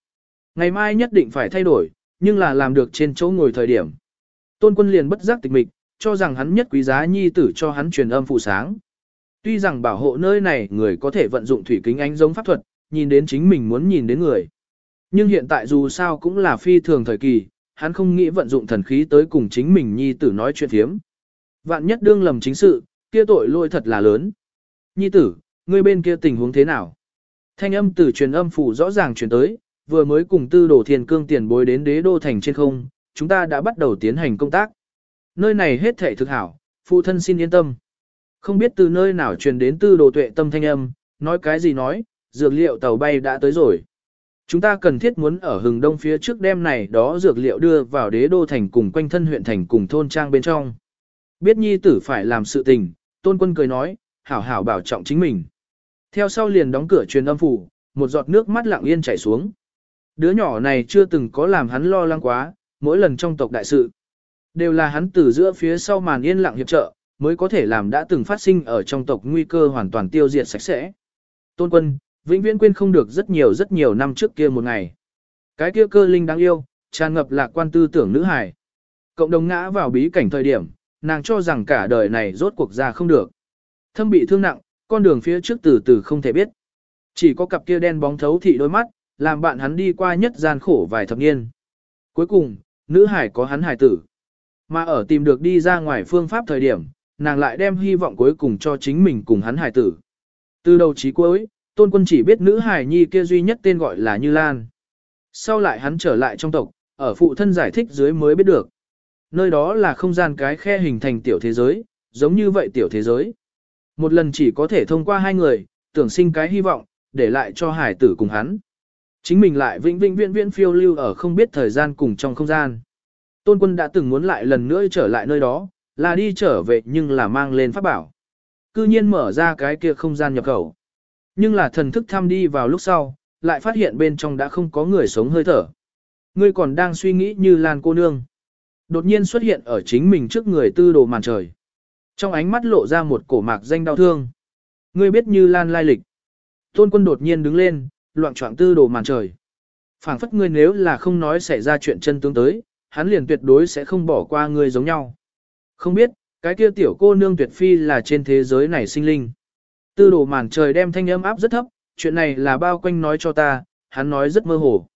Ngày mai nhất định phải thay đổi, nhưng là làm được trên chỗ ngồi thời điểm. Tôn quân liền bất giác tịch mịch, cho rằng hắn nhất quý giá nhi tử cho hắn truyền âm phụ sáng. Tuy rằng bảo hộ nơi này người có thể vận dụng thủy kính ánh giống pháp thuật, nhìn đến chính mình muốn nhìn đến người. Nhưng hiện tại dù sao cũng là phi thường thời kỳ, hắn không nghĩ vận dụng thần khí tới cùng chính mình nhi tử nói chuyện thiếm. Vạn nhất đương lầm chính sự, kia tội lỗi thật là lớn. Nhi tử, ngươi bên kia tình huống thế nào? Thanh âm từ truyền âm phủ rõ ràng truyền tới, vừa mới cùng tư đồ thiền cương tiền bối đến đế đô thành trên không, chúng ta đã bắt đầu tiến hành công tác. Nơi này hết thể thực hảo, phụ thân xin yên tâm. Không biết từ nơi nào truyền đến tư đồ tuệ tâm thanh âm, nói cái gì nói, dược liệu tàu bay đã tới rồi. Chúng ta cần thiết muốn ở hừng đông phía trước đêm này đó dược liệu đưa vào đế đô thành cùng quanh thân huyện thành cùng thôn trang bên trong. Biết nhi tử phải làm sự tình, tôn quân cười nói, hảo hảo bảo trọng chính mình. Theo sau liền đóng cửa truyền âm phủ, một giọt nước mắt lặng yên chảy xuống. Đứa nhỏ này chưa từng có làm hắn lo lắng quá, mỗi lần trong tộc đại sự. Đều là hắn từ giữa phía sau màn yên lặng hiệp trợ, mới có thể làm đã từng phát sinh ở trong tộc nguy cơ hoàn toàn tiêu diệt sạch sẽ. Tôn quân, vĩnh viễn quên không được rất nhiều rất nhiều năm trước kia một ngày. Cái kia cơ linh đáng yêu, tràn ngập lạc quan tư tưởng nữ hài. Cộng đồng ngã vào bí cảnh thời điểm, nàng cho rằng cả đời này rốt cuộc ra không được. Thâm bị thương nặng, con đường phía trước từ từ không thể biết. Chỉ có cặp kia đen bóng thấu thị đôi mắt, làm bạn hắn đi qua nhất gian khổ vài thập niên. Cuối cùng, nữ hải có hắn hải tử. Mà ở tìm được đi ra ngoài phương pháp thời điểm, nàng lại đem hy vọng cuối cùng cho chính mình cùng hắn hải tử. Từ đầu chí cuối, tôn quân chỉ biết nữ hải nhi kia duy nhất tên gọi là Như Lan. Sau lại hắn trở lại trong tộc, ở phụ thân giải thích dưới mới biết được. Nơi đó là không gian cái khe hình thành tiểu thế giới, giống như vậy tiểu thế giới. Một lần chỉ có thể thông qua hai người, tưởng sinh cái hy vọng, để lại cho hải tử cùng hắn. Chính mình lại vĩnh vĩnh viễn viễn phiêu lưu ở không biết thời gian cùng trong không gian. Tôn quân đã từng muốn lại lần nữa trở lại nơi đó, là đi trở về nhưng là mang lên pháp bảo. Cư nhiên mở ra cái kia không gian nhập khẩu. Nhưng là thần thức thăm đi vào lúc sau, lại phát hiện bên trong đã không có người sống hơi thở. Ngươi còn đang suy nghĩ như Lan cô nương. Đột nhiên xuất hiện ở chính mình trước người tư đồ màn trời. Trong ánh mắt lộ ra một cổ mạc danh đau thương. Ngươi biết như Lan lai lịch. Tôn quân đột nhiên đứng lên, loạn trọng tư đồ màn trời. phảng phất ngươi nếu là không nói xảy ra chuyện chân tướng tới, hắn liền tuyệt đối sẽ không bỏ qua ngươi giống nhau. Không biết, cái kia tiểu cô nương tuyệt phi là trên thế giới này sinh linh. Tư đồ màn trời đem thanh âm áp rất thấp, chuyện này là bao quanh nói cho ta, hắn nói rất mơ hồ.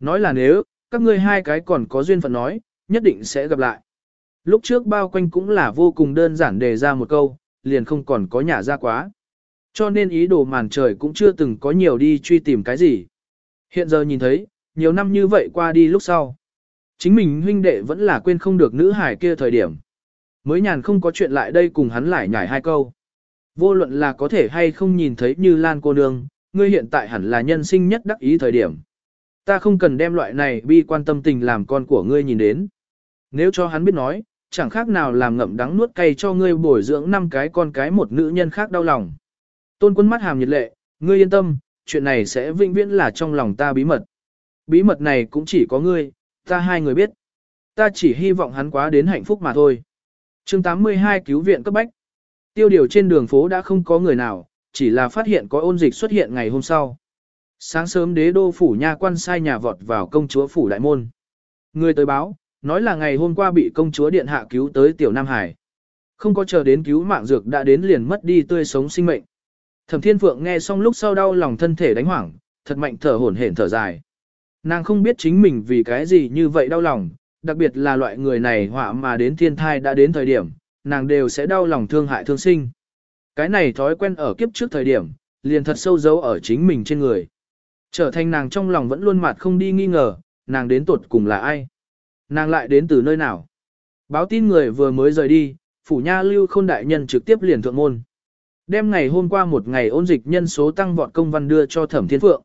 Nói là nếu, các ngươi hai cái còn có duyên phận nói, nhất định sẽ gặp lại. Lúc trước bao quanh cũng là vô cùng đơn giản đề ra một câu, liền không còn có nhả ra quá. Cho nên ý đồ màn trời cũng chưa từng có nhiều đi truy tìm cái gì. Hiện giờ nhìn thấy, nhiều năm như vậy qua đi lúc sau. Chính mình huynh đệ vẫn là quên không được nữ hải kia thời điểm. Mới nhàn không có chuyện lại đây cùng hắn lại nhảy hai câu. Vô luận là có thể hay không nhìn thấy như Lan cô nương, ngươi hiện tại hẳn là nhân sinh nhất đắc ý thời điểm. Ta không cần đem loại này bi quan tâm tình làm con của ngươi nhìn đến. Nếu cho hắn biết nói, chẳng khác nào làm ngậm đắng nuốt cay cho ngươi bồi dưỡng năm cái con cái một nữ nhân khác đau lòng. Tôn quân mắt hàm nhiệt lệ, ngươi yên tâm, chuyện này sẽ vĩnh viễn là trong lòng ta bí mật. Bí mật này cũng chỉ có ngươi, ta hai người biết. Ta chỉ hy vọng hắn quá đến hạnh phúc mà thôi. chương 82 cứu viện cấp bách. Tiêu điều trên đường phố đã không có người nào, chỉ là phát hiện có ôn dịch xuất hiện ngày hôm sau. Sáng sớm đế đô phủ nha quan sai nhà vọt vào công chúa phủ đại môn. Người tới báo, nói là ngày hôm qua bị công chúa điện hạ cứu tới tiểu Nam Hải. Không có chờ đến cứu mạng dược đã đến liền mất đi tươi sống sinh mệnh. Thẩm Thiên Phượng nghe xong lúc sau đau lòng thân thể đánh hoảng, thật mạnh thở hổn hển thở dài. Nàng không biết chính mình vì cái gì như vậy đau lòng, đặc biệt là loại người này họa mà đến thiên thai đã đến thời điểm, nàng đều sẽ đau lòng thương hại thương sinh. Cái này thói quen ở kiếp trước thời điểm, liền thật sâu dấu ở chính mình trên người. Trở thành nàng trong lòng vẫn luôn mặt không đi nghi ngờ, nàng đến tuột cùng là ai. Nàng lại đến từ nơi nào. Báo tin người vừa mới rời đi, phủ nha lưu khôn đại nhân trực tiếp liền thượng môn. Đem ngày hôm qua một ngày ôn dịch nhân số tăng vọt công văn đưa cho thẩm thiên phượng.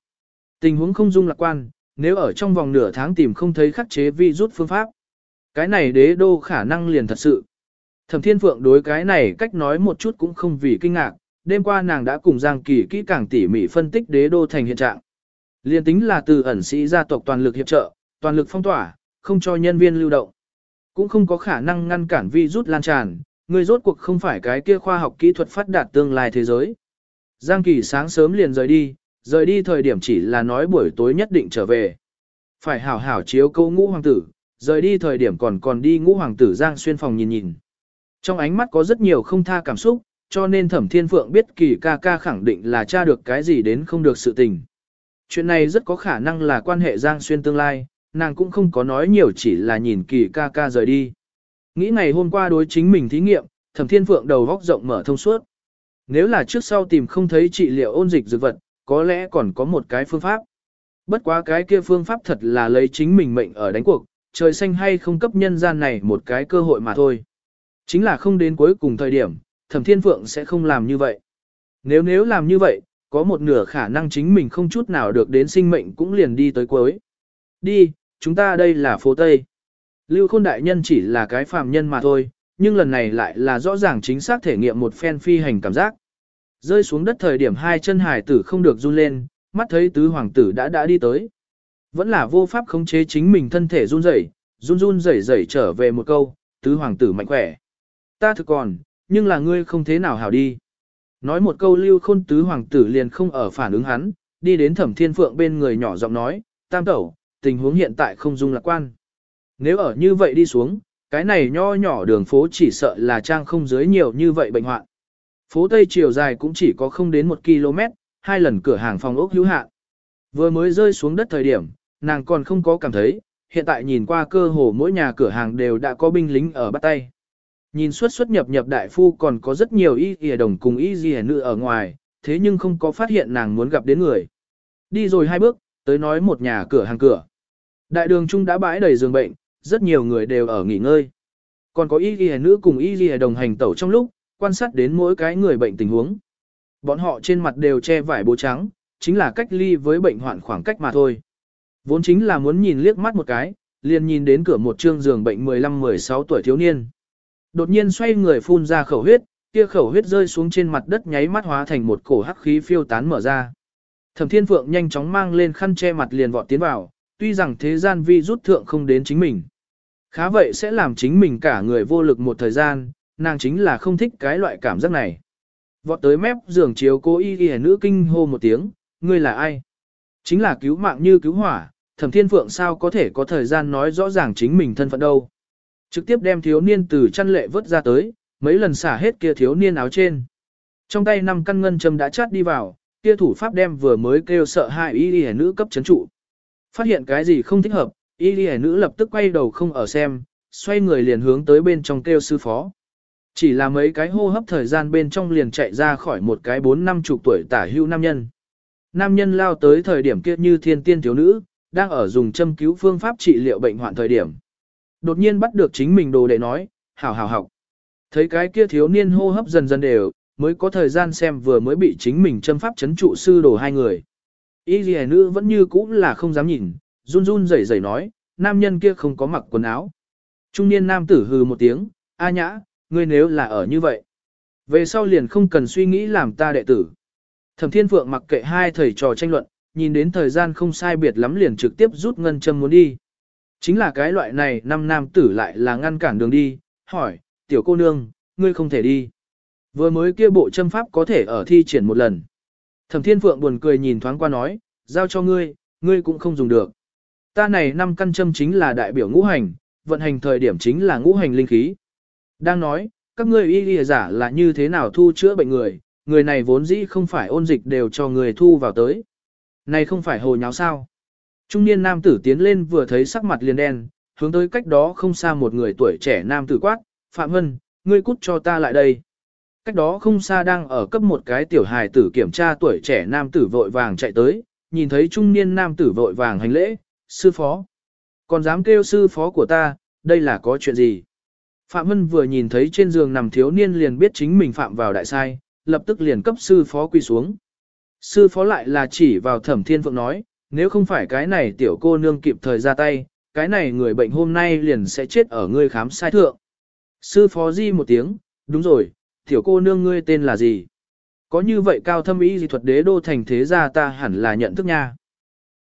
Tình huống không dung lạc quan, nếu ở trong vòng nửa tháng tìm không thấy khắc chế vi rút phương pháp. Cái này đế đô khả năng liền thật sự. Thẩm Thiên Phượng đối cái này cách nói một chút cũng không vì kinh ngạc, đêm qua nàng đã cùng Giang Kỳ kỹ càng tỉ mỉ phân tích đế đô thành hiện trạng. Liên tính là từ ẩn sĩ gia tộc toàn lực hiệp trợ, toàn lực phong tỏa, không cho nhân viên lưu động. Cũng không có khả năng ngăn cản vi rút lan tràn, người rốt cuộc không phải cái kia khoa học kỹ thuật phát đạt tương lai thế giới. Giang Kỳ sáng sớm liền rời đi, rời đi thời điểm chỉ là nói buổi tối nhất định trở về. Phải hảo hảo chiếu câu ngũ hoàng tử, rời đi thời điểm còn còn đi ngũ hoàng tử Giang xuyên phòng nhìn nhìn. Trong ánh mắt có rất nhiều không tha cảm xúc, cho nên thẩm thiên phượng biết kỳ ca ca khẳng định là tra được cái gì đến không được sự tình. Chuyện này rất có khả năng là quan hệ Giang Xuyên tương lai, nàng cũng không có nói nhiều chỉ là nhìn kỳ ca ca rời đi. Nghĩ ngày hôm qua đối chính mình thí nghiệm, thẩm thiên phượng đầu góc rộng mở thông suốt. Nếu là trước sau tìm không thấy trị liệu ôn dịch dược vật, có lẽ còn có một cái phương pháp. Bất quá cái kia phương pháp thật là lấy chính mình mệnh ở đánh cuộc, trời xanh hay không cấp nhân gian này một cái cơ hội mà thôi. Chính là không đến cuối cùng thời điểm, thẩm thiên phượng sẽ không làm như vậy. Nếu nếu làm như vậy, có một nửa khả năng chính mình không chút nào được đến sinh mệnh cũng liền đi tới cuối. Đi, chúng ta đây là phố Tây. Lưu Khôn Đại Nhân chỉ là cái phàm nhân mà thôi, nhưng lần này lại là rõ ràng chính xác thể nghiệm một phen phi hành cảm giác. Rơi xuống đất thời điểm hai chân hải tử không được run lên, mắt thấy tứ hoàng tử đã đã đi tới. Vẫn là vô pháp khống chế chính mình thân thể run rẩy, run run rẩy rẩy trở về một câu, tứ hoàng tử mạnh khỏe. Ta thực còn, nhưng là ngươi không thế nào hảo đi. Nói một câu lưu khôn tứ hoàng tử liền không ở phản ứng hắn, đi đến thẩm thiên phượng bên người nhỏ giọng nói, tam tẩu, tình huống hiện tại không dung lạc quan. Nếu ở như vậy đi xuống, cái này nho nhỏ đường phố chỉ sợ là trang không dưới nhiều như vậy bệnh hoạn. Phố Tây chiều dài cũng chỉ có không đến một km, hai lần cửa hàng phòng ốc hữu hạn. Vừa mới rơi xuống đất thời điểm, nàng còn không có cảm thấy, hiện tại nhìn qua cơ hồ mỗi nhà cửa hàng đều đã có binh lính ở bắt tay. Nhìn suốt xuất nhập nhập đại phu còn có rất nhiều y dìa đồng cùng y dìa nữ ở ngoài, thế nhưng không có phát hiện nàng muốn gặp đến người. Đi rồi hai bước, tới nói một nhà cửa hàng cửa. Đại đường trung đã bãi đầy giường bệnh, rất nhiều người đều ở nghỉ ngơi. Còn có y ghi nữ cùng y ghi đồng hành tẩu trong lúc, quan sát đến mỗi cái người bệnh tình huống. Bọn họ trên mặt đều che vải bố trắng, chính là cách ly với bệnh hoạn khoảng cách mà thôi. Vốn chính là muốn nhìn liếc mắt một cái, liền nhìn đến cửa một trương giường bệnh 15-16 tuổi thiếu niên. Đột nhiên xoay người phun ra khẩu huyết, kia khẩu huyết rơi xuống trên mặt đất nháy mắt hóa thành một cổ hắc khí phiêu tán mở ra. Thẩm Thiên Phượng nhanh chóng mang lên khăn che mặt liền vọt tiến vào, tuy rằng thế gian vi rút thượng không đến chính mình. Khá vậy sẽ làm chính mình cả người vô lực một thời gian, nàng chính là không thích cái loại cảm giác này. Vọt tới mép giường chiếu cố y y nữ kinh hô một tiếng, ngươi là ai? Chính là cứu mạng như cứu hỏa, thẩm thiên phượng sao có thể có thời gian nói rõ ràng chính mình thân phận đâu. Trực tiếp đem thiếu niên từ chăn lệ vớt ra tới, mấy lần xả hết kia thiếu niên áo trên. Trong tay năm căn ngân châm đã chát đi vào, kia thủ pháp đem vừa mới kêu sợ hại y y nữ cấp chấn trụ. Phát hiện cái gì không thích hợp, y y nữ lập tức quay đầu không ở xem, xoay người liền hướng tới bên trong kêu sư phó. Chỉ là mấy cái hô hấp thời gian bên trong liền chạy ra khỏi một cái bốn năm chục tuổi tả hưu nam nhân. Nam nhân lao tới thời điểm kia như thiên tiên thiếu nữ, đang ở dùng châm cứu phương pháp trị liệu bệnh hoạn thời điểm. Đột nhiên bắt được chính mình đồ để nói, hảo hảo học. Thấy cái kia thiếu niên hô hấp dần dần đều, mới có thời gian xem vừa mới bị chính mình châm pháp chấn trụ sư đồ hai người. Y dì nữ vẫn như cũ là không dám nhìn, run run rẩy rẩy nói, nam nhân kia không có mặc quần áo. Trung niên nam tử hừ một tiếng, a nhã, ngươi nếu là ở như vậy. Về sau liền không cần suy nghĩ làm ta đệ tử. Thẩm Thiên Phượng mặc kệ hai thầy trò tranh luận, nhìn đến thời gian không sai biệt lắm liền trực tiếp rút ngân châm muốn đi. Chính là cái loại này năm nam tử lại là ngăn cản đường đi, hỏi, tiểu cô nương, ngươi không thể đi. Vừa mới kia bộ châm pháp có thể ở thi triển một lần. Thẩm Thiên Phượng buồn cười nhìn thoáng qua nói, giao cho ngươi, ngươi cũng không dùng được. Ta này năm căn châm chính là đại biểu ngũ hành, vận hành thời điểm chính là ngũ hành linh khí. Đang nói, các ngươi y lìa giả là như thế nào thu chữa bệnh người, người này vốn dĩ không phải ôn dịch đều cho người thu vào tới. Này không phải hồ nháo sao. Trung niên nam tử tiến lên vừa thấy sắc mặt liền đen, hướng tới cách đó không xa một người tuổi trẻ nam tử quát, Phạm Hân, ngươi cút cho ta lại đây. Cách đó không xa đang ở cấp một cái tiểu hài tử kiểm tra tuổi trẻ nam tử vội vàng chạy tới, nhìn thấy trung niên nam tử vội vàng hành lễ, sư phó. Còn dám kêu sư phó của ta, đây là có chuyện gì? Phạm Hân vừa nhìn thấy trên giường nằm thiếu niên liền biết chính mình phạm vào đại sai, lập tức liền cấp sư phó quy xuống. Sư phó lại là chỉ vào thẩm thiên phượng nói, nếu không phải cái này tiểu cô nương kịp thời ra tay, cái này người bệnh hôm nay liền sẽ chết ở ngươi khám sai thượng. Sư phó di một tiếng, đúng rồi, tiểu cô nương ngươi tên là gì? Có như vậy cao thâm ý gì thuật đế đô thành thế gia ta hẳn là nhận thức nha.